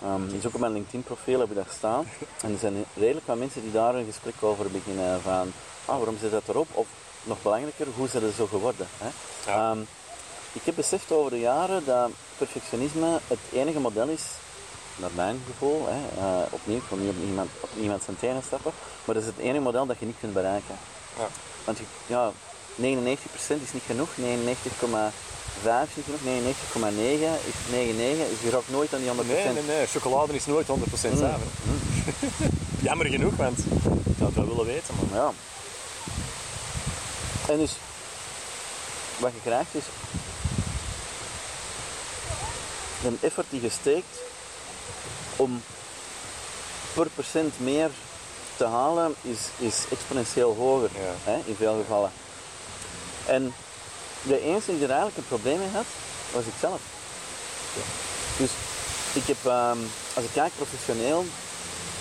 Um, dus ook op mijn LinkedIn-profiel heb ik dat staan. En er zijn redelijk wat mensen die daar een gesprek over beginnen van, ah, waarom zit dat erop? Of nog belangrijker, hoe is dat zo geworden? Hè? Ja. Um, ik heb beseft over de jaren dat perfectionisme het enige model is, naar mijn gevoel, hè, uh, opnieuw, ik wil niet op niemand, op niemand zijn tenen stappen, maar dat is het enige model dat je niet kunt bereiken. Ja. Want ja, 99% is niet genoeg, 99,5 is niet genoeg, 99,9 is 99, dus je raakt nooit aan die 100%. Nee, nee, nee. Chocolade is nooit 100% zuiver. Jammer genoeg, want ik zou het wel willen weten. Maar... Ja. En dus, wat je krijgt is een effort die je steekt om per procent meer te halen is, is exponentieel hoger Ja. hè, in veel gevallen. En de enige die er eigenlijk een probleem mee had, was ik zelf. Dus ik heb, ehm, als ik kijk professioneel,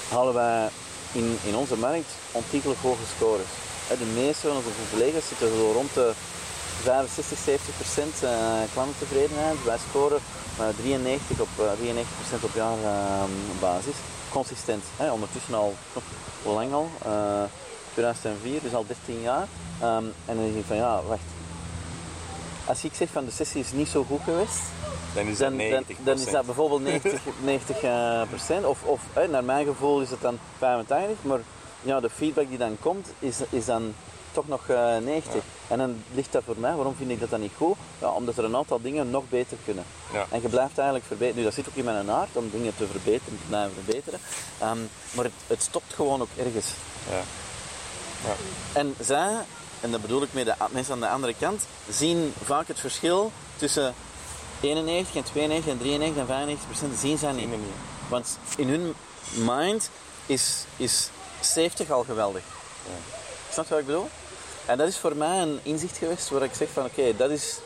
halen wij in, in onze markt ontiegelijk hoge scores. Hè, De meeste van onze collega's zitten zo rond de 65, 70 procent uh, klantentevredenheid. Wij scoren uh, 93 op, uh, 93 procent op jaarbasis. Consistent. Hè? Ondertussen al lang al. 2004, dus al 13 jaar. Um, en dan denk ik van ja, wacht. Als ik zeg van de sessie is niet zo goed geweest, dan is dat, dan, 90 dan, is dat bijvoorbeeld 90, 90 uh, procent. Of, of uh, naar mijn gevoel is het dan 85, maar ja, de feedback die dan komt is, is dan toch nog uh, 90. Ja. En dan ligt dat voor mij, waarom vind ik dat dan niet goed? Ja, omdat er een aantal dingen nog beter kunnen. Ja. En je blijft eigenlijk verbeteren. Nu, dat zit ook in mijn aard om dingen te verbeteren, te blijven verbeteren. Um, maar het, het, stopt gewoon ook ergens. Ja. Ja. En zij, en dat bedoel ik met de mensen aan de andere kant, zien vaak het verschil tussen 91 en 92 en 93 en 95 procent zien zij niet. Want in hun mind is, is 70 al geweldig. Ja. Snap je wat ik bedoel? En dat is voor mij een inzicht geweest waar ik zeg van oké, okay, dat is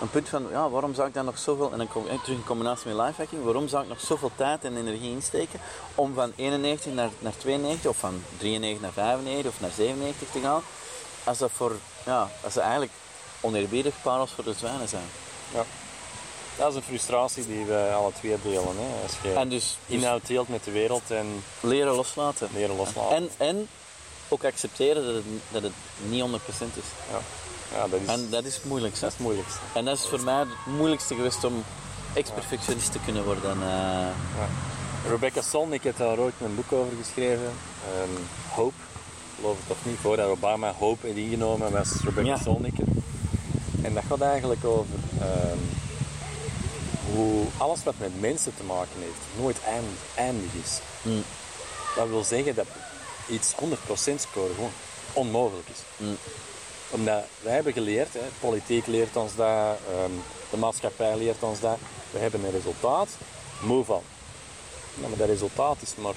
een punt van ja, waarom zou ik dan nog zoveel, en dan kom ik terug in combinatie met lifehacking, waarom zou ik nog zoveel tijd en energie insteken om van 91 naar, naar 92 of van 93 naar 95 of naar 97 te gaan, als dat voor, ja, als ze eigenlijk oneerbiedig parels voor de zwijnen zijn. Ja. Dat is een frustratie die we alle twee delen. Hè. Als je En dus, dus inhoud deelt met de wereld en leren loslaten. leren loslaten. En, en ook accepteren dat het, dat het niet 100% is. Ja. Ja, dat is, En dat is het moeilijkste. dat is het moeilijkste. En dat is voor mij het moeilijkste geweest om ex-perfectionist te kunnen worden. Uh, Ja. Rebecca Solnit heeft daar ooit een boek over geschreven. ehm, Hope. Geloof het of niet, voordat Obama Hope had ingenomen was Rebecca Ja. Solnit. En dat gaat eigenlijk over ehm, hoe alles wat met mensen te maken heeft nooit eind- eindig is. Mm. Dat wil zeggen dat iets 100% scoren gewoon onmogelijk is. Mm. Omdat wij hebben geleerd, hè, politiek leert ons dat, ehm, de maatschappij leert ons dat. We hebben een resultaat, move on. Ja, maar dat resultaat is maar,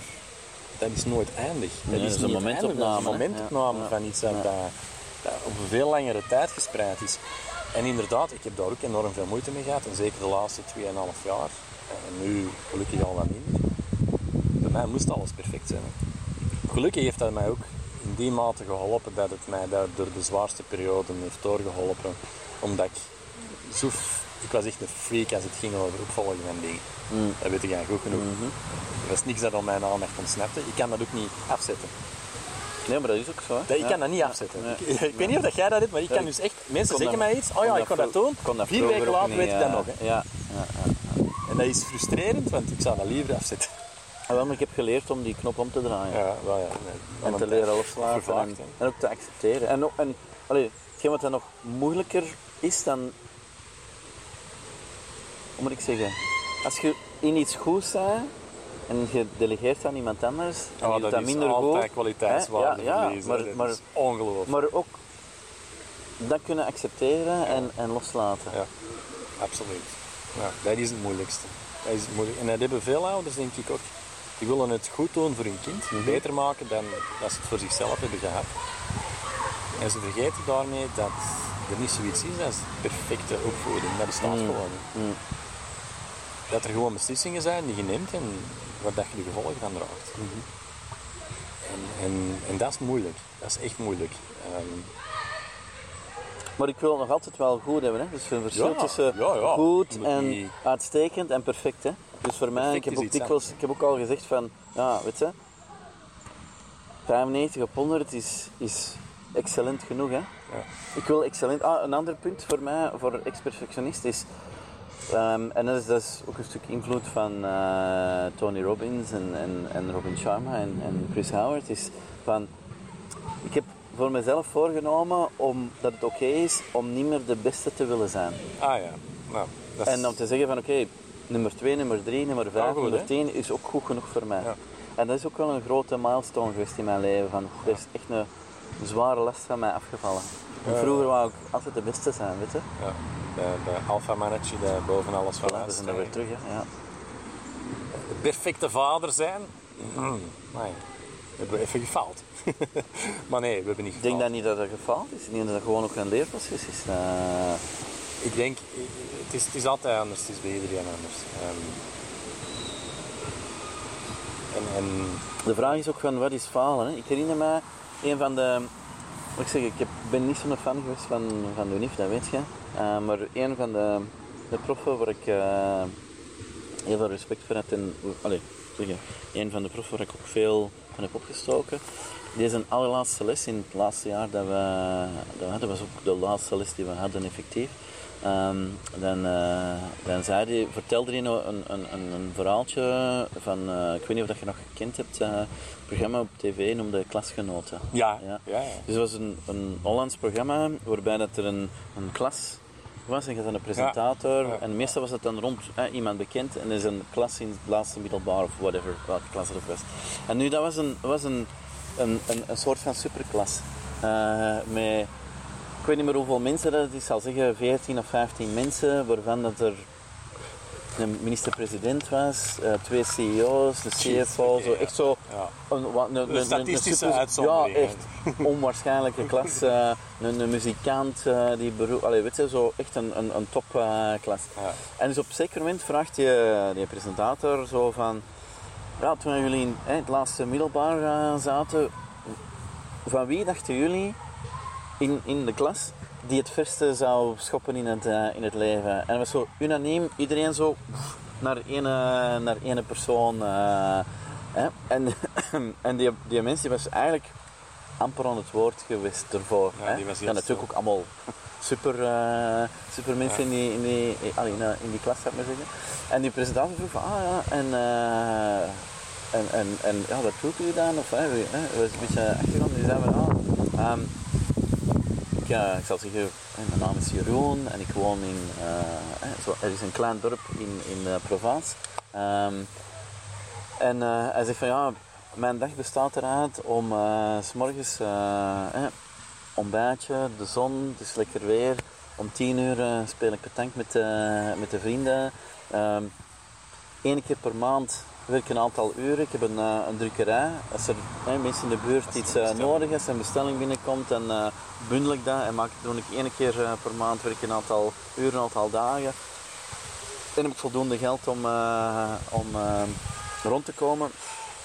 dat is nooit eindig. Dat Nee, is dat is een momentopname, Dat is hè? een momentopname Ja. van iets dat, Ja. dat, dat op een veel langere tijd gespreid is. En inderdaad, ik heb daar ook enorm veel moeite mee gehad. En zeker de laatste 2,5 jaar. En nu gelukkig al wat minder. Bij mij moest alles perfect zijn. hè. Gelukkig heeft dat mij ook in die mate geholpen dat het mij daar door de zwaarste periode heeft doorgeholpen. Omdat ik zo... Ik was echt een freak als het ging over opvolgen van dingen. Mm. Dat weet jij goed genoeg. Mhm. Er was niks dat aan mijn aandacht ontsnapte. Ik kan dat ook niet afzetten. Nee, maar dat is ook zo. Hè? Dat, ik Ja. kan dat niet afzetten. Nee. Ik, ik weet niet of dat jij dat doet, maar ik kan dus echt... Mensen zeggen mij iets. Oh ja, ik kan dat doen. Vier weken later weet ik dat nog. Hè. Ja, ja, ja. En dat is frustrerend, want ik zou dat liever afzetten. Ah, wel, maar ik heb geleerd om die knop om te draaien. Ja, wel ja. Nee, En te leren loslaten. En, en ook te accepteren. En, en allee, hetgeen wat dan nog moeilijker is dan... Hoe moet ik zeggen? Als je in iets goed bent en je delegeert aan iemand anders en Oh, je doet dat dat is minder altijd goed... kwaliteitswaarde? Ja, ja, maar- dat maar- is ongelooflijk. Maar ook dat kunnen accepteren en, en loslaten. Ja, absoluut. Ja, dat is het moeilijkste. Dat is moeilijk. En dat hebben veel ouders, denk ik ook. Die willen het goed doen voor hun kind, Mhm. beter maken dan dat ze het voor zichzelf hebben gehad. En ze vergeten daarmee dat er niet zoiets is als perfecte opvoeding. Dat bestaat Mm. gewoon niet. Mm. Dat er gewoon beslissingen zijn die je neemt en waar dat je de gevolgen van draagt. Mhm. en, en, en dat is moeilijk. Dat is echt moeilijk. Ehm, Maar ik wil het nog altijd wel goed hebben. Hè? Dus een verschil Ja, tussen ja, ja. goed en uitstekend en perfect. Hè? Dus voor mij, ik heb, ook dikwijls, ik heb ook al gezegd van, ja, weet je, 95 op 100 is, is excellent genoeg. Hè? ja. Ik wil excellent. Ah, een ander punt voor mij, voor ex-perfectionist, is. ehm, en dat is, dat is ook een stuk invloed van eh, Tony Robbins en, en, en Robin Sharma en, en Chris Howard. Is van. Ik heb voor mezelf voorgenomen om, dat het oké is om niet meer de beste te willen zijn. Ah ja. Nou, En om te zeggen van oké, nummer 2, nummer 3, nummer 5, goed, nummer hè? 10 is ook goed genoeg voor mij. Ja. En dat is ook wel een grote milestone geweest in mijn leven. Van, er is echt een zware last van mij afgevallen. Ja. Vroeger wou ik altijd de beste zijn, weet je. Ja, de, de alpha mannetje dat boven alles van Voilà, we zijn er weer terug. Hè. Ja. De perfecte vader zijn. Mm, nee, we hebben even gefaald. maar nee, we hebben niet Ik denk gefaald. dat niet dat dat gefaald is. Ik denk dat dat gewoon ook een leerproces is. Eh, Ik denk, het is, het is altijd anders. Het is bij iedereen anders. Ehm, en, de vraag is ook van wat is falen. Hè? Ik herinner me een van de. Ik zeg, ik ben niet zo'n fan geweest van, van de UNIF, dat weet je. Eh, maar een van de, de proffen waar ik eh, heel veel respect voor had, en, allee, zeggen, een van de proffen waar ik ook veel van heb opgestoken, een allerlaatste les in het laatste jaar dat we, dat we hadden, was ook de laatste les die we hadden effectief. Ehm, dan, eh, dan zei die, vertelde hij nou een, een, een, een verhaaltje van, eh, ik weet niet of dat je nog gekend hebt, eh, het programma op tv noemde Klasgenoten. Ja, Ja. ja. ja, Dus het was een, een Hollands programma waarbij dat er een, een klas was en je had een presentator. Ja. En meestal was het dan rond eh, iemand bekend en er is een klas in het laatste middelbaar of whatever, welke klas het ook was. En nu, dat was een, was een, een, een, een soort van superklas. Eh, met, ik weet niet meer hoeveel mensen dat is, ik zal zeggen 14 of 15 mensen, waarvan dat er een minister-president was, eh, twee CEO's, de CFO, zo, echt zo een, wat- een, een- een- statistische uitzondering, Ja, echt onwaarschijnlijke klas. eh, een, muzikant eh, die beroep, allee, weet je, zo echt een, een, een topklas. En dus op een zeker moment vraagt eh, die presentator zo van, ja, toen jullie in hè, het laatste middelbaar zaten, van wie dachten jullie in, in de klas die het verste zou schoppen in het, eh, in het leven? En het was zo unaniem, iedereen zo pff, naar ene, naar ene persoon. eh, hè? En, en die, die mens die was eigenlijk amper aan het woord geweest ervoor. Ja, hè? die was ja, natuurlijk ook allemaal super, eh, super mensen in, die, in, die, in, in, eh, die klas, zou ik maar zeggen. En die presentator vroeg van, ah ja, en, eh, en, en, en ja, wat doet u dan? Of, hè, was een beetje achtergrond. Die zei van, ah, ehm, eh, ik zal zeggen, hè, mijn naam is Jeroen en ik woon in, eh, hè, zo, er is een klein dorp in, in eh, Provence. Ehm, en eh, hij zegt van ja, mijn dag bestaat eruit om eh, s morgens eh, ontbijtje, de zon, het is lekker weer. Om tien uur eh, speel ik petank met, eh, met de vrienden. Ehm Eén keer per maand werk ik een aantal uren. Ik heb een, eh, een drukkerij. Als er mensen in de buurt iets eh, nodig is, een bestelling binnenkomt, dan eh, bundel ik dat en maak, doe ik één keer per maand werk ik een aantal uren, een aantal dagen. En heb ik voldoende geld om, om rond te komen.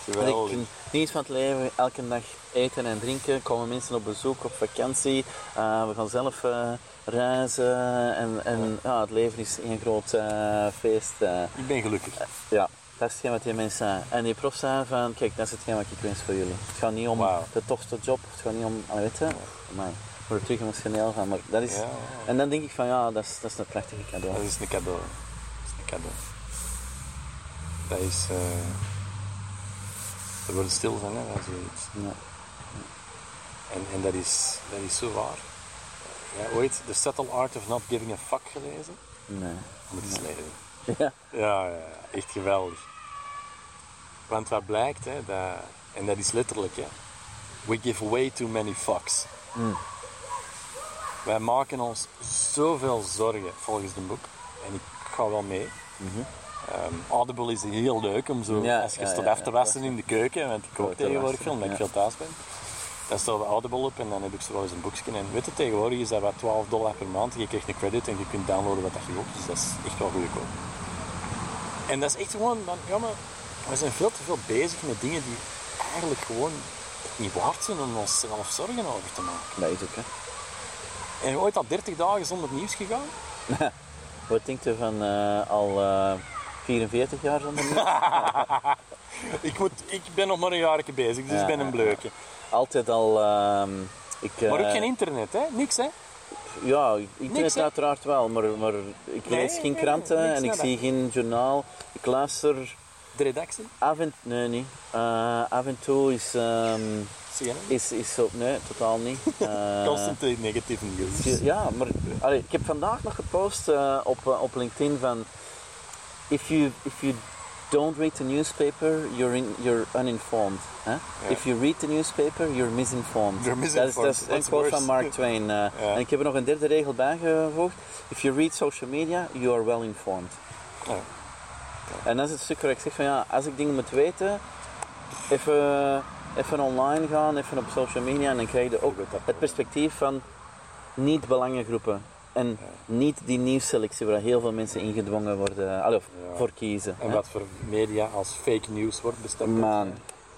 En ik Geweldig. geniet niet van het leven, elke dag eten en drinken, komen mensen op bezoek, op vakantie. We gaan zelf reizen en, en ja. het leven is één groot feest. Ik ben gelukkig. ja, dat is hetgeen wat die mensen zei. En die prof zei van, kijk, dat is hetgeen wat ik wens voor jullie. Het gaat niet om de tofste job, het gaat niet om, ah, weet je, maar ik word er terug emotioneel van. Maar dat is, Ja, ja. En dan denk ik van, ja, dat is, dat is een prachtige cadeau. Dat is een cadeau. Dat is een cadeau. Dat is... we worden stil van, hè, van zoiets. Ja. En, en dat, is, dat is zo waar. Ja, ooit The Subtle Art of Not Giving a Fuck gelezen? Nee. Moet eens lezen. Ja. Ja, echt geweldig. Want wat blijkt, hè, dat, en dat is letterlijk, hè, we give way too many fucks. Mm. Wij maken ons zoveel zorgen volgens het boek. En ik ga wel mee. Ehm, Audible is heel leuk om zo, Mhm. Ja, als je ja, staat ja, af te wassen in de keuken, want ik kook te tegenwoordig veel, omdat ik veel thuis ben. Dan staat we Audible op en dan heb ik zo wel eens een boekje. En weet je, tegenwoordig is dat wat 12 dollar per maand. Je krijgt een credit en je kunt downloaden wat dat je wilt. Dus dat is echt wel goedkoop. En dat is echt gewoon, man, ja, maar we zijn veel te veel bezig met dingen die eigenlijk gewoon niet waard zijn om ons zelf zorgen over te maken. Dat is ook, hè. En ooit al 30 dagen zonder nieuws gegaan? Wat denkt u van eh, al eh, 44 jaar zonder nieuws? Ik, moet, ik ben nog maar een jaartje bezig, dus Ja, ik ben een bleukje. Altijd al... ehm, ik, eh, Maar ook geen internet, hè? Niks, hè? Ja, internet Niks, uiteraard wel, maar, maar ik Nee, lees geen nee, nee, kranten en ik zie geen journaal. Ik luister De redactie? af en, nee, niet. Eh, af en toe is, Zie je dat? is, is zo, nee, totaal niet. Eh, Constant negatieve nieuws. Ja, maar allee, ik heb vandaag nog gepost eh, op, op LinkedIn van if you, if you don't read the newspaper, you're, in, you're uninformed. hè? If you read the newspaper, you're misinformed. You're Dat is, misinformed. dat is een quote van? Mark Twain. eh. En ik heb er nog een derde regel bijgevoegd. If you read social media, you are well informed. En dat is het stuk waar ik zeg van ja, als ik dingen moet weten, even, even online gaan, even op social media en dan krijg je ook het perspectief van niet belangengroepen. En niet die nieuwsselectie waar heel veel mensen ingedwongen worden, allee, of voor kiezen. En hè. wat voor media als fake news wordt bestempeld. Man,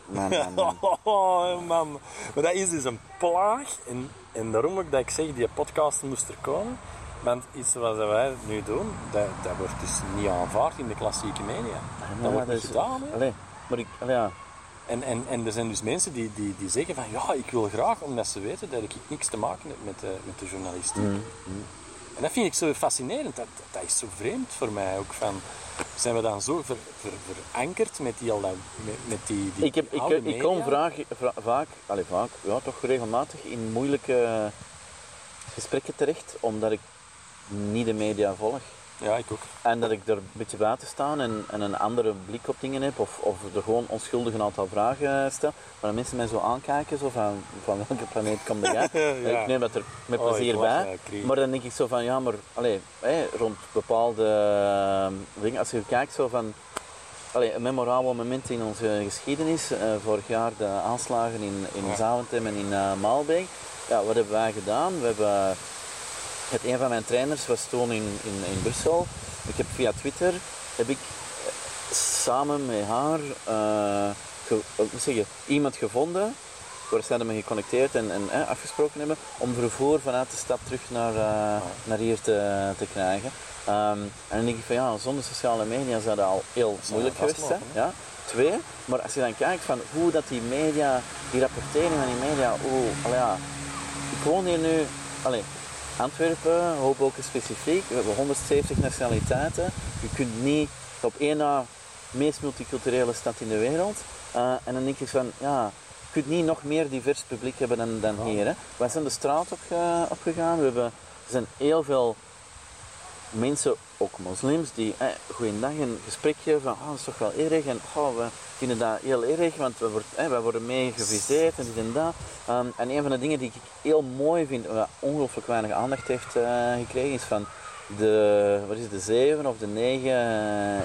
man, man, man. Oh, man. Maar dat is dus een plaag. En, en daarom ook dat ik zeg, die podcast moest er komen. Want iets wat wij nu doen, dat, dat wordt dus niet aanvaard in de klassieke media. Dat wordt niet gedaan. Allee, maar ik, allee, ja. En, en, en er zijn dus mensen die, die, die zeggen van ja, ik wil graag, omdat ze weten dat ik niks te maken heb met de, met de journalistiek. En dat vind ik zo fascinerend. Dat, dat is zo vreemd voor mij ook. Van, zijn we dan zo ver, ver- verankerd met die, al dat- met, met die, die Ik, heb, ik, ik kom vraag, vra- vaak, allee, vaak, ja, toch regelmatig in moeilijke gesprekken terecht, omdat ik niet de media volg. Ja, ik ook. En dat ik er een beetje buiten sta en, en een andere blik op dingen heb, of, of er gewoon onschuldig een aantal vragen stel. Maar dan mensen mij zo aankijken, zo van, van welke planeet kom jij? Ja. Ik neem dat er met Oh, plezier bij. eh. Maar dan denk ik zo van, ja, maar allee, hè, rond bepaalde eh, dingen, als je kijkt zo van, allee, een memorabel moment in onze geschiedenis, eh, vorig jaar de aanslagen in, in Ja. Zaventem en in eh Maalbeek. Ja, wat hebben wij gedaan? We hebben, het, een van mijn trainers was toen in, in, in Brussel. Ik heb via Twitter, heb ik eh, samen met haar, eh, ge- eh, hoe zeg je, iemand gevonden waar zij me geconnecteerd en, en eh, afgesproken hebben om vervoer vanuit de stad terug naar, eh, naar hier te, te krijgen. Ehm, en dan denk ik van ja, zonder sociale media zou dat al heel moeilijk geweest zijn. Ja. Twee, maar als je dan kijkt van hoe dat die media, die rapportering van die media, hoe, allee, ja, ik woon hier nu, allee, Antwerpen, Hoboken specifiek, we hebben 170 nationaliteiten. Je kunt niet op één na meest multiculturele stad in de wereld. Eh, en dan denk ik van, ja, je kunt niet nog meer divers publiek hebben dan, dan hier. Hè. Wij zijn de straat op, opgegaan, we hebben, er zijn heel veel mensen, ook moslims, die eh, goeiedag een gesprekje van, oh, dat is toch wel erg en oh, we vinden dat heel erg, want we, worden, eh, wij worden mee geviseerd en dit en dat. Ehm, en een van de dingen die ik heel mooi vind, wat ongelooflijk weinig aandacht heeft eh, gekregen, is van de, wat is het, de zeven of de negen eh, eh,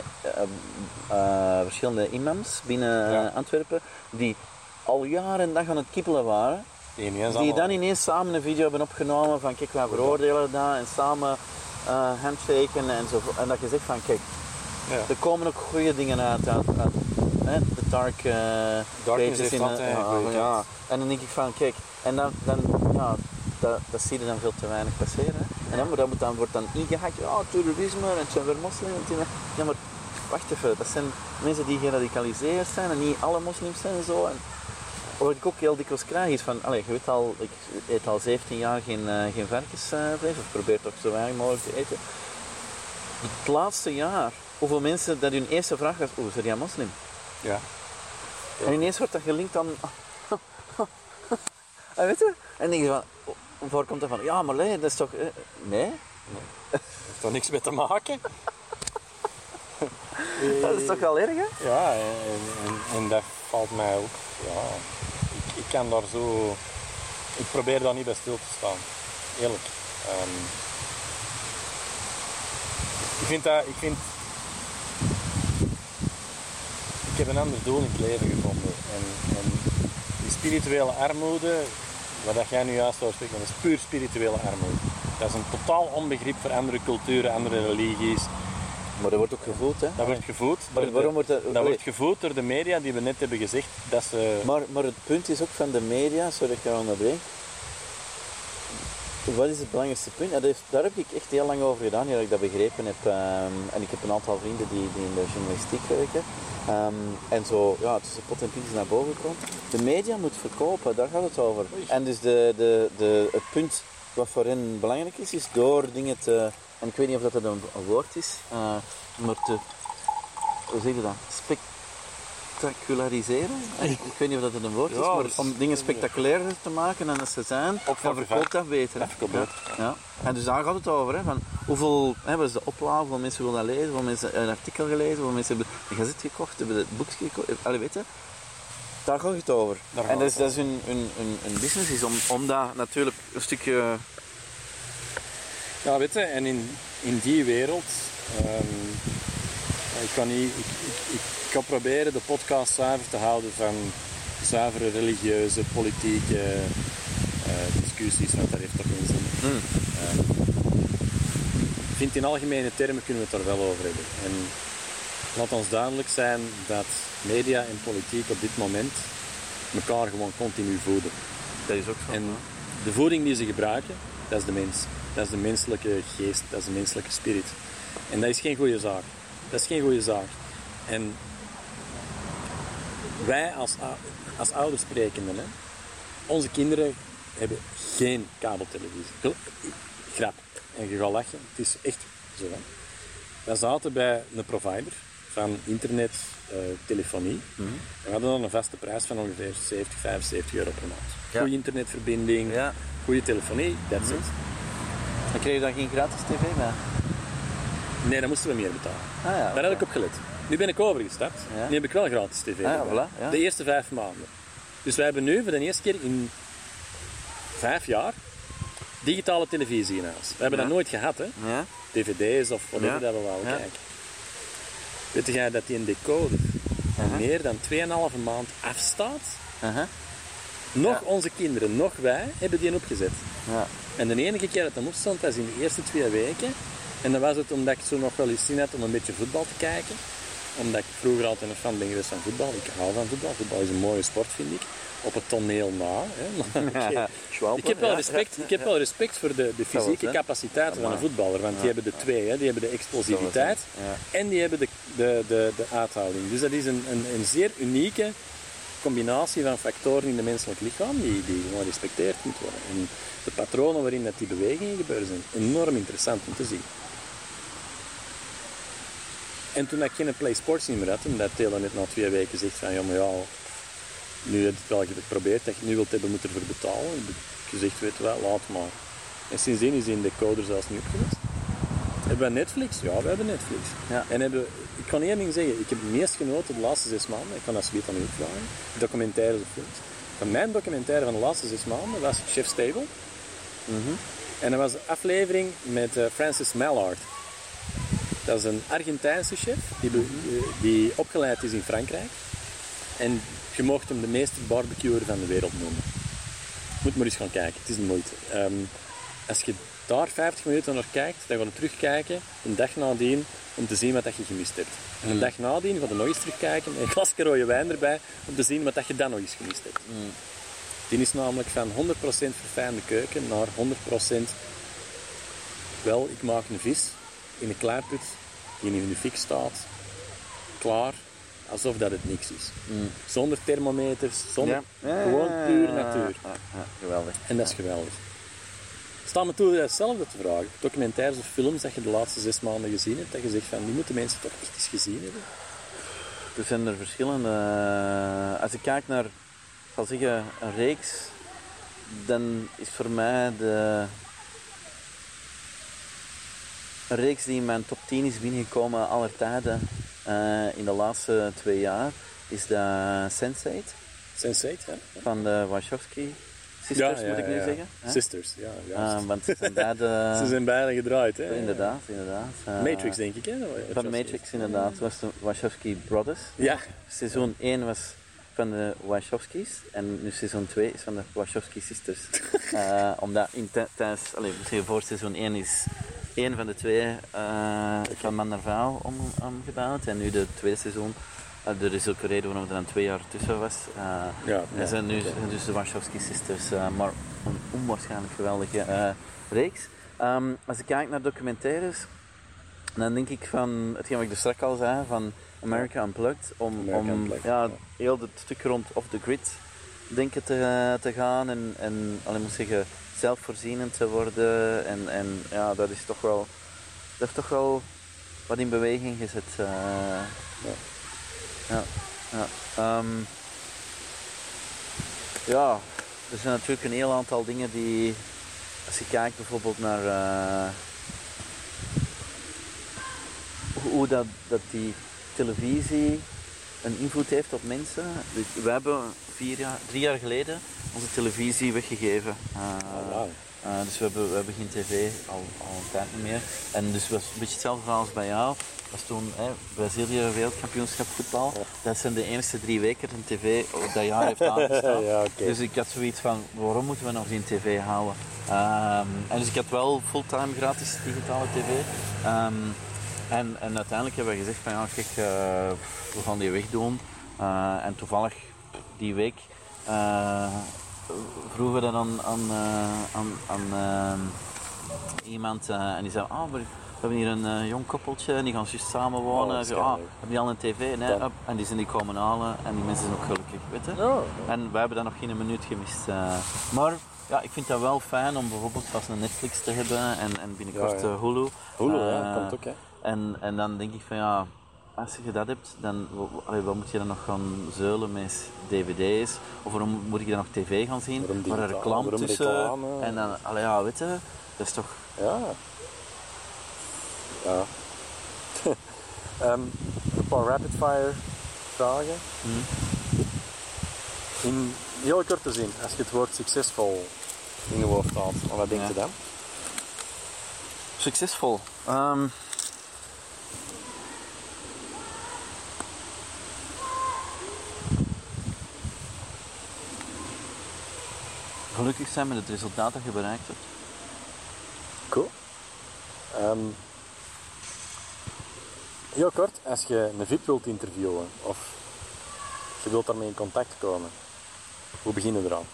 eh, verschillende imams binnen Ja. Antwerpen, die al jaren en dag aan het kippelen waren. Die, Die dan ineens samen een video hebben opgenomen van kijk, wij veroordelen dat en samen eh, handshaken en zo. En dat je zegt van kijk, Ja. er komen ook goede dingen uit, uit, uit hè, de dark Darkness heeft in eh, een ja. En dan denk ik van kijk, en dan, dan ja, dat, dat zie je dan veel te weinig passeren. hè. En dan, maar dat moet dan, wordt dan ingehakt, ja, terrorisme en het zijn weer moslims. Ja, maar wacht even, dat zijn mensen die geradicaliseerd zijn en niet alle moslims zijn en zo. En, wat ik ook heel dikwijls krijg is van, allez, je weet al, ik eet al 17 jaar geen, eh, geen varkensvlees, of probeer toch zo weinig mogelijk te eten. Het laatste jaar, hoeveel mensen dat hun eerste vraag was, oeh, zijn jij moslim? Ja. En ineens wordt dat gelinkt aan... en weet je? En dan denk je van, oh, waar komt dat van? Ja, maar nee, dat is toch... eh, Nee? heeft daar niks mee te maken. Dat is toch wel erg, hè? Ja, en, en, en dat valt mij ook. Ja, Ik probeer daar niet bij stil te staan. Eerlijk. Ehm, ik vind dat. Ik vind. Ik heb een ander doel in het leven gevonden. En, en die spirituele armoede, wat jij nu juist over spreekt, dat is puur spirituele armoede. Dat is een totaal onbegrip voor andere culturen, andere religies. Maar dat wordt ook gevoeld, hè? Dat wordt gevoed. Maar door de- waarom wordt dat... dat wordt gevoed door de media die we net hebben gezegd dat ze. Maar, maar het punt is ook van de media, sorry dat ik jou onderbreek. Wat is het belangrijkste punt? Ja, dat daar heb ik echt heel lang over gedaan, dat ik dat begrepen heb. ehm, en ik heb een aantal vrienden die, die in de journalistiek werken. Ehm, en zo, ja, tussen pot en pint is naar boven gekomen. De media moet verkopen, daar gaat het over. Oei. En dus de, de, de, het punt wat voor hen belangrijk is, is door dingen te... En ik weet niet of dat een, een woord is, eh, maar te... Hoe zeg je dat? Spectaculariseren? Ik weet niet of dat een woord is, Ja, maar dus- om dingen spectaculairder te maken dan dat ze zijn, dan verkoopt dat beter. hè. Ja. Ja. En dus daar gaat het over. Hè, van hoeveel, hè, wat is de hoeveel mensen willen dat lezen, hoeveel mensen hebben een artikel gelezen, hoeveel mensen hebben een gazet gekocht, hebben het boek gekocht, allee, weet je. Daar gaat het over. Daar en gaat dat is, dat is hun, hun, hun, hun business is om, om dat natuurlijk een stukje... Ja, weet je, en in, in die wereld. ehm, ik, kan niet, ik, ik, ik kan proberen de podcast zuiver te houden van zuivere religieuze, politieke eh, discussies, want daar heeft toch geen zin. Hmm. Ehm, ik vind in algemene termen kunnen we het er wel over hebben. En laat ons duidelijk zijn dat media en politiek op dit moment elkaar gewoon continu voeden. Dat is ook zo. En de voeding die ze gebruiken, dat is de mens. Dat is de menselijke geest, dat is de menselijke spirit. En dat is geen goede zaak. Dat is geen goede zaak. En wij als, als ouders sprekenden, hè, onze kinderen hebben geen kabeltelevisie. Grap. En je gaat lachen, het is echt zo. Hè. Wij zaten bij een provider van internet, eh, telefonie. En we hadden dan een vaste prijs van ongeveer 70, 75 euro per maand. Ja. Goede internetverbinding, Ja. goede telefonie, that's it. Dan kreeg je dan geen gratis tv bij? Nee, dan moesten we meer betalen. Ah ja. Daar heb ik op gelet. Nu ben ik overgestapt. Ja. Nu heb ik wel gratis tv. Ah voilà, ja. De eerste vijf maanden. Dus wij hebben nu voor de eerste keer in vijf jaar digitale televisie in huis. We hebben dat nooit gehad, hè? DVD's of whatever dat we kijken. Weet jij dat die een decoder Uh-huh. meer dan 2,5 maand afstaat? Uh-huh. Nog onze kinderen, nog wij, hebben die opgezet. Ja. En de enige keer dat hem opstond, was in de eerste twee weken. En dan was het omdat ik zo nog wel eens zin had om een beetje voetbal te kijken. Omdat ik vroeger altijd een fan ben geweest van voetbal. Ik hou van voetbal. Voetbal is een mooie sport, vind ik. Op het toneel na. Hè. Maar Ik heb wel respect, ik heb wel respect voor de, de fysieke capaciteiten van een voetballer. Want die hebben de twee. Hè. Die hebben de explosiviteit en die hebben de, de, de, de uithouding. Dus dat is een, een, een zeer unieke combinatie van factoren in het menselijk lichaam die, die gewoon gerespecteerd moet worden. En de patronen waarin dat die bewegingen gebeuren zijn enorm interessant om te zien. En toen ik geen Play Sports niet meer had, omdat Taylor net na twee weken zegt van ja, maar ja, nu heb je het wel geprobeerd, dat je nu wilt hebben, moet ervoor betalen. En ik heb gezegd, weet je wel, laat maar. En sindsdien is in decoder zelfs niet opgelost. Hebben we Netflix? Ja, we hebben Netflix. Ja. En hebben, ik kan één ding zeggen, ik heb het meest genoten de laatste zes maanden, ik kan dat zoiets aan u vragen, documentaires of films. Mijn documentaire van de laatste zes maanden was Chef's Table. En dat was een aflevering met eh, Francis Mallard. Dat is een Argentijnse chef die, be- eh, die opgeleid is in Frankrijk. En je mocht hem de meeste barbecuer van de wereld noemen. Moet maar eens gaan kijken, het is een moeite. Ehm, als je daar 50 minuten naar kijkt, dan ga je terugkijken, een dag nadien, om te zien wat dat je gemist hebt. En een dag nadien ga je nog eens terugkijken, met een glas rode wijn erbij, om te zien wat dat je dan nog eens gemist hebt. Die is namelijk van 100% verfijnde keuken naar 100% wel, ik maak een vis in een kleiput die in de fik staat, klaar, alsof dat het niks is. Zonder thermometers, zonder, Ja. Ja, gewoon puur natuur. Ja, ja, geweldig. En dat is geweldig. Sta me toe hetzelfde te vragen. Documentaires of films dat je de laatste zes maanden gezien hebt, dat je zegt van, die moeten mensen toch echt eens gezien hebben. Er zijn er verschillende. eh, Als ik kijk naar, ik zal zeggen, een reeks, dan is voor mij de. Een reeks die in mijn top 10 is binnengekomen aller tijden eh, in de laatste twee jaar, is de Sense8 Sense8, ja? van de Wachowski sisters, moet ik nu zeggen. hè? Sisters, ja. juist. Eh, want ze zijn beide. Ze zijn bijna gedraaid, hè? Inderdaad, inderdaad. Matrix, denk ik, hè? Van Matrix, inderdaad. was de Wachowski Brothers. Ja, Seizoen 1 was van de Wachowskis en nu seizoen 2 is van de Wachowski Sisters. Eh, omdat in tij- tijdens, zeggen, voor seizoen 1 is één van de twee eh, van man naar vrouw om, omgebouwd en nu de tweede seizoen. Eh, er is ook een reden waarom er dan twee jaar tussen was. Eh, Ja, ja, zijn nu zijn dus de Wachowski Sisters, eh, maar een onwaarschijnlijk geweldige reeks. Ehm, als ik kijk naar documentaires, dan denk ik van hetgeen wat ik er straks al zei, van America Unplugged, om, America om Unplugged, ja, ja. heel het stuk rond off the grid denken te, te gaan en, en allee, moet zeggen, zelfvoorzienend te worden. En, en ja, dat is toch wel, dat heeft toch wel wat in beweging gezet. Ja. Ja, ja. Ehm, ja, er zijn natuurlijk een heel aantal dingen die, als je kijkt bijvoorbeeld naar eh, hoe- dat, dat die televisie een invloed heeft op mensen. Dus We hebben vier jaar, drie jaar geleden onze televisie weggegeven. Oh, dus we hebben, we hebben geen tv al, al een tijd niet meer. En dus was een beetje hetzelfde verhaal als bij jou. Dat was toen hè, Brazilië wereldkampioenschap voetbal. Dat zijn de eerste drie weken dat een tv op dat jaar heeft aangestaan. Ja. Dus ik had zoiets van, waarom moeten we nog geen tv houden? Ehm, en dus ik had wel fulltime gratis digitale tv. Ehm, En, en uiteindelijk hebben we gezegd van ja, kijk, eh, we gaan die wegdoen. Eh en toevallig die week eh, vroegen we dat aan, aan, aan, aan iemand en die zei, ah, we, hebben hier een jong koppeltje en die gaan juist samen Oh, wonen. dat ah, hebben die al een tv? Nee. En die zijn die komen halen en die mensen zijn ook gelukkig, weet je. Ja. En wij hebben daar nog geen minuut gemist. maar ja, ik vind dat wel fijn om bijvoorbeeld vast een Netflix te hebben en, en binnenkort Ja, ja. Hulu. Hulu, ja, Eh, komt ook, hè. En, en dan denk ik van ja, als je dat hebt, dan wat moet je dan nog gaan zeulen met dvd's? Of waarom moet je dan nog tv gaan zien? Waarom Waar digitaal? reclame tussen. reclame? En dan, allee, ja, weet je, dat is toch... Ja. Ja. Ehm, een paar rapid-fire vragen. In heel korte zin, als je het woord succesvol in je hoofd haalt, wat denk Ja. je dan? Succesvol. Ehm, gelukkig zijn met het resultaat dat je bereikt hebt. Cool. Ehm, heel kort, als je een VIP wilt interviewen of je wilt daarmee in contact komen, hoe beginnen we eraan?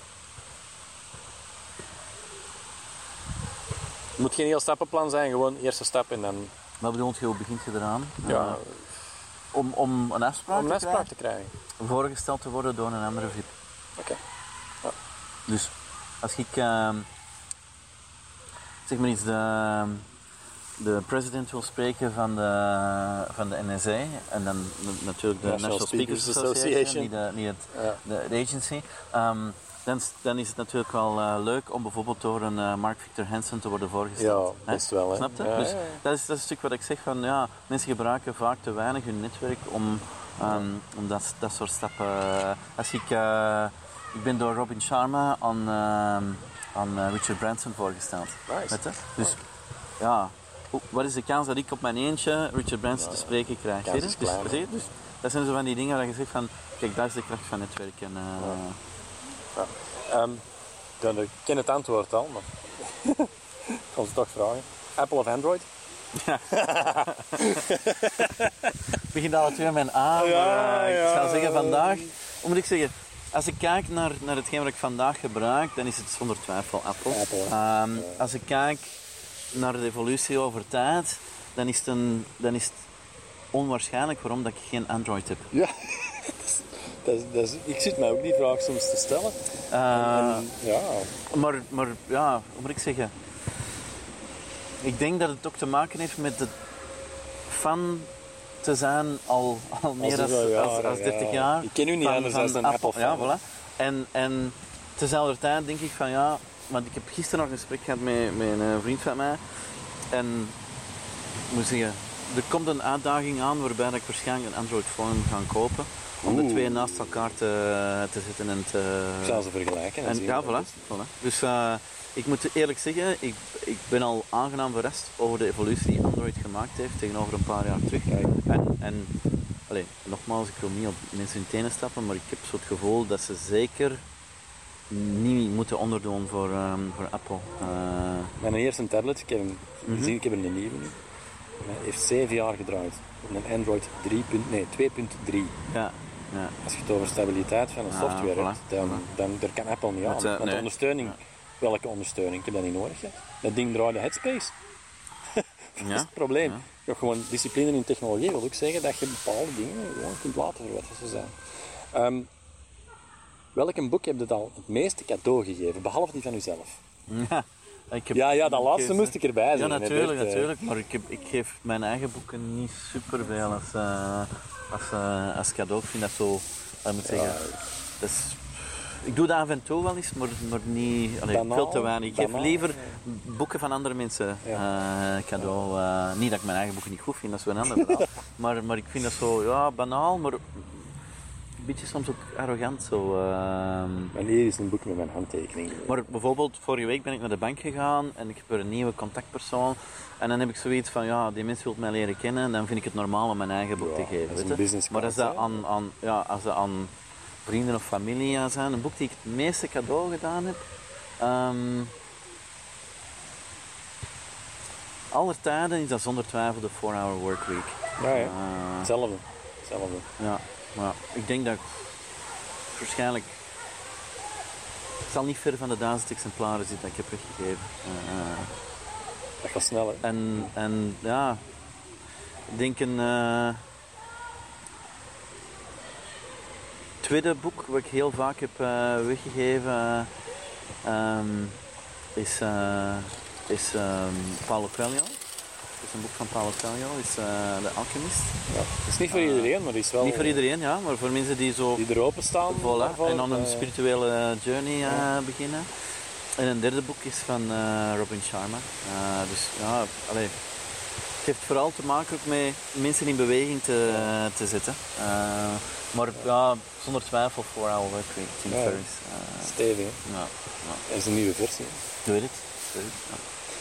Het moet geen heel stappenplan zijn, gewoon eerste stap en dan Wat bedoelt je, hoe begint je eraan? ja, Eh, om, om een afspraak om een te afspraak krijgen? te krijgen. Voorgesteld te worden door een andere VIP. Oké. Dus als ik ehm, zeg maar iets de, de president wil spreken van de, van de NSA en dan natuurlijk de National National, Speakers, Speakers Association, niet, de, niet het, Ja. de, de agency, ehm, dan, is- dan is het natuurlijk wel eh, leuk om bijvoorbeeld door een eh, Mark Victor Hansen te worden voorgesteld. Ja, hè? best wel, hè? Snap je? Ja, dus ja, ja. Dat, is, dat is een stuk wat ik zeg van ja, mensen gebruiken vaak te weinig hun netwerk om, ehm, om dat, dat soort stappen. Als ik, eh, ik ben door Robin Sharma aan, ehm, aan eh, Richard Branson voorgesteld. Nice. Weet je? Dus ja, wat is de kans dat ik op mijn eentje Richard Branson te spreken krijg? Zie je? Dus, zie je? dus dat zijn zo van die dingen waar je zegt van kijk, dat is de kracht van netwerken. eh. Ehm, dan, ik ken het antwoord al, maar ik ga ze toch vragen. Apple of Android? Het begint alle twee met een A. Ja, maar, eh, ik ja. zou zeggen vandaag, hoe moet ik zeggen? Als ik kijk naar, naar hetgeen wat ik vandaag gebruik, dan is het zonder twijfel Apple. Ehm, Als ik kijk naar de evolutie over tijd, dan is het, een, dan is het onwaarschijnlijk waarom dat ik geen Android heb. Ja. dat is, dat is, ik zit mij ook die vraag soms te stellen. Eh, En, ja, maar, maar ja, hoe moet ik zeggen? Ik denk dat het ook te maken heeft met het fan te zijn al, al meer dan zoveel als, jaren, als 30 ja. jaar. Ik ken u niet van- anders als een Apple-fan. Ja, voilà. En, en tezelfde tijd denk ik van ja, want ik heb gisteren nog een gesprek gehad met, met een vriend van mij. En ik moet zeggen, er komt een uitdaging aan waarbij ik waarschijnlijk een Android-phone ga kopen. Om de twee naast elkaar te, te zetten en te, ik zal ze vergelijken. En en, ja, voilà. voilà. Dus eh, ik moet eerlijk zeggen, ik, ik ben al aangenaam verrast over de evolutie die Android gemaakt heeft tegenover een paar jaar terug. En, en allee, nogmaals, ik wil niet op mensen hun tenen stappen, maar ik heb zo het gevoel dat ze zeker niet moeten onderdoen voor, ehm, voor Apple. Eh, Mijn eerste tablet, ik heb, hem, gezien, ik heb een nieuwe nu. Hij heeft 7 jaar gedraaid. Op een Android 3. Nee, 2.3. ja, ja. Als je het over stabiliteit van een software voilà, hebt, dan, voilà. dan daar kan Apple niet aan. Het, eh, Want nee. ondersteuning, Ja. welke ondersteuning? Ik heb dat niet nodig. Hè. Dat ding draaide Headspace. dat is Ja, het probleem. ja. Je hebt gewoon discipline in technologie wil ook zeggen dat je bepaalde dingen gewoon kunt laten voor wat ze zijn. Ehm welk een boek heb je al het meeste cadeau gegeven, behalve die van jezelf? Ja, ik heb, Ja, ja, dat laatste moest ik erbij Ja, zeggen. hè, natuurlijk, eh. natuurlijk. Maar ik, heb, ik geef mijn eigen boeken niet superveel als, eh, als, eh, als cadeau. Ik vind dat zo, ik moet zeggen, dat is, ik doe dat af en toe wel eens, maar, maar niet, allee, Banaal, veel te weinig. Ik geef banaal. liever boeken van andere mensen eh, cadeau. Eh, niet dat ik mijn eigen boeken niet goed vind, dat is wel een ander verhaal. maar, maar ik vind dat zo, ja, banaal, maar een beetje soms ook arrogant zo. ehm. En hier is een boek met mijn handtekening. Maar bijvoorbeeld, vorige week ben ik naar de bank gegaan en ik heb er een nieuwe contactpersoon. En dan heb ik zoiets van, ja, die mens wil mij leren kennen. En dan vind ik het normaal om mijn eigen boek Ja, te geven. dat is een maar als dat, aan, aan, ja, als dat aan vrienden of familie zijn, een boek die ik het meeste cadeau gedaan heb. ehm, aller tijden is dat zonder twijfel de 4-hour workweek. Ja, ja. Eh, Hetzelfde. Hetzelfde. ja, maar ik denk dat ik waarschijnlijk. Zal niet ver van de duizend exemplaren zitten dat ik heb weggegeven. Eh, Dat gaat snel, hè. en, en ja, ik denk een. eh, tweede boek wat ik heel vaak heb eh, weggegeven eh, ehm, is, is Paulo Coelho. Het is een boek van Paulo Coelho, is The Alchemist. Ja. Het is niet voor iedereen, maar is wel... Niet voor iedereen, ja, maar voor mensen die zo Die er open staan. Voilà, en dan een spirituele journey beginnen. En een derde boek is van eh, Robin Sharma. Eh, dus ja, allee, het heeft vooral te maken ook met mensen in beweging te, te zetten. Eh, maar ja, zonder twijfel voor our workweek, Tim Ja. Ferriss. Stevig, hè. ja, is een nieuwe versie. ik weet het. ik weet het, ja.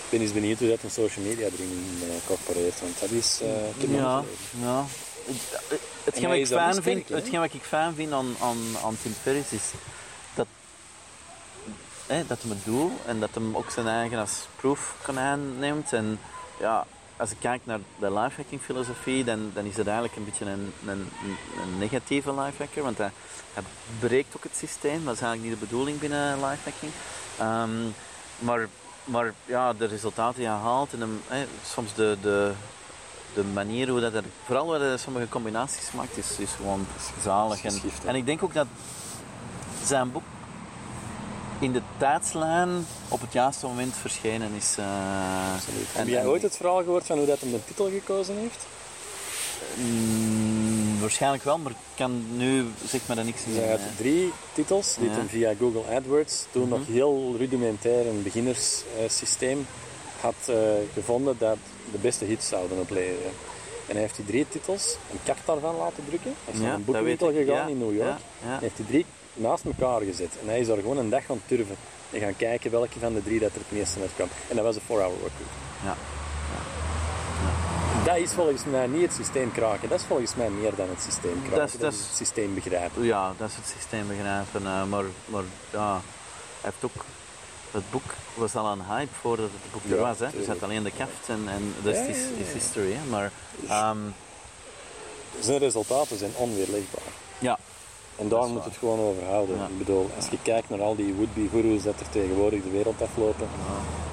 Ik ben eens benieuwd hoe dat een social media erin uh, corporeert, want dat is... te Ja, ja. Het- Hetgeen wat ik fijn vind, hetgeen wat ik fijn vind aan, aan, aan Tim Ferriss is hè, dat hij het doet en dat hij ook zijn eigen als proefkonijn neemt. En ja, als ik kijk naar de lifehacking filosofie, dan, dan is het eigenlijk een beetje een, een, een negatieve lifehacker, want hij, hij breekt ook het systeem. Dat is eigenlijk niet de bedoeling binnen lifehacking. Ehm, maar, maar ja, de resultaten die hij haalt en hem, hè, soms de, de, de manier hoe dat er, vooral waar hij sommige combinaties maakt, is, is gewoon zalig. En, en ik denk ook dat zijn boek in de tijdslijn op het juiste moment verschenen is. eh, Absoluut. en- Heb jij ooit het verhaal gehoord van hoe dat hem de titel gekozen heeft? Mm, waarschijnlijk wel, maar ik kan nu zeg maar er niks Er meer. zijn eh. drie titels die Ja. hij via Google AdWords, toen Mhm. nog heel rudimentair een beginnerssysteem, had eh, gevonden dat de beste hits zouden opleveren. En hij heeft die drie titels, een kaart daarvan laten drukken. Hij is naar een ik. gegaan in New York. Hij heeft die drie naast elkaar gezet. En hij is daar gewoon een dag gaan turven. En gaan kijken welke van de drie dat er het meeste uit kwam. En dat was de 4-hour workweek. Ja. Dat is volgens mij niet het systeem kraken. Dat is volgens mij meer dan het systeem kraken. Dat is- Dat, dat is is- het systeem begrijpen. Ja, dat is het systeem begrijpen. eh, maar, maar ja, hij heeft ook... Het boek was al een hype voordat het boek er Ja, was. Hè. Dus had alleen de kaft en, en Ja, is, is history. Hè. Maar ehm, Zijn resultaten zijn onweerlegbaar. ja, En daar moet waar. het gewoon over houden. Ik bedoel, als je kijkt naar al die would-be gurus dat er tegenwoordig de wereld aflopen.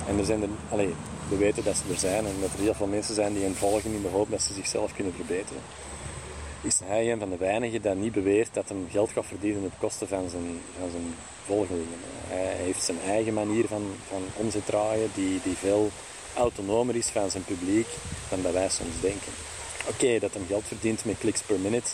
En er zijn er, allee, we weten dat ze er zijn en dat er heel veel mensen zijn die hen volgen in de hoop dat ze zichzelf kunnen verbeteren. Is hij een van de weinigen dat niet beweert dat hij geld gaat verdienen op kosten van zijn, van zijn volgelingen. Hij heeft zijn eigen manier van, van omzet draaien die, die veel autonomer is van zijn publiek dan dat wij soms denken. Oké, dat hem geld verdient met kliks per minute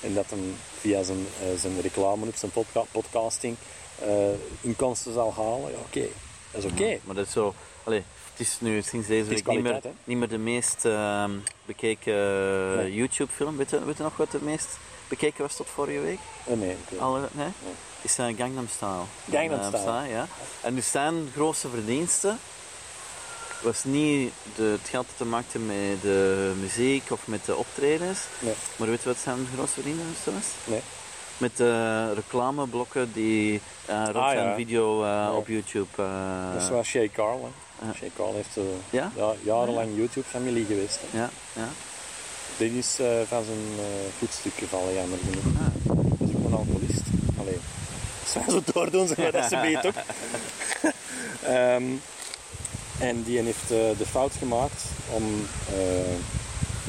en dat hem via zijn, eh, zijn reclame op zijn podca- podcasting eh, inkomsten zal halen. Oké, dat is oké. maar dat is zo... Allee, het is nu sinds deze week niet meer, niet meer de meest ehm, bekeken Nee. YouTube-film. Weet weet je nog wat de meest bekeken was tot vorige week? Eh, nee, Alle, nee? Is uh, Gangnam Style. Gangnam eh, Style. Ja. En dus zijn grootste verdienste was niet de, het geld dat hij maakte met de muziek of met de optredens. Nee. Maar weet je wat zijn grootste verdienste was? Nee. Met de reclameblokken die uh, rond Ah, zijn ja. video uh, op YouTube... uh, Dat is wel Shay Carl. Ja. Shay Carl heeft eh, Ja? ja, jarenlang YouTube-familie geweest. Hè. Ja, ja. Dit is eh, van zijn eh voetstuk gevallen, jammer genoeg. Ah. Dat is ook een alcoholist. Allee, als zo doordoen, zijn we dat ze beet. Ehm, en die heeft eh, de fout gemaakt om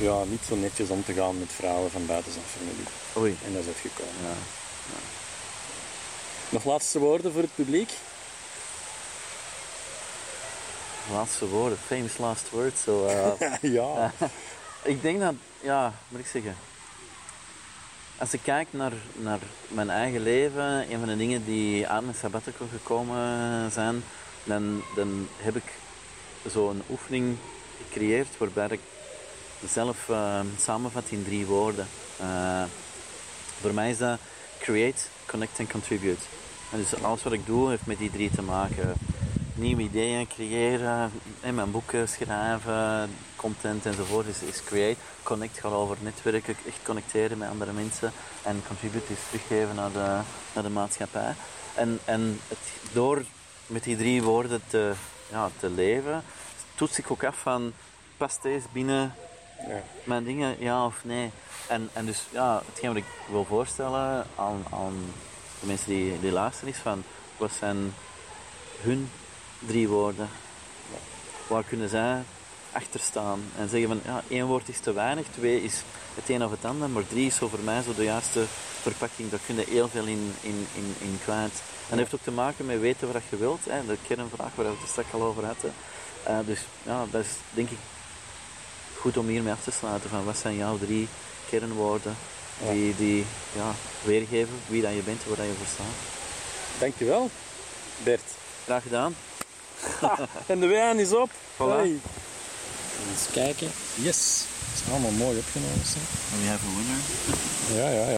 ja, niet zo netjes om te gaan met vrouwen van buiten zijn familie. Oei. En dat is uitgekomen. Ja. Nog laatste woorden voor het publiek? Laatste woorden. Famous last words. Zo, uh, ja. Ik denk dat, ja, moet ik zeggen. Als ik kijk naar, naar mijn eigen leven, een van de dingen die aan mijn sabbatical gekomen zijn, dan, dan heb ik zo'n oefening gecreëerd waarbij ik zelf uh, samenvat in drie woorden. Uh, voor mij is dat create, connect en contribute. En dus alles wat ik doe heeft met die drie te maken. Nieuwe ideeën creëren, in mijn boeken schrijven, content enzovoort is, is create. Connect gaat over netwerken, echt connecteren met andere mensen. En contribute is teruggeven naar de, naar de maatschappij. En, en het, door met die drie woorden te, ja, te leven, toets ik ook af van past deze binnen Ja. mijn dingen, ja of nee? En, en dus ja, hetgeen wat ik wil voorstellen aan, aan de mensen die, die luisteren is van, wat zijn hun drie woorden? Waar kunnen zij achter staan? En zeggen van, ja, één woord is te weinig, twee is het een of het ander, maar drie is zo voor mij zo de juiste verpakking. Daar kun je heel veel in, in, in, in kwijt. En dat heeft ook te maken met weten wat je wilt, hè, de kernvraag waar we het straks al over hadden. Eh, dus ja, dat is denk ik goed om hiermee af te sluiten. Van wat zijn jouw drie kernwoorden die, die ja, weergeven wie dat je bent en waar dat je voor staat. Dankjewel, Bert. Graag gedaan. En de wijn is op. Voilà. Hey. Eens kijken. Yes. Dat is allemaal mooi opgenomen. zeg. We a winner. Ja, ja, ja.